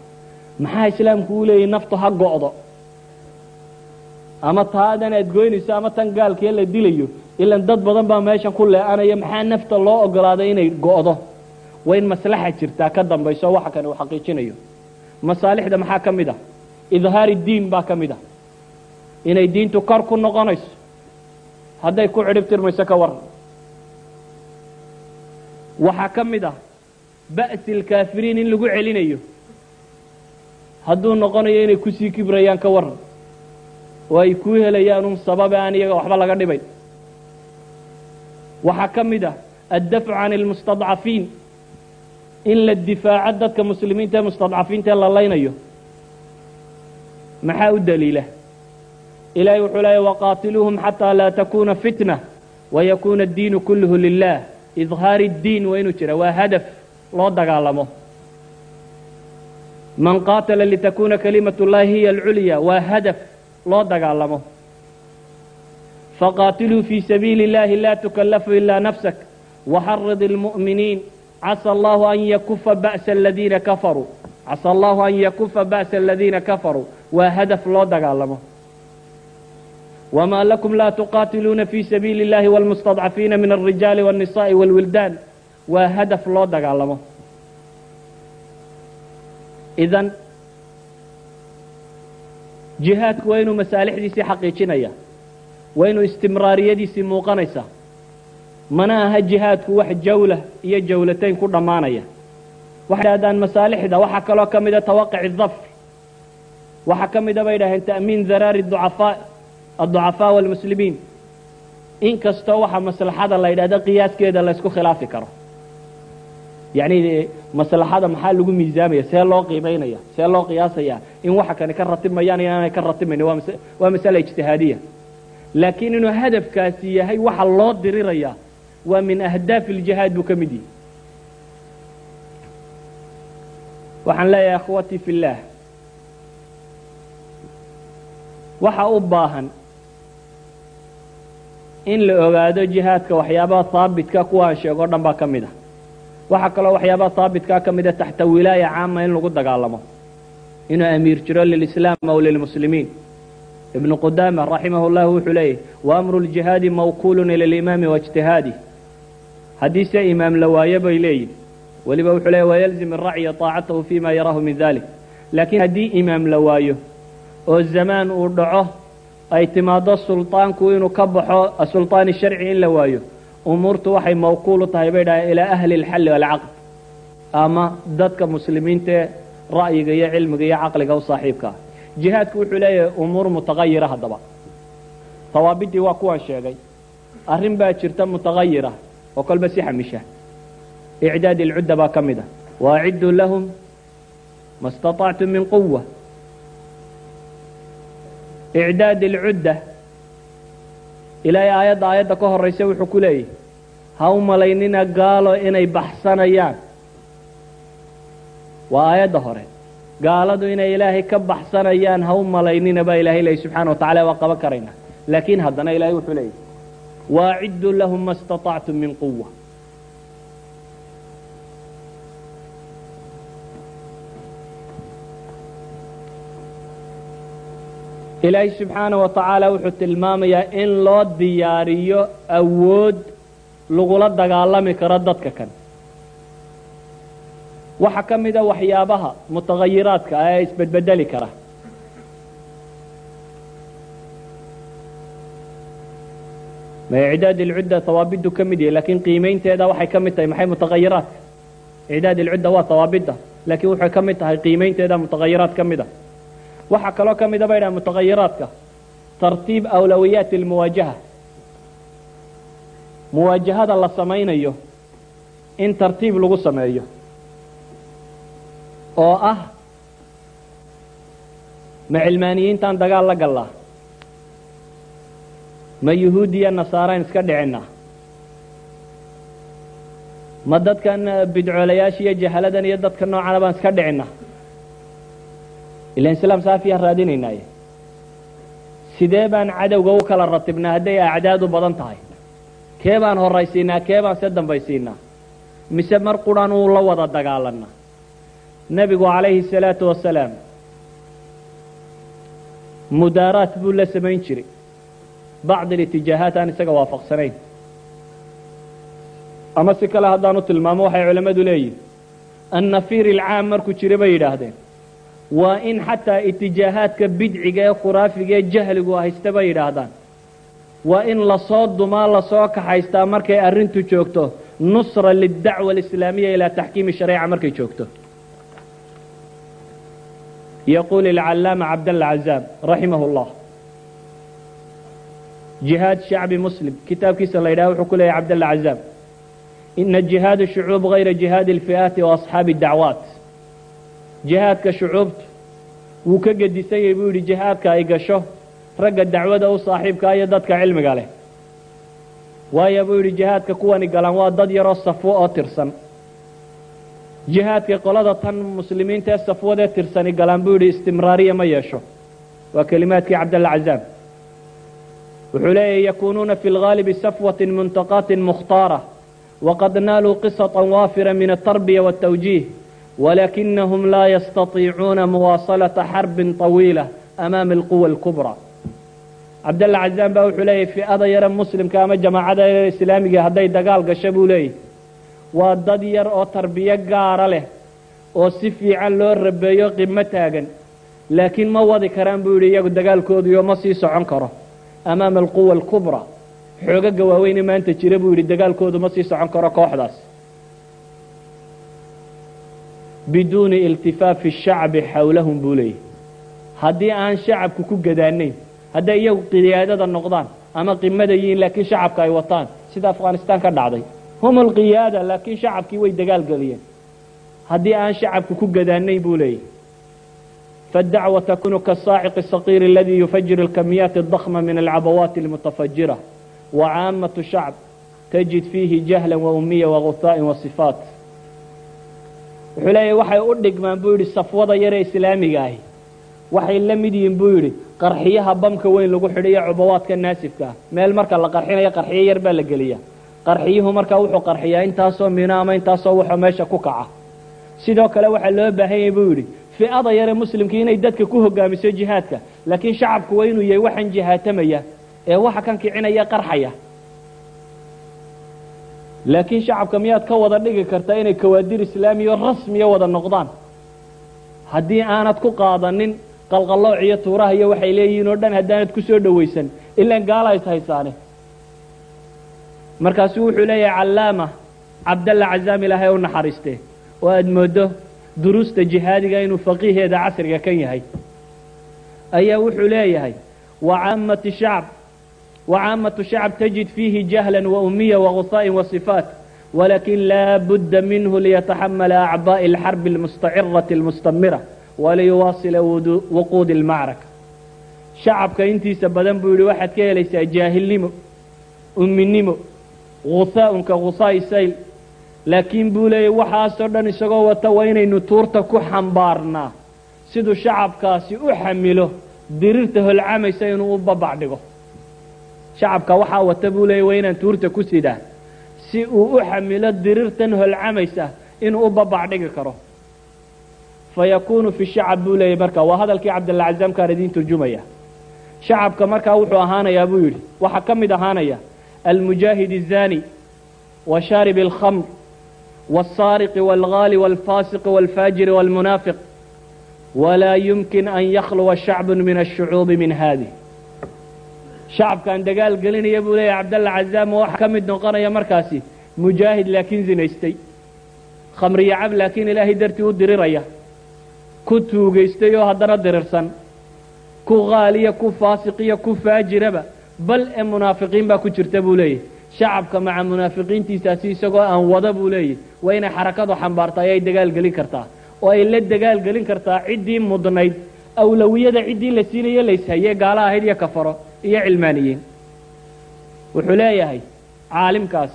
Maxaa islaamku u leeyahy naftu ha go'do? Ama taadan aad goynayso ama tan gaalkee la dilayo ilan dad badan baa meeshan ku lee'anaya maxaa nafta loo ogolaaday inay go'do? Waa maslaxa jirtaa ka dambayso waxa kane uu xaqiijinayo masaalixda maxaa ka mid ah? Idhaari diin baa ka mid ah. Inay diintu kor ku noqonayso hadday ku cidhib tirmayso ka waran waxaa ka mid ah ba'si alkaafiriin in lagu celinayo hadduu noqonayo inay ku sii kibrayaan ka waran oo ay kuu helayaan un sababe aan iyaga waxba laga dhibayn. Waxaa ka mid ah addafcu can almustadcafiin in la difaaco dadka muslimiinta ee mustadcafiinta ee la laynayo maxaa u daliila ilaahay wuxuu leeya waqaatiluuhum xataa laa takuna fitna wayakuuna addiinu kulluhu lilah idhaari اddiin waa inuu jira waa hadaf loo dagaalamo man qaatala litakuna kalimat اllahi hiya alculya waa hadaf loo dagaalamo faqaatiluu fii sabiili اllahi la tukallafu ila nafsak waxarid اlmu'miniin casa allahu an yakufa ba'sa aladiina kafaruu casa allahu an yakufa ba'sa aladiina kafaruu waa hadaf loo dagaalamo wma lakum la tuqaatiluuna fi sabiili اllahi wاlmustadcafiina min alrijaali wاlnisaءi wاlwildaan waa hadaf loo dagaalamo idan jihaadku waa inuu masaalixdiisii xaqiijinaya waa inuu istimraariyadiisii muuqanaysa mana aha jihaadku wax jawla iyo jawlatayn ku dhammaanaya. Waxay dhahdaan masaalixda waxaa kaloo ka mida tawaqici dafr waxaa ka mida bay dhahdeen ta'miin daraari ducafaa adducafaa waalmuslimiin in kastoo maslaxada la yidhahdo qiyaaskeeda la ysku khilaafi karo. Yacni maslaxada maxaa lagu miisaamaya? See loo qiimaynaya see loo qiyaasaya? In waxa kani ka ratibmayaan inaanay ka ratimayni waa mas waa masale ijtihaadiya. Laakiin inuu hadafkaasi yahay waxa loo diriraya waa min ahdaafi iljihaad buu ka mid yihi waxaan leeyahay akhwatii fi waxa u baahan in la ogaado jihaadka waxyaabaha haabitka kuwaan sheego dhan baa ka mid a waxaa kaloo waxyaabaha haabitkaa ka mida taxta wilaaya caama in lagu dagaalamo. Inuu amiir jiro lilislaam aw lilmuslimiin. Ibnu qudaama raximah llahu wuxuu leeyahy waamru ljihaadi mawkuulun ila alimaami waijtihaadih haddii se imaam la waayo bay leeyihin weliba wuxuu leeyahy wayalzim aracya taacatahu fima yaraahu min dalik laakiin haddii imaam la waayo oo zamaan uu dhaco ay timaado sulطaanku inuu ka baxo asulطaani sharci in la waayo umuurtu waxay mawkuul u tahay bay dhahay ilaa ahli اlxalli waalcaqd ama dadka muslimiintae ra'yiga iyo cilmiga iyo caqliga u saaxiibka ah jihaadku wuxuu leeyahay umuur mutagayira haddaba tawaabidii waa kuwan sheegay arrin baa jirta mutagayira oo kolba si xamisha. Icdaad ilcudda baa ka mid a waacidduu lahum ma اstaطactum min quwa icdaad ilcudda ilaahay aayadda aayadda ka horaysa wuxuu ku leeyahy ha u malaynina gaalo inay baxsanayaan. Waa aayadda hore. Gaaladu inay ilaahay ka baxsanayaan ha u malaynina baa ilahay leeyay subxana wa tacala waa qaban karaynaa laakiin haddana ilahay wuxuu leeyahy waacidduu lahum ma اstaطactum min quwa ilaahay subxaana wa tacaala wuxuu tilmaamayaa in loo diyaariyo awood lagula dagaalami karo dadka kan waxaa ka mida waxyaabaha mutagayiraadka ah ee isbedbedeli kara icdaad ilcudda hawaabiddu ka mid yahay lakiin qiimaynteeda waxay ka mid tahay maxay mutagayiraadka icdaad ilcudda waa hawaabidda laakiin waxay ka mid tahay qiimaynteeda mutagayiraad ka mid a waxaa kaloo ka mida bay dhaha mutagayiraadka tartiib awlawiyaati almuwaajaha. Muwaajahada la samaynayo in tartiib lagu sameeyo oo ah ma cilmaaniyiintaan dagaal la gallaa ma yuhuudiya nasaaraan iska dhicinaa? Ma dadkan bidcoolayaasha iyo jahaladan iyo dadka noocana baan iska dhicinaa? Ilan islaam saafiyaan raadinaynaaye sidee baan cadowga u kala ratibnaa? Hadday acdaadu badan tahay. Kee baan horaysiinaa? Kee baan se dambaysiinaa? Mise mar quran uu la wada dagaalanaa? Nebigu calayhi الsalaatu wasalaam mudaaraat buu la samayn jiray bacd اlitijaahaat aan isaga waafaqsanayn ama si kale haddaanu tilmaamo waxay culammadu leeyihiin annafiir ilcaam markuu jira bay yidhaahdeen waa in xataa itijaahaadka bidciga ee khuraafiga ee jahligu haysta bay yidhaahdaan waa in la soo dumaa la soo kaxaystaa markay arrintu joogto nusra lidacwa alislaamiya ilaa taxkiimi shareeca markay joogto yaquul ilcallaama cabdalla cazaam raximah jihaad shacbi muslim. Kitaabkiisa la yidhaha wuxuu ku leeyahy cabdalla cazaam ina jihaad shucuub gayra jihaadi اlfi'aati wa asxaabi اdacwaat jihaadka shucuubtu wuu ka gedisanyay buu yidhi jihaadka ay gasho ragga dacwada u saaxiibkaa iyo dadka cilmiga leh. Waayo buu yidhi jihaadka kuwani galaan waa dad yaroo safwo oo tirsan. Jihaadka qolada tan muslimiinta ee safwadee tirsani galaan buu yidhi istimraariya ma yeesho. Waa kelimaadkii cabdalla cazaam wuxuu leeyahy yakunuuna fi lgaalibi safwatin muntaqaatin mukhtaara waqad naaluu qisطa waafira min atarbiya wاtawjiih walakinahum laa yastatiicuuna muwaasalaةa xarbin طawiila amaama alquwa اlkubra cabdalla cazaam baa wuxuu leeyahy fi'ada yare muslimka ama jamaacada yare islaamiga hadday dagaal gasho buu leeyahy waa dad yar oo tarbiyo gaara leh oo si fiican loo rabeeyo qimo taagan laakiin ma wadi karaan buu yidhi iyagu dagaalkooduyo ma sii socon karo amaama alquwa alkubra xoogaga waaweyne maanta jira buu yidhi dagaalkoodu ma sii socon karo kooxdaas biduuni iltifaafi shacbi xawlahum buu leeyahy haddii aan shacabku ku gadaanayn hadday iyagu qiyaadada noqdaan ama qimada yihiin laakiin shacabka ay wataan sida afghanistaan ka dhacday hum alqiyaada laakiin shacabkii way dagaal geliyeen haddii aan shacabku ku gadaanayn buu leeyahy فالدعوة تكون كالصاعق الصغير الذي يفجر الكميات الضخمة من العبوات المتفجرة وعامة الشعب تجد فيه جهلا وأمية وغثاء وصفات wuxuu leeyahy waxay u dhigmaan buu yidhi safwada yare islaamiga ahi waxay la mid yihiin buu yidhi qarxiyaha bamka weyn lagu xidhiyo cubawaadka naasifka ah meel marka la qarxinayo qarxiyo yar baa la geliya qarxiyuhu markaa wuxuu qarxiyaa intaasoo mino ama intaasoo wuxuu meesha ku kaca sidoo kale waxaa loo baahan yahay buu yidhi fi'ada yare muslimkii inay dadka ku hogaamiso jihaadka laakiin shacabku waa inuu yahay waxaan jihaatamaya ee waxa kan kicinaya qarxaya. Laakiin shacabka miyaad ka wada dhigi kartaa inay kawaadir islaamiya rasmiya wada noqdaan. Haddii aanad ku qaadanin qalqallooc iyo tuuraha iyo waxay leeyihiin oo dhan haddaanad ku soo dhowaysan ilaan gaala is markaasuu wuxuu leeyahay callaama cabdalla cazaam ilaahay u naxariiste. Oo aada mooddo duruusta jihaadiga inuu faqiiheeda casriga kan yahay ayaa wuxuu leeyahay wacaamatu shacb wacaamatu shacb tajid fiihi jahlan waumiya wagusaa'in wasifaat walakin laa budda minhu liyataxamala acbaa'i alxarbi almustacirati almustamira waliyuwaasila wuquudi almacraka. Shacabka intiisa badan buu yidhi waxaad ka helaysaa jaahilnimo umminimo gusaa'unka gusaa'i sayl أم نمو غثاء كغثاء السيل لكن بولي وحا سردن إساقو وتوين نتورتا كحنبارنا سيدو شعب كاسي أحمله ديرته العامي سينو أبا بعدقو shacabka waxaa wata buu leeyay waa inaan tuurta ku sidaa si uu u xamilo dirirtan holcamaysa inuu u babac dhigi karo fayakuunu fi shacab buu leeyay marka waa hadalkii cabdalla cazaam kaan idiin turjumaya shacabka markaa wuxuu ahaanayaa buu yidhi waxaa ka mid ahaanaya almujaahid الzani وشارب الخمر والسارق والغالي والفاسق والفاجر والمنافق ولا يمكن أن يخلو شعب من الشعوب من هذه shacabkaan dagaal gelinaya buu leeyahay cabdalla cazaam oo waxa ka mid noqonaya markaasi mujaahid laakiin zinaystay khamriyo cab laakiin ilaahay dartii u diriraya ku tuugaystay oo haddana dirirsan ku qaaliya ku faasiqiya ku faajiraba bal ee munaafiqiin baa ku jirta buu leeyahy shacabka maca munaafiqiintiisaasi isagoo aan wada buu leeyahy waa inay xarakadu xambaarta ayay dagaalgelin kartaa. Oo ay la dagaalgelin kartaa ciddii mudnayd awlawiyada ciddii la siinayo layshaye gaalo ahayd iyo kafaro iyo cilmaaniyiin wuxuu leeyahay caalimkaas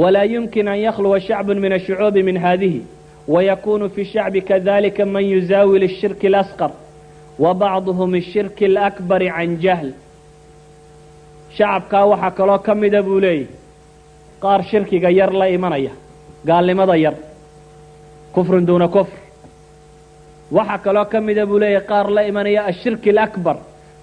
walaa yumkin an yakhluwa shacbu min ashucuubi min haadihi wayakuunu fi shacbi kadalika man yusaawil ashirki اlasqar wa bacduhum ishirki اlakbari can jahl shacabkaa waxaa kaloo ka mida buu leeyahy qaar shirkiga yar la imanaya gaalnimada yar kufrun duuna kufr. Waxaa kaloo ka mida buu leeyahay qaar la imanaya ashirki alakbar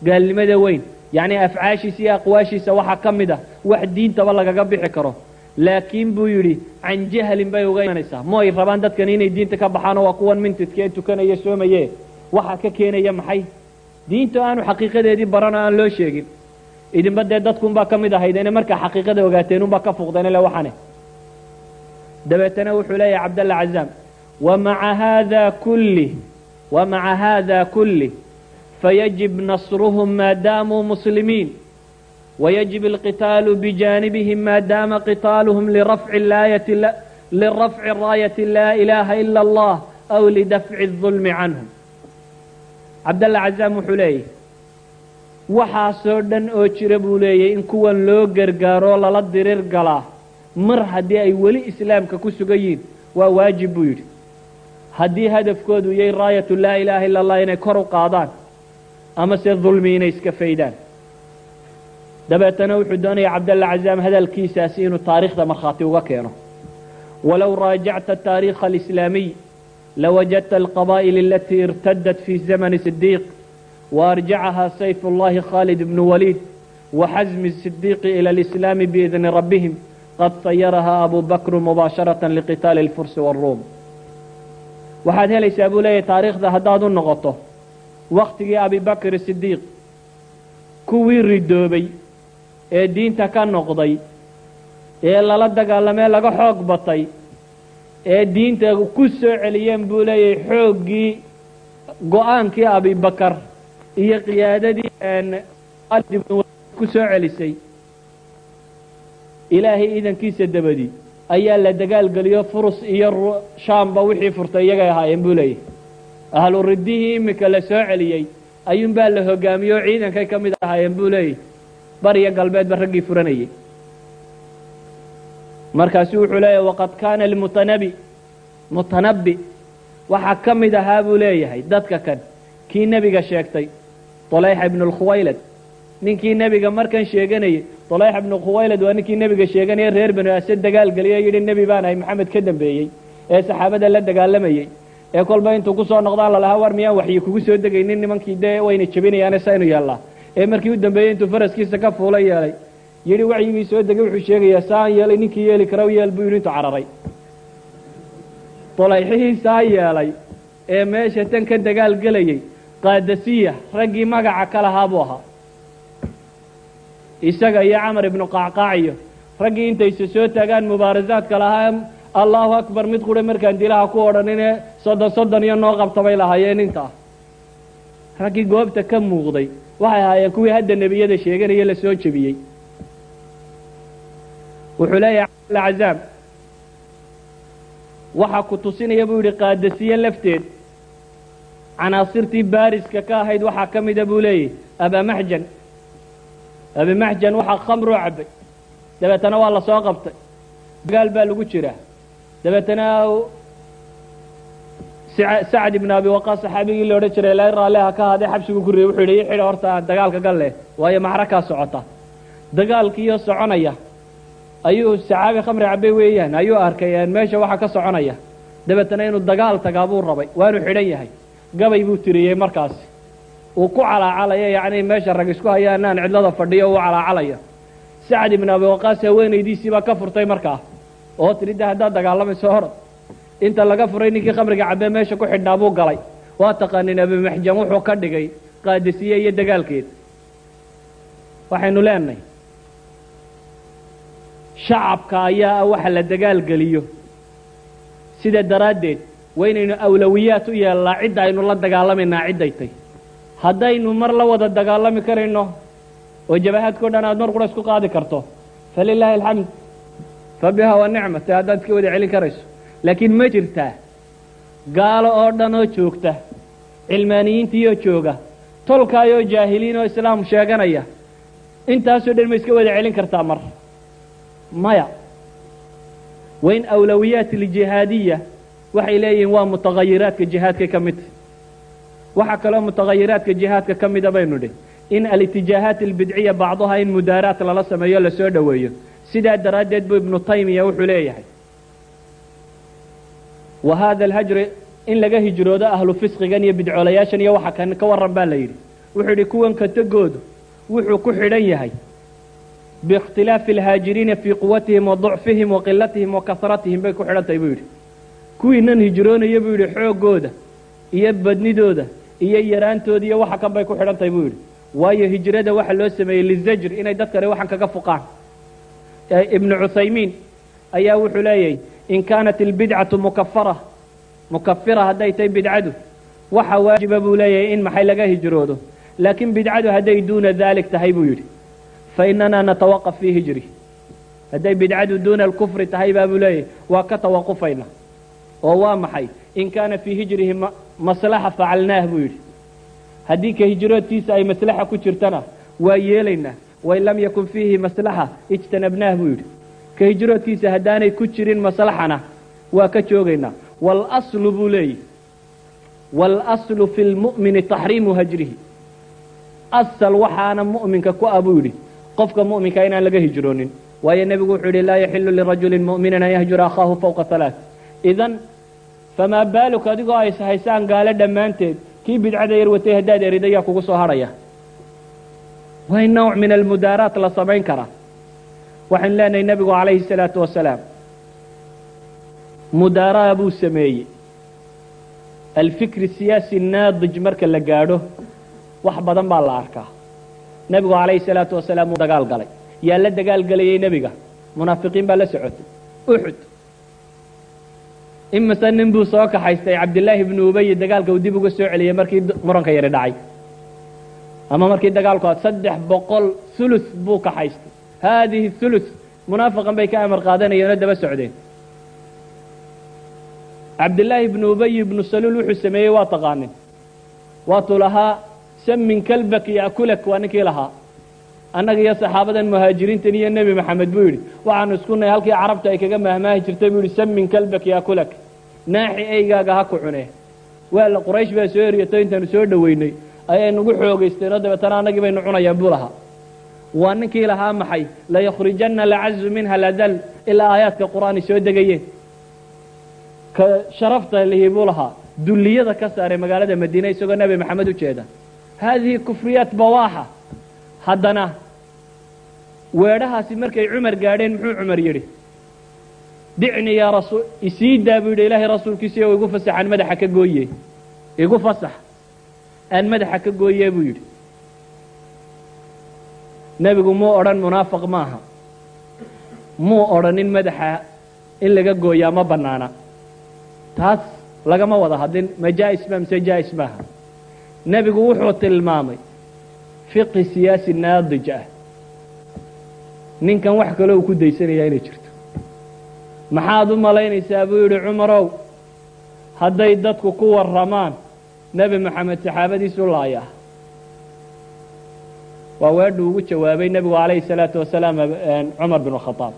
gaalnimada weyn. Yacni afcaashiisa iyo aqwaashiisa waxaa ka mid a wax diintaba lagaga bixi karo. Laakiin buu yidhi can jahlin bay uga imanaysaa. Mo rabaan dadkan inay diinta ka baxaanoo waa kuwan mintidka ee tukanaya soomaye waxaa ka keenaya maxay? Diinta aanu xaqiiqadeedii baran oo aan loo sheegin idinba dee dadkunbaa ka mid ahaydene markaa xaqiiqada ogaateen unbaa ka fuqdeen ile waxane dabeetana wuxuu leeyahay cabdalla cazaam wamaca hada kulih ومع هذا كله فيجب نصرهم ما داموا مسلمين ويجب القتال بجانبهم ما دام قتالهم لرفع الآية لا لرفع الراية لا إله إلا الله أو لدفع الظلم waxaasoo dhan oo jira buu leeyahy in kuwan loo gargaaroo lala dirir galaa mar haddii ay weli islaamka ku sugan yihiin waa waajib buu yidhi. Haddii hadafkoodu yahay raayatu laa ilaaha illa allah inay kor u qaadaan ama se dulmi inay iska faydaan. Dabeetana wuxuu doonaya cabdalla cazaam hadalkiisaasi inuu taariikhda markhaati uga keeno. Walow raajacta taariikha alislaamiy lawajadta alqabaa'il alatii irtadat fi zamani sidiiq وأرجعها سيف الله خالد بن وليد وحزم الصديق إلى الإسلام بإذن ربهم قد صيرها أبو بكر مباشرة لقتال الفرس والروم waxaad helaysaa buu leeyahy taariikhda haddaad u noqoto waktigii abibakr sidiiq kuwii ridoobay ee diinta ka noqday ee lala dagaalamee laga xoog batay ee diinta ku soo celiyeen buu leeyahay xooggii go-aankii abibakar iyo qiyaadadii ku soo celisay. Ilaahay iidankiisa dabadii ayaa la dagaalgeliyo furus iyo shaamba wixii furtay iyagay ahaayeen buu leeyahay. Ahlu riddihii imika la soo celiyey ayuunbaa la hogaamiyey oo ciidankay ka mid ahaayeen buu leeyahy bariyo galbeedba raggii furanayay markaasu wuxuu leeyahay waqad kaana lmutanabi mutanabbi waxaa ka mid ahaa buu leeyahay dadka kan. Kii nebiga sheegtay طlayxa ibnu lkhuwaylad ninkii nebiga markan sheeganayey طlayxa ibnu khuwaylad waa ninkii nebiga sheeganaya reer banu asad dagaal geliya yidhi nebi baan ahay maxamed ka dambeeyey ee saxaabada la dagaalamayey ee kolba intuu ku soo noqdaan lalahaa war miyaan waxyi kugu soo degaynin nimankii dee wayna jebinayaane saynu yeellaa ee markii u dambeeyey intuu faraskiisa ka fuula yeelay yidhi wacyigii soo degay wuxuu sheegayaa saan yeelay ninkii yeeli kara yeel buu yidhi intuu cararay dalayxihii saa yeelay ee meesha tan ka dagaal gelayey qaadasiya raggii magaca ka lahaa buu ahaa. Isaga iyo camar ibnu qacqaac iyo raggii intayse soo taagaan mubaarasaadka lahaa allahu akbar mid qura markaan dilaha ku odhaninee soddon soddon iyo noo qabta bay lahaayeen intaa raggii goobta ka muuqday waxay ahaayeen kuwii hadda nebiyada sheeganaya la soo jebiyey. Wuxuu leeyahay cazaam. Waxaa ku tusinaya buu yidhi qaadasiye lafteed canaasirtii baariska ka ahayd waxaa ka mida buu leeyahy abamaxjan abimaxjan waxaa khamruu cabbay dabeetana waa la soo qabtay. Dagaal baa lagu jiraa. Dabeetana sacad ibnu abi waqaas saxaabigii la odhan jiray ilaa raalliha ka haadee xabsigu ku riyey wuxuu yidhi ixidha horta dagaalka galle waayo maxrakaa socota. Dagaalkiiyo soconaya. Ayuu saxaabi khamri cabay weeyaan ayuu arkay meesha waxa ka soconaya. Dabeetana inuu dagaal tagaa buu rabay waanu xidhan yahay gabay buu tiriyey markaasi uu ku calaacalaya yacni meesha rag isku hayaanaan cidlada fadhiyo uu calaacalaya. Sacad ibnu haweenaydiisii baa ka furtay markaa. Oo de haddaad dagaalamayso horad inta laga furay ninkii khamriga cabee meesha ku xidhnaa buu galay. Waa taqaanin abimaxjan wuxuu ka dhigay qaadisiye iyo dagaalkeed. Waxaynu leenahay shacabka ayaa ah waxa la dagaalgeliyo. Sida daraaddeed waa inaynu awlawiyaat u yeelnaa cidda aynu la dagaalamaynaa cidday tay haddaynu mar la wada dagaalami karayno oo jabahaadkao dhan aad mar qura isku qaadi karto falilaahi alxamd fa biha wa nicmate haddaad iska wada celin karayso. Laakiin ma jirtaa gaalo oo dhan oo joogta cilmaaniyiintiioo jooga tolkaayoo jaahiliin oo islaam sheeganaya. Intaasoo dhan ma iska wada celin kartaa mar. Maya waa in awlawiyaat aljihaadiya waxay leeyihiin waa mutagayiraadka jihaadka ka midta waxaa kaloo mutagayiraadka jihaadka ka mida baynu dhi in alitijaahaat albidciya bacduha in mudaaraat lala sameeyo la soo dhoweeyo sidaa daraaddeed buu ibnu taymiya wuxuu leeyahay wa hada alhajri in laga hijroodo ahlu fisqigan iyo bidcoolayaashan iyo waxa kan ka warran baa la yidhi. Wuxuu yidhi kuwan katagoodu wuxuu ku xidhan yahay biikhtilaafi alhaajiriina fii quwatihim wa ducfihim wa qilatihim wa kasratihim bay ku xidhan tahay buu yidhi kuwiinan hijroonaya buu yidhi xooggooda iyo badnidooda iyo yaraantooda iyo waxa kan bay ku xidhan tahay buu yidhi. Waayo hijrada waxa loo sameeyey lizajr inay dadkani waxan kaga fuqaan. Ibnu cuthaymiin ayaa wuxuu leeyahay in kaanat albidcatu mukafara mukafira hadday tahay bidcadu waxa waajiba buu leeyahay in maxay laga hijroodo. Laakiin bidcadu hadday duuna dalik tahay buu yidhi. Fa inana natawaqaf fii hijri. Hadday bidcadu duuna alkufri tahay baa buu leeyahay waa ka tawaqufayna oo waa maxay? In kaana fii hijrihi maslaxa facalnaah buu yidhi. Haddii ka hijroodkiisa ay maslaxa ku jirtana waa yeelaynaa. Wain lam yakun fiihi maslaxa ijtanabnaah buu yidhi. Ka hijroodkiisa haddaanay ku jirin maslaxana waa ka joogaynaa. Waalaslu buu leeyahy waalaslu fi lmu'mini taxriimu hajrihi. Asal waxaana mu'minka ku ah buu yidhi. Qofka mu'minka inaan laga hijroonin. Waayo nebigu wuxuu yidhi laa yaxilu lirajulin mu'minin an yahjura akhaahu fawqa halaaث idan famaa baaluk adigoo ay haysaan gaalo dhammaanteed kii bidcada yar watay haddaad erid ayaa kugu soo hadhaya waa nawc min almudaaraat la samayn karaa waxaynu leenahay nebigu calayhi الsalaatu wasalaam mudaaraa buu sameeyey alfikri siyaasi naadij marka la gaadho wax badan baa la arkaa nebigu calayhi salaatu wasalaam uu dagaal galay yaa la dagaal gelayay nebiga munaafiqiin baa la socotay uxud imise nin buu soo kaxaystay cabdillaahi ibnu ubayi dagaalka uu dib uga soo celiyey markii muranka yari dhacay. Ama markii dagaalku a saddex boqol hulus buu kaxaystay. Haadihi hulus munaafiqan bay ka amar qaadanayeen oo daba socdeen. Cabdillaahi ibnu ubayi ibnu saluul wuxuu sameeyey waa taqaanin. Waatuu lahaa samin kalbak ya'kulak waa ninkii lahaa annaga iyo saxaabadan muhaajiriintan iyo nebi maxamed buu yidhi waxaanu isku nahay halkii carabta ay kaga mahmaahi jirtay buu yidhi samin kalbak ya'kulak naaxi eygaaga ha ku cunee. Waa la quraysh baa soo eriyato intaanu soo dhoweynay ayay nagu xoogaysteen oo dabeetana annagii baynu cunayaan buu lahaa. Waa ninkii lahaa maxay? Layakhrijanna lacazu minha ladal ilaa aayaadka qur'aani soo degayeen ka sharafta lihi buu lahaa dulliyada ka saaray magaalada madiine isagoo nebi maxamed u jeeda. Haadihi kufriyaat bawaaxa haddana weedhahaasi markay cumar gaadheen muxuu cumar yidhi dicni yaa rasuul isii daa buu yidhi ilaahay rasuulkiisii oo igu fasax aan madaxa ka gooye igu fasax? Aan madaxa ka gooye buu yidhi. Nebigu muu odhan munaafiq maaha. Muu odhanin madaxa in laga gooyaa ma bannaana. Taas lagama wada hadlin ma jaa'is ma mise jaa'is maaha. Nebigu wuxuu tilmaamay fiqi siyaasi naadij ah. Ninkan wax kaloo uu ku daysanayaa inay jirto. Maxaad u malaynaysaa buu yidhi cumarow hadday dadku ku warramaan nebi maxamed saxaabadiisu laaya waa weedhu ugu jawaabay nebigu calayhi salaatu wasalaam cumar bin khadaab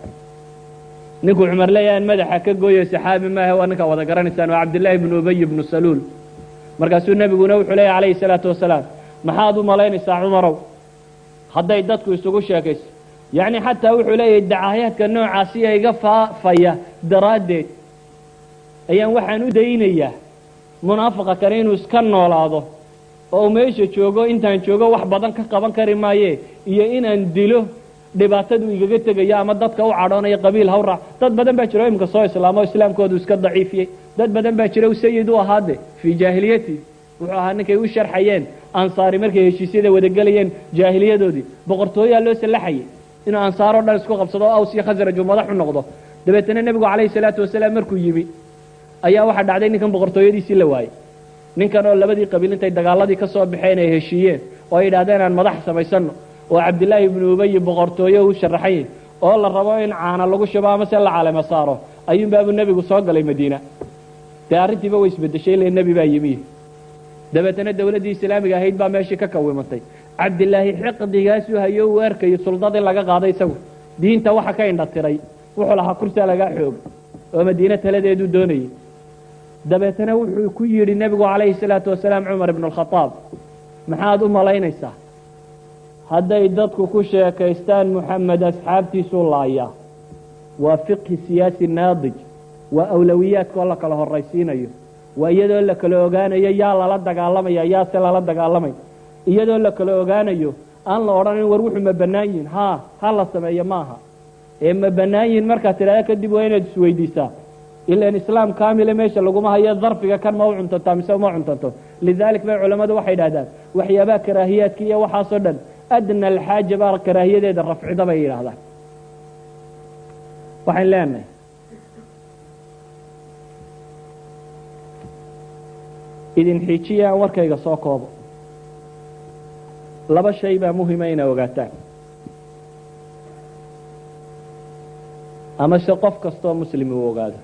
ninkuu cumar leeyahay an madaxa ka gooyo saxaabi maaha waa ninkaa wada garanaysaan waa cabdillaahi bnu ubay ibnu saluul. Markaasuu nebiguna wuxuu leeyahy calayhi salaatu wasalaam maxaad u malaynaysaa cumarow? Hadday dadku isugu sheekayso. Yacni xataa wuxuu leeyahay dacaayaadka noocaasiya iga faafaya daraaddeed. Ayaan waxaan u daynayaa munaafiqa kale inuu iska noolaado oo meesha joogo intaan joogo wax badan ka qaban kari maaye iyo inaan dilo dhibaatadu igaga tegayo ama dadka u cadhoonayo qabiil hawrac dad badan baa jira imika soo islaamo islaamkoodu iska daciifiyey. Dad badan baa jira u sayid u ahaade fii jaahiliyati. Wuxuu ahaa ninkay u sharxayeen ansaari markay heshiisyada wadagelayeen jaahiliyadoodii boqortooyaa loo sallaxayay inuu ansaar oo dhan isku qabsado o aws iyo khasraj uu madax u noqdo. Dabeetana nebigu calayhi salaatu wasalaam markuu yimi ayaa waxaa dhacday ninkan boqortooyadiisii la waayey ninkan oo labadii qabiil intay dagaaladii ka soo baxeen ay heshiiyeen oo ay yidhahdeen aan madax samaysano oo cabdillaahi ibnu ubayi boqortooye u sharaxay oo la rabo in caana lagu shubo ama se la calamo saaro ayuunbaabuu nebigu soo galay madiina. Dee arrintiiba way isbedeshay ile nebi baa yimi dabeetana dawladdii islaamiga ahayd baa meeshii ka kawimatay. Cabdilaahi xiqdigaasuu hayo uu arkayo suldad in laga qaaday isagu. Diinta waxa ka indha tiray wuxuu lahaa kursaa lagaa xoog. Oo madiine taladeeduu doonayay. Dabeetana wuxuu ku yidhi nebigu calayhi salaatu wasalaam cumar ibnu alkhadaab maxaad u malaynaysaa? Hadday dadku ku sheekaystaan muxamed asxaabtiisuu laaya. Waa fiqhi siyaasi naadij. Waa awlowiyaadkaoo la kala horraysiinayo waa iyadoo la kala ogaanayo yaa lala dagaalamaya yaase lala dagaalamay. Iyadoo la kala ogaanayo aan la odhanin war wuxuu ma bannaan yihiin haa ha la sameeyo maaha. Ee ma bannaan yihiin markaad tidhahda kadib waa inaad isweydiisaa. Ilan islaam kaamile meesha laguma hayo darfiga kan ma u cuntantaa mise uma cuntanto lidalik bay culammadu waxay idhahdaan waxyaabaha karaahiyaadka iyo waxaasoo dhan adna alxaaja baa karaahiyadeeda rafcida bay yidhaahdaan. Waxayn leenahay idin xiijiya aan warkayga soo koobo. Laba shay baa muhima inay ogaataan. Ama se qof kastoo muslim uu ogaado.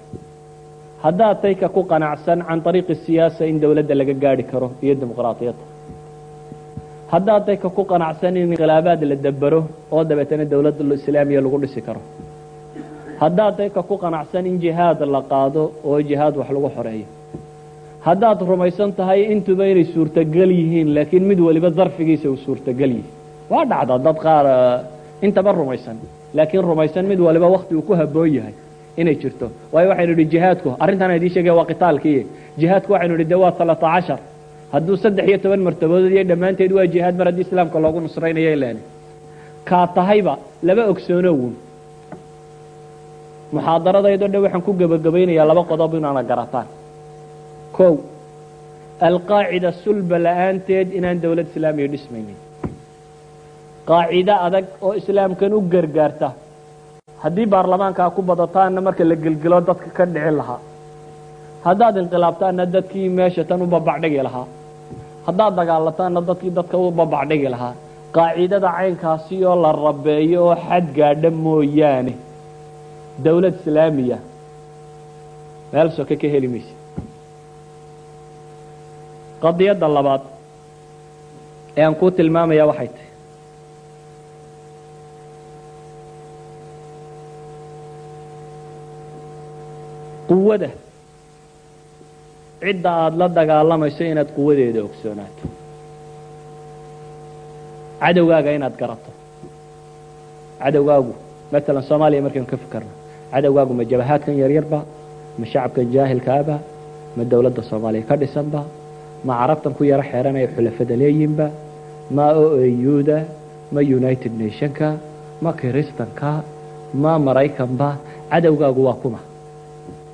Haddaad tayka ku qanacsan can ariiqi siyaasa in dowladda laga gaadhi karo iyo dimuqraadiyadda haddaad tayka ku qanacsan in inqilaabaad la dabero oo dabeetana dowladda islaamiya lagu dhisi karo. Haddaad tayka ku qanacsan in jihaad la qaado oo jihaad wax lagu xoreeyo haddaad rumaysan tahay intuba inay suurtogel yihiin laakiin mid waliba darfigiisa uu suurtogel yihi waa dhacda dad qaar intaba rumaysan laakiin rumaysan mid waliba wakti uu ku haboon yahay inay jirto. Waayo waxaynu idhi jihaadku arrintaan idiin sheegaya waa qitaalkii jihaadku waxaynu idhi de waa talaata cashar hadduu saddex iyo toban martabadood iyo dhammaanteed waa jihaad mar haddii islaamka loogu nusraynayo ilaani kaa tahayba laba ogsoonowun muxaadaradaydo dhan waxaan ku gebagabaynayaa laba qodob inaana garataan kow alqaacida sulba la'aanteed inaan dowlad islaamiya dhismaynin. Qaacido adag oo islaamkan u gargaarta haddii baarlamaankaa ku badataanna marka la gelgelo dadka ka dhicin lahaa. Haddaad inqilaabtaanna dadkii meesha tan u babacdhigi lahaa. Haddaad dagaalataanna dadkii dadka u babacdhigi lahaa. Qaacidada caynkaasi oo la rabeeyo oo xad gaadha mooyaane. Dawlad islaamiya. Meel soke ka heli maysa qadiyadda labaad ee aan kuu tilmaamaya waxay tahay. Quwada cidda aada la dagaalamayso inaad quwadeeda ogsoonaato. Cadowgaaga inaad garato. Cadowgaagu matalan soomaaliya markaynu ka fikerno cadowgaagu ma jabahaadkan yaryarba ma shacabkan jaahilkaaba ma dowladda soomaaliya ka dhisanba ma carabtan ku yaro xeeranaya xulafada leeyinba ma o auda ma united nationka ma kiristanka ma maraykanba cadowgaagu waa kuma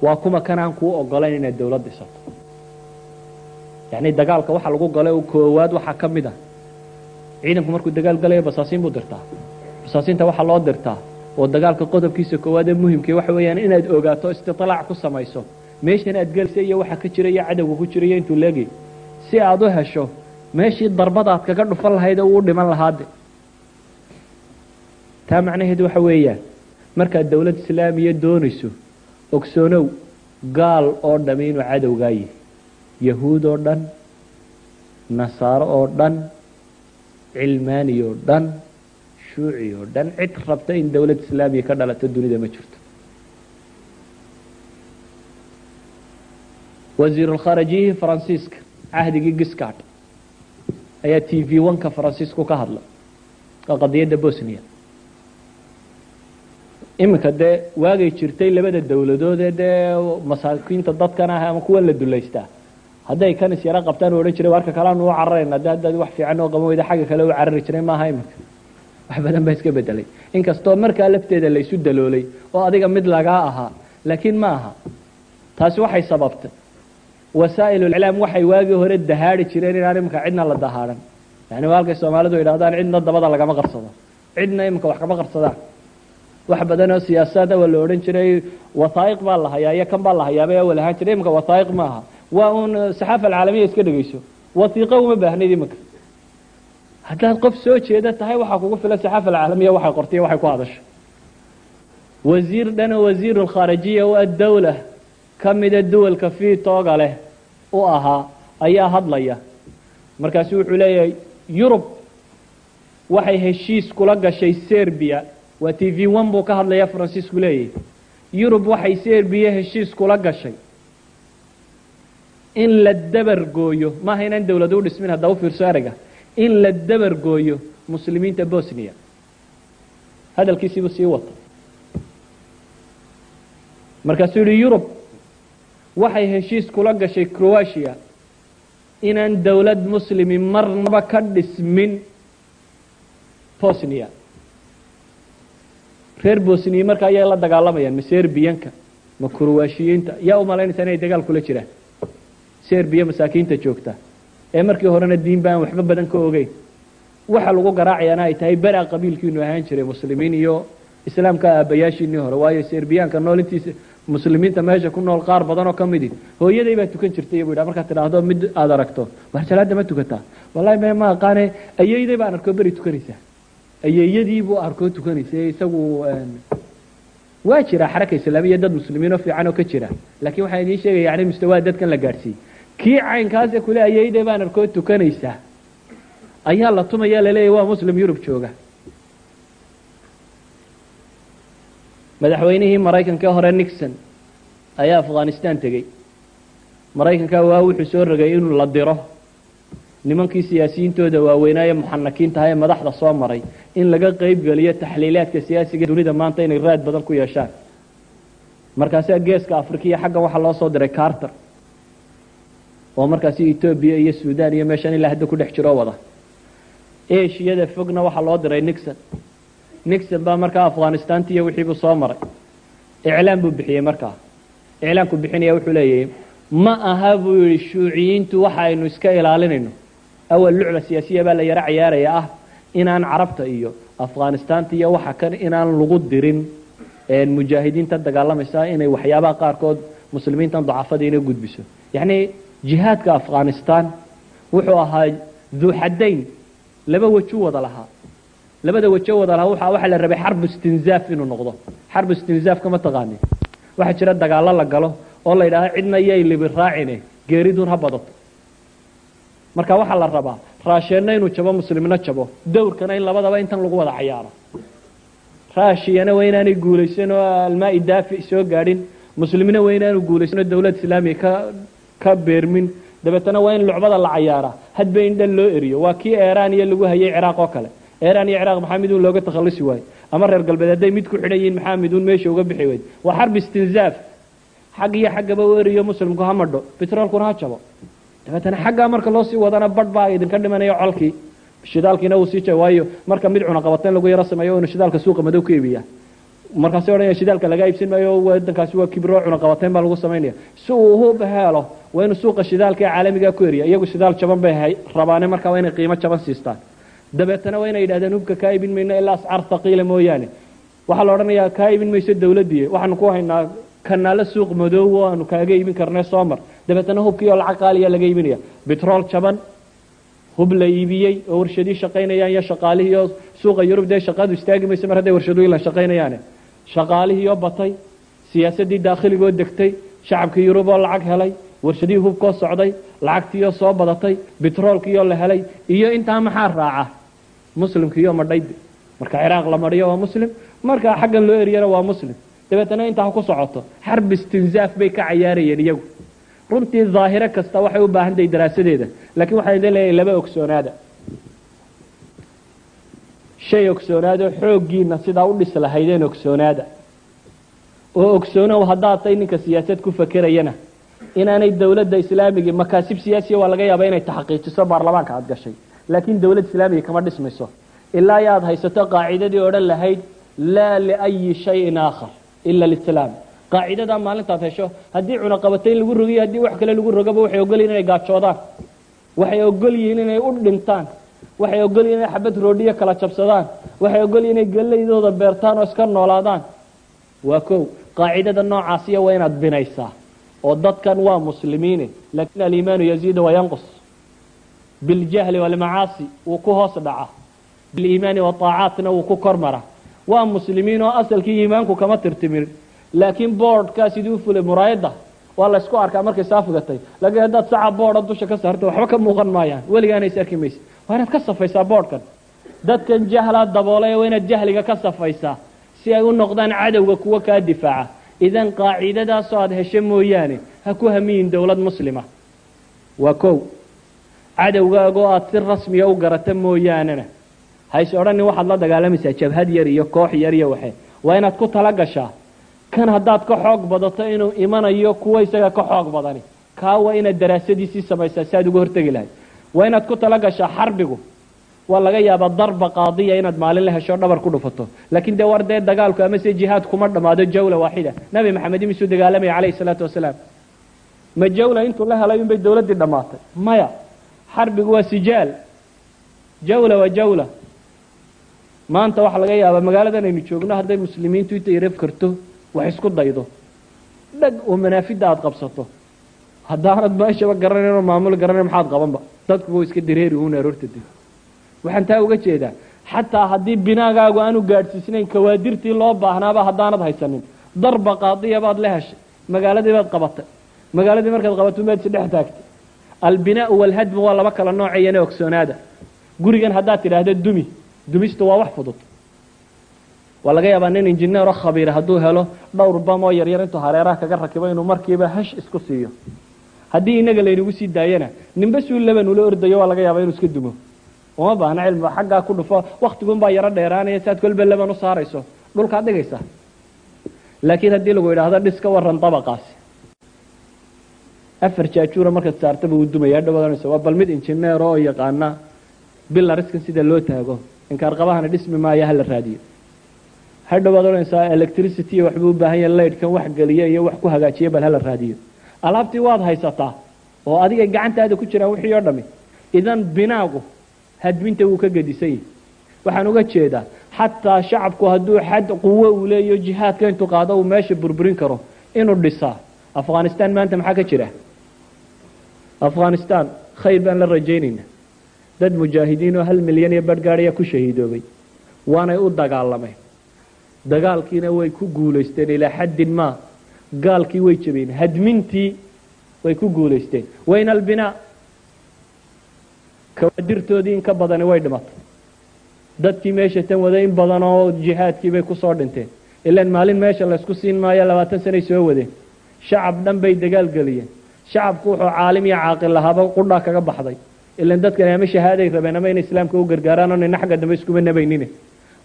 waa kuma kanaan kuu ogolayn inaad dawlad dhisato yacni dagaalka waxa lagu galo koowaad waxaa ka mid a ciidanku markuu dagaal galayo basaasiin buu dirtaa basaasiinta waxaa loo dirtaa oo dagaalka qodobkiisa koowaad ee muhimka waxa weeyaan inaad ogaato istiطlaac ku samayso meeshan aad gelaysa iyo waxa ka jira iyo cadowga ku jira iyo intuu leegay si aad u hesho meeshii darbadaad kaga dhufan lahayd oo uu dhiman lahaade taa macnaheedu waxa weeyaan markaad dawlad islaamiya doonayso ogsoonow gaal oo dhami inuu cadowgaa yihi yahuud oo dhan nasaaro oo dhan cilmaani oo dhan shuuci oo dhan cid rabta in dawlad islaamiya ka dhalato dunida ma jirto. Wasiirulkhaarajiyihii faransiiska cahdigii giscard ayaa t v oneka faransiisku ka hadlay oo qadiyadda bosnia. Iminka dee waagay jirtay labada dawladoodee dee masaakiinta dadkan ah ama kuwan la dulaystaa? Hadday kan is qabtaan u odhan jiray warka kaleanu u cararayna de haddaad wax fiican oo qaban weyda xagga kale u carari jiray maaha iminka. Wax badan baa iska bedelay inkastoo markaa lafteeda la daloolay oo adiga mid lagaa ahaa laakiin ma aha. Taasi waxay sababtay wasaa'ilulclaam waxay waagii hore dahaadi jireen inaan iminka cidna la dahaadhan yani waa halkay soomaalidu yidhahdaan cidna dabada lagama qarsado cidna iminka wax kama qarsadaan wax badan oo siyaasaada waa la odhan jiray wathaa'iq baa la hayaa iyo kan baa la hayaabay awal ahaan jiray iminka wathaa'iq maaha waa uun saxaafa alcaalamiya iska dhegeyso wasiiqo uma baahnayd iminka haddaad qof soo jeeda tahay waxaa kugu filan saxaafa alcaalamiya waxay qortay waxay ku hadasho wasiir dhana wasiiru lkhaarijiya oo addawla ka mida duwalka fiitooga leh u ahaa ayaa hadlaya. Markaasu wuxuu leeyahay yurub waxay heshiis kula gashay serbia. Waa t v one buu ka hadlaya faransiisku leeyahy yurub waxay serbiya heshiis kula gashay. In la dabar gooyo maaha inaan dawladu u dhismin hadda u fiirso ereyga. In la dabar gooyo muslimiinta bosnia. Hadalkiisiibuu sii wata markaasuu yihi yurub waxay heshiis kula gashay croatia. Inaan dawlad muslimi marnaba ka dhismin bosnia. Reer bosniya marka ayay la dagaalamayaan ma serbiyanka ma croatiyiinta yaa u malaynaysaa inay dagaal kula jiraan? Serbiya masaakiinta joogta. Ee markii horena diin baan waxba badan ka ogeyn. Waxa lagu garaacayaana ay tahay beraa qabiilkiinu ahaan jiray muslimiin iyo islaamka aabayaashiinii hore. Waayo serbiyaanka nool intiisa muslimiinta meesha ku nool qaar badan oo ka midi hooyaday baa tukan jirtay buu yidhaha markaad tidhaahdo mid aada aragto war ma tukataa. Wallahi me ma aqaane ayeyday baan arkoo beri tukanaysaa. Ayeeyadii buu arkoo tukanaysa isagu waa jira xaraka islaamiya dad muslimiinoo fiican oo ka jira. Laakiin waxaan idiin sheegaya yani mustawaa dadkan la gaadhsiiyey kii caynkaase kule ayeyday baan arkoo tukanaysaa. Ayaa la tumaya laleeyahy waa muslim yurub jooga madaxweynihii maraykanka hore nixon ayaa afghanistan tegey. Maraykanka waa wuxuu soo rogay inuu la diro. Nimankii siyaasiyiintooda waaweynaaye muxanakiintaha ee madaxda soo maray in laga qeyb geliyo taxliilaadka siyaasiga dunida maanta inay raad badan ku yeeshaan. Markaasaa geeska afrikiya xaggan waxaa loo soo diray carter oo markaasi etoobiya iyo sudan iyo meeshan ilaa hadda ku dhex jiroo wada. Ashiyada fogna waxaa loo diray nixon nixon baa markaa afghanistanti iyo wixiibuu soo maray. Iclaan buu bixiyey markaa. Iclaanku bixinaya wuxuu leeyahay ma aha buu yihi shuuciyiintu waxa aynu iska ilaalinayno. Awal lucba siyaasiya baa la yaro cayaaraya ah inaan carabta iyo afghanistaanta iyo waxa kan inaan lagu dirin. Mujaahidiinta dagaalamaysa inay waxyaabaha qaarkood muslimiintan dacafada inay gudbiso. Yacni jihaadka afghanistan wuxuu ahaa duuxadayn laba weju wada lahaa labada wejo wada lahaa waxa waxaa la rabay xarbu istinzaaf inuu noqdo. Xarbu istinzaafka ma taqaanin waxaa jira dagaallo la galo oo la yidhahdo cidna yay libi raacine ha badato marka waxaa la rabaa raasheenna inuu jabo muslimna jabo. Dowrkana in labadaba intan lagu wada cayaaro. Raashiyana waa inaanay guulaysan oo almaai daafic soo gaadhin. Muslimna waa inaanu guulaysan oo dowlad islaamiya ka ka beermin. Dabeetana waa in lucbada la cayaaraa hadba in dhan loo eriyo. Waa kii eeraan iyo lagu hayay ciraaq oo kale eeraan iyo ciraaq maxaa miduun looga takhallusi waayo. Ama reer galbeed hadday mid ku xidhan yihiin maxaa miduun meesha uga bixi weyd. Waa xarbi istinzaaf. Xag iyo xaggaba u eriyo muslimku ha madho bitroolkuna ha jabo. Dabeetana xaggaa marka loo sii wadana badh baa idinka dhimanayo colkii. Shidaalkiina uu sii jay waayo marka mid cunaqabateen lagu yaro sameeyo inuu shidaalka suuqa madow ka iibiya markaasi odhanaya shidaalka laga iibsan maayo wadankaasi waa kibro cunaqabateen baa lagu samaynaya si uu hub helo waa inuu suuqa shidaalka ee caalamiga ku eriya iyagu shidaal jaban bay rabaane marka waa inay qiimo jaban siistaan dabeetana waa inay yidhahdeen hubka kaa iibin mayno ilaa ascaar thaqiila mooyaane. Waxaa la odhanayaa kaa iibin mayso dawladdii waxaanu ku haynaa kanaalo suuq madoow oo aanu kaaga iibin karnay soo mar dabeetana hubkii oo lacag qaaliya laga iibinaya bitrool jaban hub la iibiyey oo warshadii shaqaynayaan iyo shaqaalihii oo suuqa yurub dee shaqadu istaagi mayso mar hadday warshaduhu la shaqaynayaane. Shaqaalihii oo batay siyaasaddii daakhiligo degtay shacabkii yurub oo lacag helay warshadihii hubkoo socday lacagtiioo soo badatay bitroolkiioo la helay iyo intaa maxaa raaca muslimkiioo madhayde marka ciraaq la madhiyo waa muslim marka xaggan loo eriyana waa muslim. Dabeetana intaa ku socoto xarb istinzaaf bay ka cayaarayeen iyagu. Runtii daahiro kasta waxay u baahan tahay daraasadeeda laakiin waxaan idin leeyahay laba ogsoonaada. Shay ogsoonaado xooggiina sidaa u dhis lahaydeen ogsoonaada oo ogsoonow haddaad tay ninka siyaasad ku fakerayana inaanay dowladda islaamiga makaasib siyaasiya waa laga yaaba inay taxqiijiso baarlamaanka aad gashay laakiin dowlad islaamiga kama dhismayso ilaa yaad haysato qaacidadii odhan lahayd laa liayi shayin aakhar ila alislaam qaacidadaa maalintaad hesho haddii cunaqabatayn lagu rogiyo haddii wax kale lagu rogaba waxay ogolyihin inay gaajoodaan waxay ogol yihiin inay u dhintaan waxay ogol yihiin inay xabad roodhiyo kala jabsadaan waxay ogol yihiin inay gelaydooda beertaan oo iska noolaadaan waa kow qaacidada noocaasiya waa inaad binaysaa oo dadkan waa muslimiine laakin aliimaanu yaziidu wayanqus biljahli walmacaasi wuu ku hoos dhaca. Biliimaani waaacaatna wuu ku kor mara. Waa muslimiin oo asalkii iimaanku kama tirtimin laakiin boordkaa sidii u fulay muraayadda waa la ysku arkaa markay saafigatay laakiin haddaad saca boorda dusha ka saarto waxba ka muuqan maayaan. Weligaana is arki maysa waa inaad ka safaysaa boordhkan dadkan jahlaa daboolay waa inaad jahliga ka safaysaa. Si ay u noqdaan cadowga kuwa kaa difaaca. Idan qaacidadaasoo aada hesho mooyaane ha ku hamiyin dowlad muslima. Waa kow cadowgaagoo aada si rasmiya u garata mooyaanena. Hays odhanin waxaad la dagaalamaysaa jabhad yar iyo koox yar iyo waxe. Waa inaad ku tala gashaa. Kan haddaad ka xoog badato inuu imanayo kuwa isaga ka xoog badani. Kaa waa inaad daraasadiisii samaysaa si aad uga hortegi lahayd. Waa inaad ku tala gashaa xarbigu. Waa laga yaabaa darba qaadiya inaad maalin la hesho dhabar ku dhufato. Laakiin dee war dee dagaalku ama se jihaad kuma dhammaado jawla waaxida nabi maxamed imisuu dagaalamaya calayhi salaatu wasalaam. Ma jawla intuu la helay unbay dowladdii dhammaatay? Maya xarbigu waa sijaal. Jawla waa jawla. Maanta waxaa laga yaabaa magaaladan aynu joogno hadday muslimiintu intay raf karto wax isku daydo. Dhag oo manaafidda aada qabsato. Haddaanad meeshaba garanayn oo maamul garanayn maxaad qabanba? Dadku wa iska dareeri uun aroorta waxaan taa uga jeedaa xataa haddii binaagaagu aanu gaadhsiisnayn kawaadirtii loo baahnaaba haddaanad haysanin. Darba qaadiya baad la heshay magaaladii baad qabatay. Magaaladii markaad qabato maad dhex taagtay albinaau walhadmu waa laba kala noocayana ogsoonaada gurigan haddaad tidhaahda dumi dumistu waa wax fudud. Waa laga yaabaa nin injineero khabiira hadduu helo dhowr bamoo yaryar intuu hareeraha kaga rakibo inuu markiiba hash isku siiyo. Haddii inaga laynagu sii daayana ninba suu laban ula ordayo waa laga yaabaa inuu iska dumo uma baahna cilmiba xaggaa ku dhufo waktiguunbaa yaro dheeraanaya si aad kolba laban u saarayso dhulkaad dhigaysaa laakiin haddii lagu yidhaahdo dhis ka waran dabaqaasi afar jaajuura markaad saartaba wuu dumaya hadhow odanaysa waa bal mid injineero oo yaqaana bilariskan sida loo taago inkaarqabahana dhismi maayo hala raadiyo. Hadhow baad odhanaysaa electricity waxbuu u baahan yahay laydhkan wax geliya iyo wax ku hagaajiya bal hala raadiyo. Alaabtii waad haysataa oo adigay gacantaada ku jiraan wixii oo dhami idan binaagu hadminta wuu ka gedisan yahi waxaan uga jeedaa xataa shacabku hadduu xad quwo uu leeyo jihaadka intuu qaado uu meesha burburin karo inuu dhisaa. Afghanistan maanta maxaa ka jira afghanistan khayr baan la rajaynayna dad mujaahidiin oo hal milyan iyo badhgaadh ayaa ku shahiidoobay. Waanay u dagaalameen dagaalkiina way ku guulaysteen ilaa xaddin maa. Gaalkii way jabeen hadmintii way ku guulaysteen. Wayna albinaa kawaadirtoodii in ka badani way dhimatay. Dadkii meesha tan waday in badan oo jihaadkii bay ku soo dhinteen. Ilaan maalin meesha laysku siin maayo labaatan sanay soo wadeen. Shacab dhan bay dagaal geliyeen shacabku wuxuu caalim iyo caaqil lahaaba qudhaa kaga baxday ilan dadkan ama shahaaday rabeen ama inay islaamka u gargaaraan oo nina xagga dambe iskuma nabaynine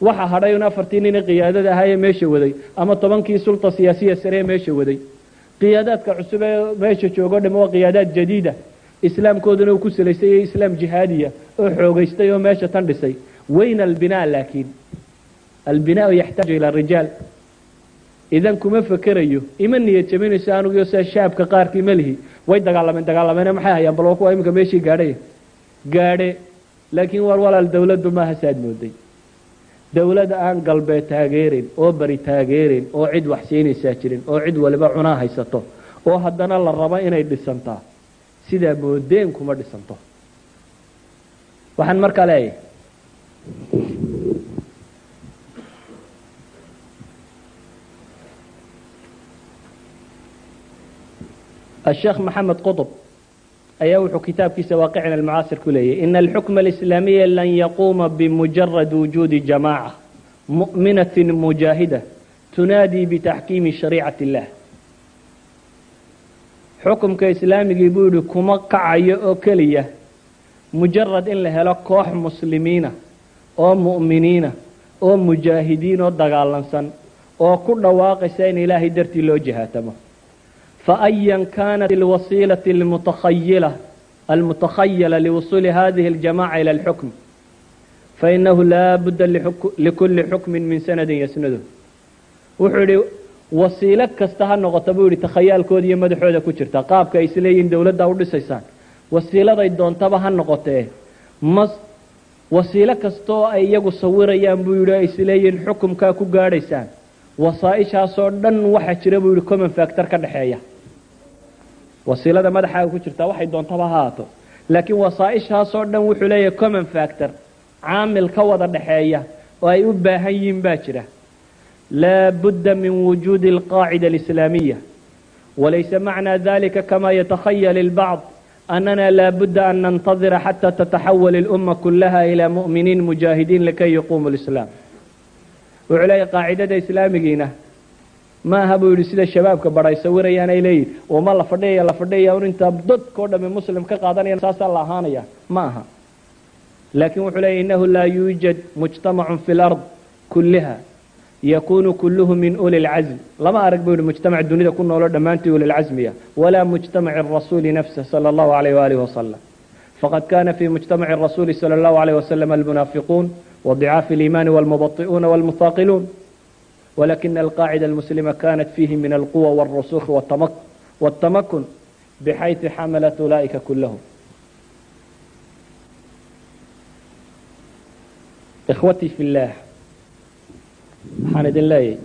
waxa hadhay un afartii nina qiyaadada ahaa ee meesha waday ama tobankii sulta siyaasiya sare ee meesha waday qiyaadaadka cusub ee meesha joogo dham waa qiyaadaad jadiida islaamkooduna uu ku salaysay iyo islaam jihaadiya oo xoogaystay oo meesha tan dhisay wayna albinaa laakiin albinaau yaxtaaju ila rijaal idan kuma fekerayo ima niyad jabinayso aniguyo sida shaabka qaarkii melihi way dagaalameen dagaalameene maxay hayaan bal waa kuwa iminka meeshii gaadhay gaadhe laakiin war walaal dawladdu maaha saad mooday dawlad aan galbeed taageerin oo bari taageerin oo cid wax siinaysaa jirin oo cid waliba cunaa haysato oo haddana la rabo inay dhisantaa sidaa moodeen kuma dhisanto waxaan markaa leeyahay asheekh maxamed qodob ayaa wuxuu kitaabkiisa waaqicina almacaasir ku leeyahy ina alxukma alislaamiya lan yaquuma bimujarad wujuudi jamaaca mu'minatin mujaahida tunaadii bitaxkiimi shariicati اllah xukumka islaamigii buu yihi kuma kacayo oo keliya mujarad in la helo koox muslimiina oo mu'miniina oo mujaahidiin oo dagaalansan oo ku dhawaaqaysa in ilaahay dartii loo jihaatamo فأيا كانت الوسيلة المتخيلة المتخيلة لوصول هذه الجماعة إلى الحكم فإنه لا بد لكل حكم من سند يسنده وحري وسيلة كستها نغطة بوري تخيال كودي مدحوذة كجرتا قابك إسليين دولة داود سيسان وسيلة دون تبها نغطة مس وسيلة كستو أي يغو صورة ينبوري إسليين حكم كاكو غاريسان wasaaishaasoo dhan waxa jira buu yihi common factor ka dhexeeya wasiilada madaxaaga ku jirtaa waxay doontaba ha haato laakiin wasaaishaasoo dhan wuxuu leeyahay common factor caamil ka wada dhexeeya oo ay u baahan yihiin baa jira. Laa budda min wujuudi alqaacida alislaamiya walaysa macnaa dalika kama yatakhayal ilbacd anana laa budda an nantadira xata tataxawal ilumma kulaha ila mu'miniin mujaahidiin likay yaquumu lislaam wuxuu leeyahy qaacidada islaamigiina ma aha buu yihi sida shabaabka baray sawirayaan ay leeyihin oma la fadhiyaya la fadhiyaya un intaa dadkao dhami muslim ka qaadanaya saasaa la ahaanaya ma aha laakin wuxuu leeyahy inahu laa yuujad mujtamacun fi lard kuliha yakunu kuluhu min uli lcazm lama arag buu yihi mujtamac dunida ku noolo dhammaantii uli lcazmiya walaa mujtamaci rasuuli nafsه salى اllahu alayh walihi wasalam faqad kana fi mujtamaci rasuuli salى اllahu alayh wasalam almunaafiquun وضعاف الإيمان والمبطئون والمثاقلون ولكن القاعدة المسلمة كانت فيه من القوة والرسوخ والتمك والتمكن بحيث حملت أولئك كلهم إخوتي في الله حاند الله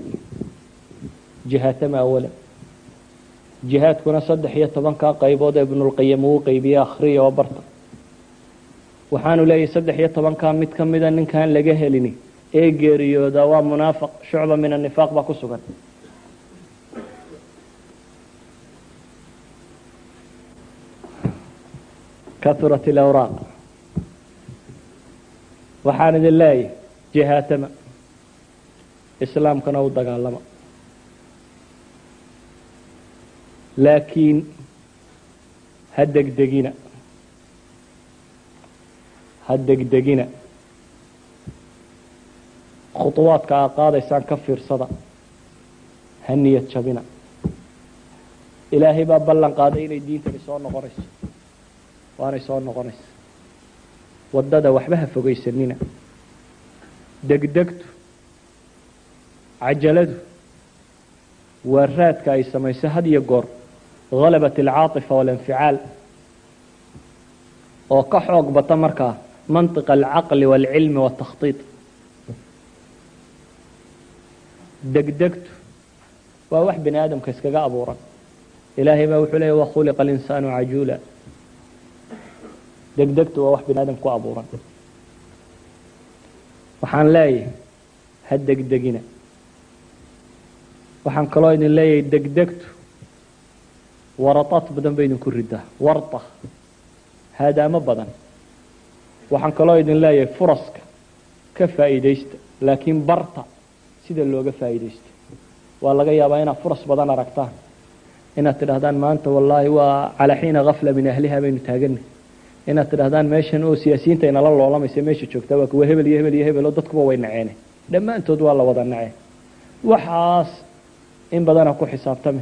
جهاتما أولا جهات كنا صدح يتبنكا قيبود ابن القيم وقيبيا أخرية وبرطة waxaanu leeyahay saddex iyo tobankaa mid ka mida ninkaan laga helini ee geeriyooda waa munaafiq shucba min anifaaq baa ku sugan. Kaurat ilawraaq waxaan idin leeyahay jihaatama islaamkana u dagaalama. Laakiin ha degdegina. Ha degdegina khuطuwaadka aa qaadaysaan ka fiirsada ha niyad jabina ilaahay baa ballan qaaday inay diintani soo noqonayso waanay soo noqonaysa waddada waxba ha fogaysanina degdegtu cajaladu waa raadka ay samayso had iyo goor halabat alcaatifa waاlinficaal oo ka xoog bata markaa mantiq alcaqli waalcilmi wاtakhطiiط degdegtu. Waa wax bini aadamka iskaga abuuran. Ilaahay baa wuxuu leeya wakhuliqa alinsaanu cajuula. Degdegtu waa wax bini aadam ku abuuran. Waxaan leeyahay ha degdegina. Waxaan kaloo idin leeyahay degdegtu warataad badan bay idinku ridaa warta haadaamo badan. Waxaan kaloo idin leeyahay furaska ka faa'iidaysta laakiin barta sida looga faa'iidaysto. Waa laga yaabaa inaad furas badan aragtaan inaad tidhahdaan maanta wallaahi waa calaa xiina kafla min ahliha baynu taaganay inaad tidhahdaan meeshan oo siyaasiyiinta inala loolamaysa meesha joogtaa waa kuwa hebel iyo hebel iyo hebel oo dadkuba way naceene. Dhammaantood waa la wada naceen waxaas in badana ku xisaabtami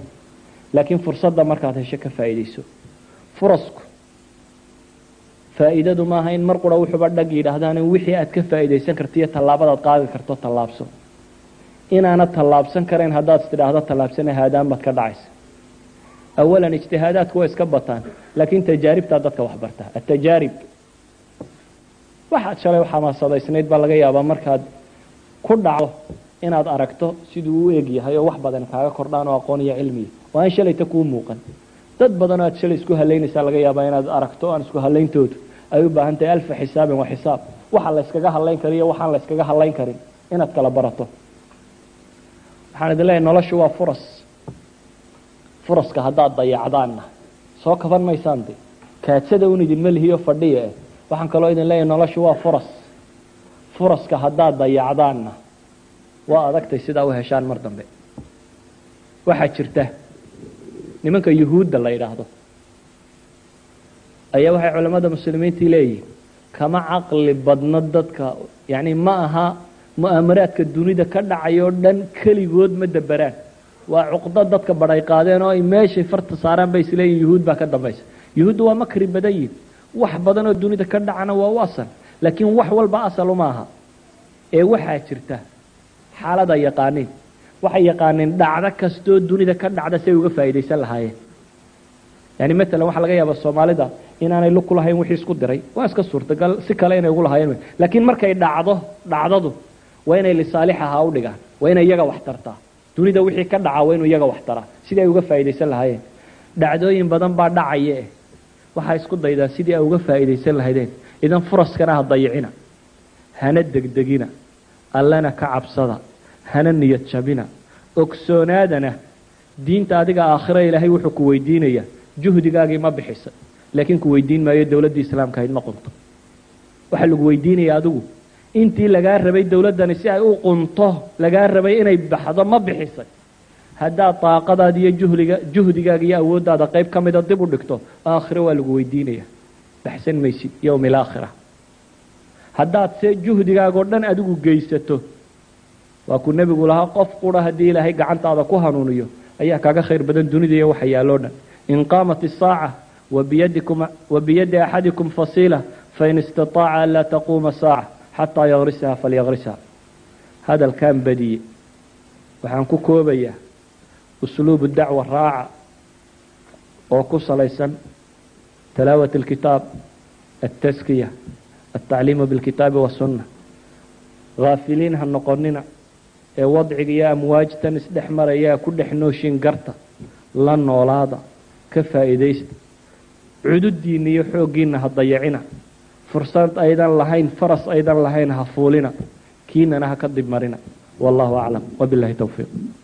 laakiin fursadda markaad hesho ka faa'iidayso. Furasku faa'iidadu maaha in mar qura wuxuuba dhag yidhaahdaan in wixii aad ka faa'iidaysan karto iyo tallaabadaad qaadi karto tallaabso inaana tallaabsan karayn haddaad istidhaahdo tallaabsana haadaan baad ka dhacaysa. Awalan ijtihaadaadku way iska bataan laakiin tajaaribtaa dadka wax atajaarib waxaad shalay xamaasadaysnayd baa laga yaabaa markaad ku dhacdo inaad aragto siduu u eg yahay oo wax badan kaaga kordhaan oo aqoon iyo cilmiya oo aan shalayta kuu muuqan. Dad badan oo aad shalay isku halaynaysaa laga yaabaa inaad aragto aan isku halayntoodu ay u baahan tahay alfa xisaabin wa xisaab. Waxa la yskaga hadlayn kari iyo waxaan la hadlayn karin. Inaad kala barato waxaan idin leeyahay noloshu waa furas. Furaska haddaad dayacdaanna. Soo kaban maysaan de kaadsada un idinma lihiyo fadhiya eh waxaan kaloo idin leeyahay noloshu waa furas. Furaska haddaad dayacdaanna waa adagtay sidaa u heshaan mar dambe. Waxaa jirta nimanka yuhuudda la yidhaahdo. Ayaa waxay culammada muslimiintii leeyihiin kama caqli badno dadka yacni ma aha mu'aamaraadka dunida ka dhacay oo dhan keligood ma daberaan waa cuqdo dadka badhay qaadeen oo ay meeshay farta saaraan bay isleeyihin yuhuud baa ka dambaysa. Yuhuuddu waa makri badan yihiin wax badan oo dunida ka dhacana waa u asal laakiin wax walba asal uma aha. Ee waxaa jirta xaalada yaqaaniin. Waxay yaqaaneen dhacdo kastoo dunida ka dhacda si ay uga faa'iidaysan lahaayeen. Yani matalan waxaa laga yaabaa soomaalida inaanay lug ku wixii isku diray. Waa iska suurtagal si kale inay ugu lahaayeen laakiin markay dhacdo dhacdadu waa inay lisaaliixaha u dhigaan. Waa inay iyaga wax tartaa dunida wixii ka dhaca waa inuu iyaga wax taraa sidii ay uga faa'iidaysan lahaayeen. Dhacdooyin badan baa dhacaya eh waxaa isku daydaa sidii ay uga faa'iidaysan lahaydeen. Idan furaskana ha dayicina. Hana degdegina. Allana ka cabsada. Hana niyad jabina. Ogsoonaadana diinta adiga aakhira ilaahay wuxuu ku weydiinaya. Juhdigaagii ma bixisa. Laakiin ku weydiin maayo dowladdii islaamka ahayd ma qunto waxaa lagu weydiinaya adigu intii lagaa rabay dowladdani si ay u qunto lagaa rabay inay baxdo ma bixisay. Haddaad daaqadaada iyo juhliga juhdigaaga iyo awooddaada qayb ka mida dib u dhigto aakhiro waa lagu weydiinaya baxsan maysid yowmi alaakhira haddaad se juhdigaagoo dhan adigu geysato waa kuu nebigu lahaa qof qura haddii ilaahay gacantaada ku hanuuniyo ayaa kaaga khayr badan dunida iyo waxa yaalloo dhan. In qaamat isaaca wabiyadikum wabiyadi axadikum fasiila fain istataaca an laa taquuma saaca xataa yagrisaha falyagrisaha hadalkan badiye waxaan ku koobayaa usluubu dacwa raaca oo ku salaysan talaawat alkitaab altaskiya altacliimu bilkitaabi wasunna haafiliin ha noqonina ee wadciga iyo amwaajtan isdhex marayaa ku dhex nooshin garta la noolaada ka faa'iidaysta cududdiinna iyo xooggiinna ha dayacina fursad aydan lahayn faras aydan lahayn ha fuulina. Kiinana ha ka dib marina. Wallahu aclam wabilahi towfiiq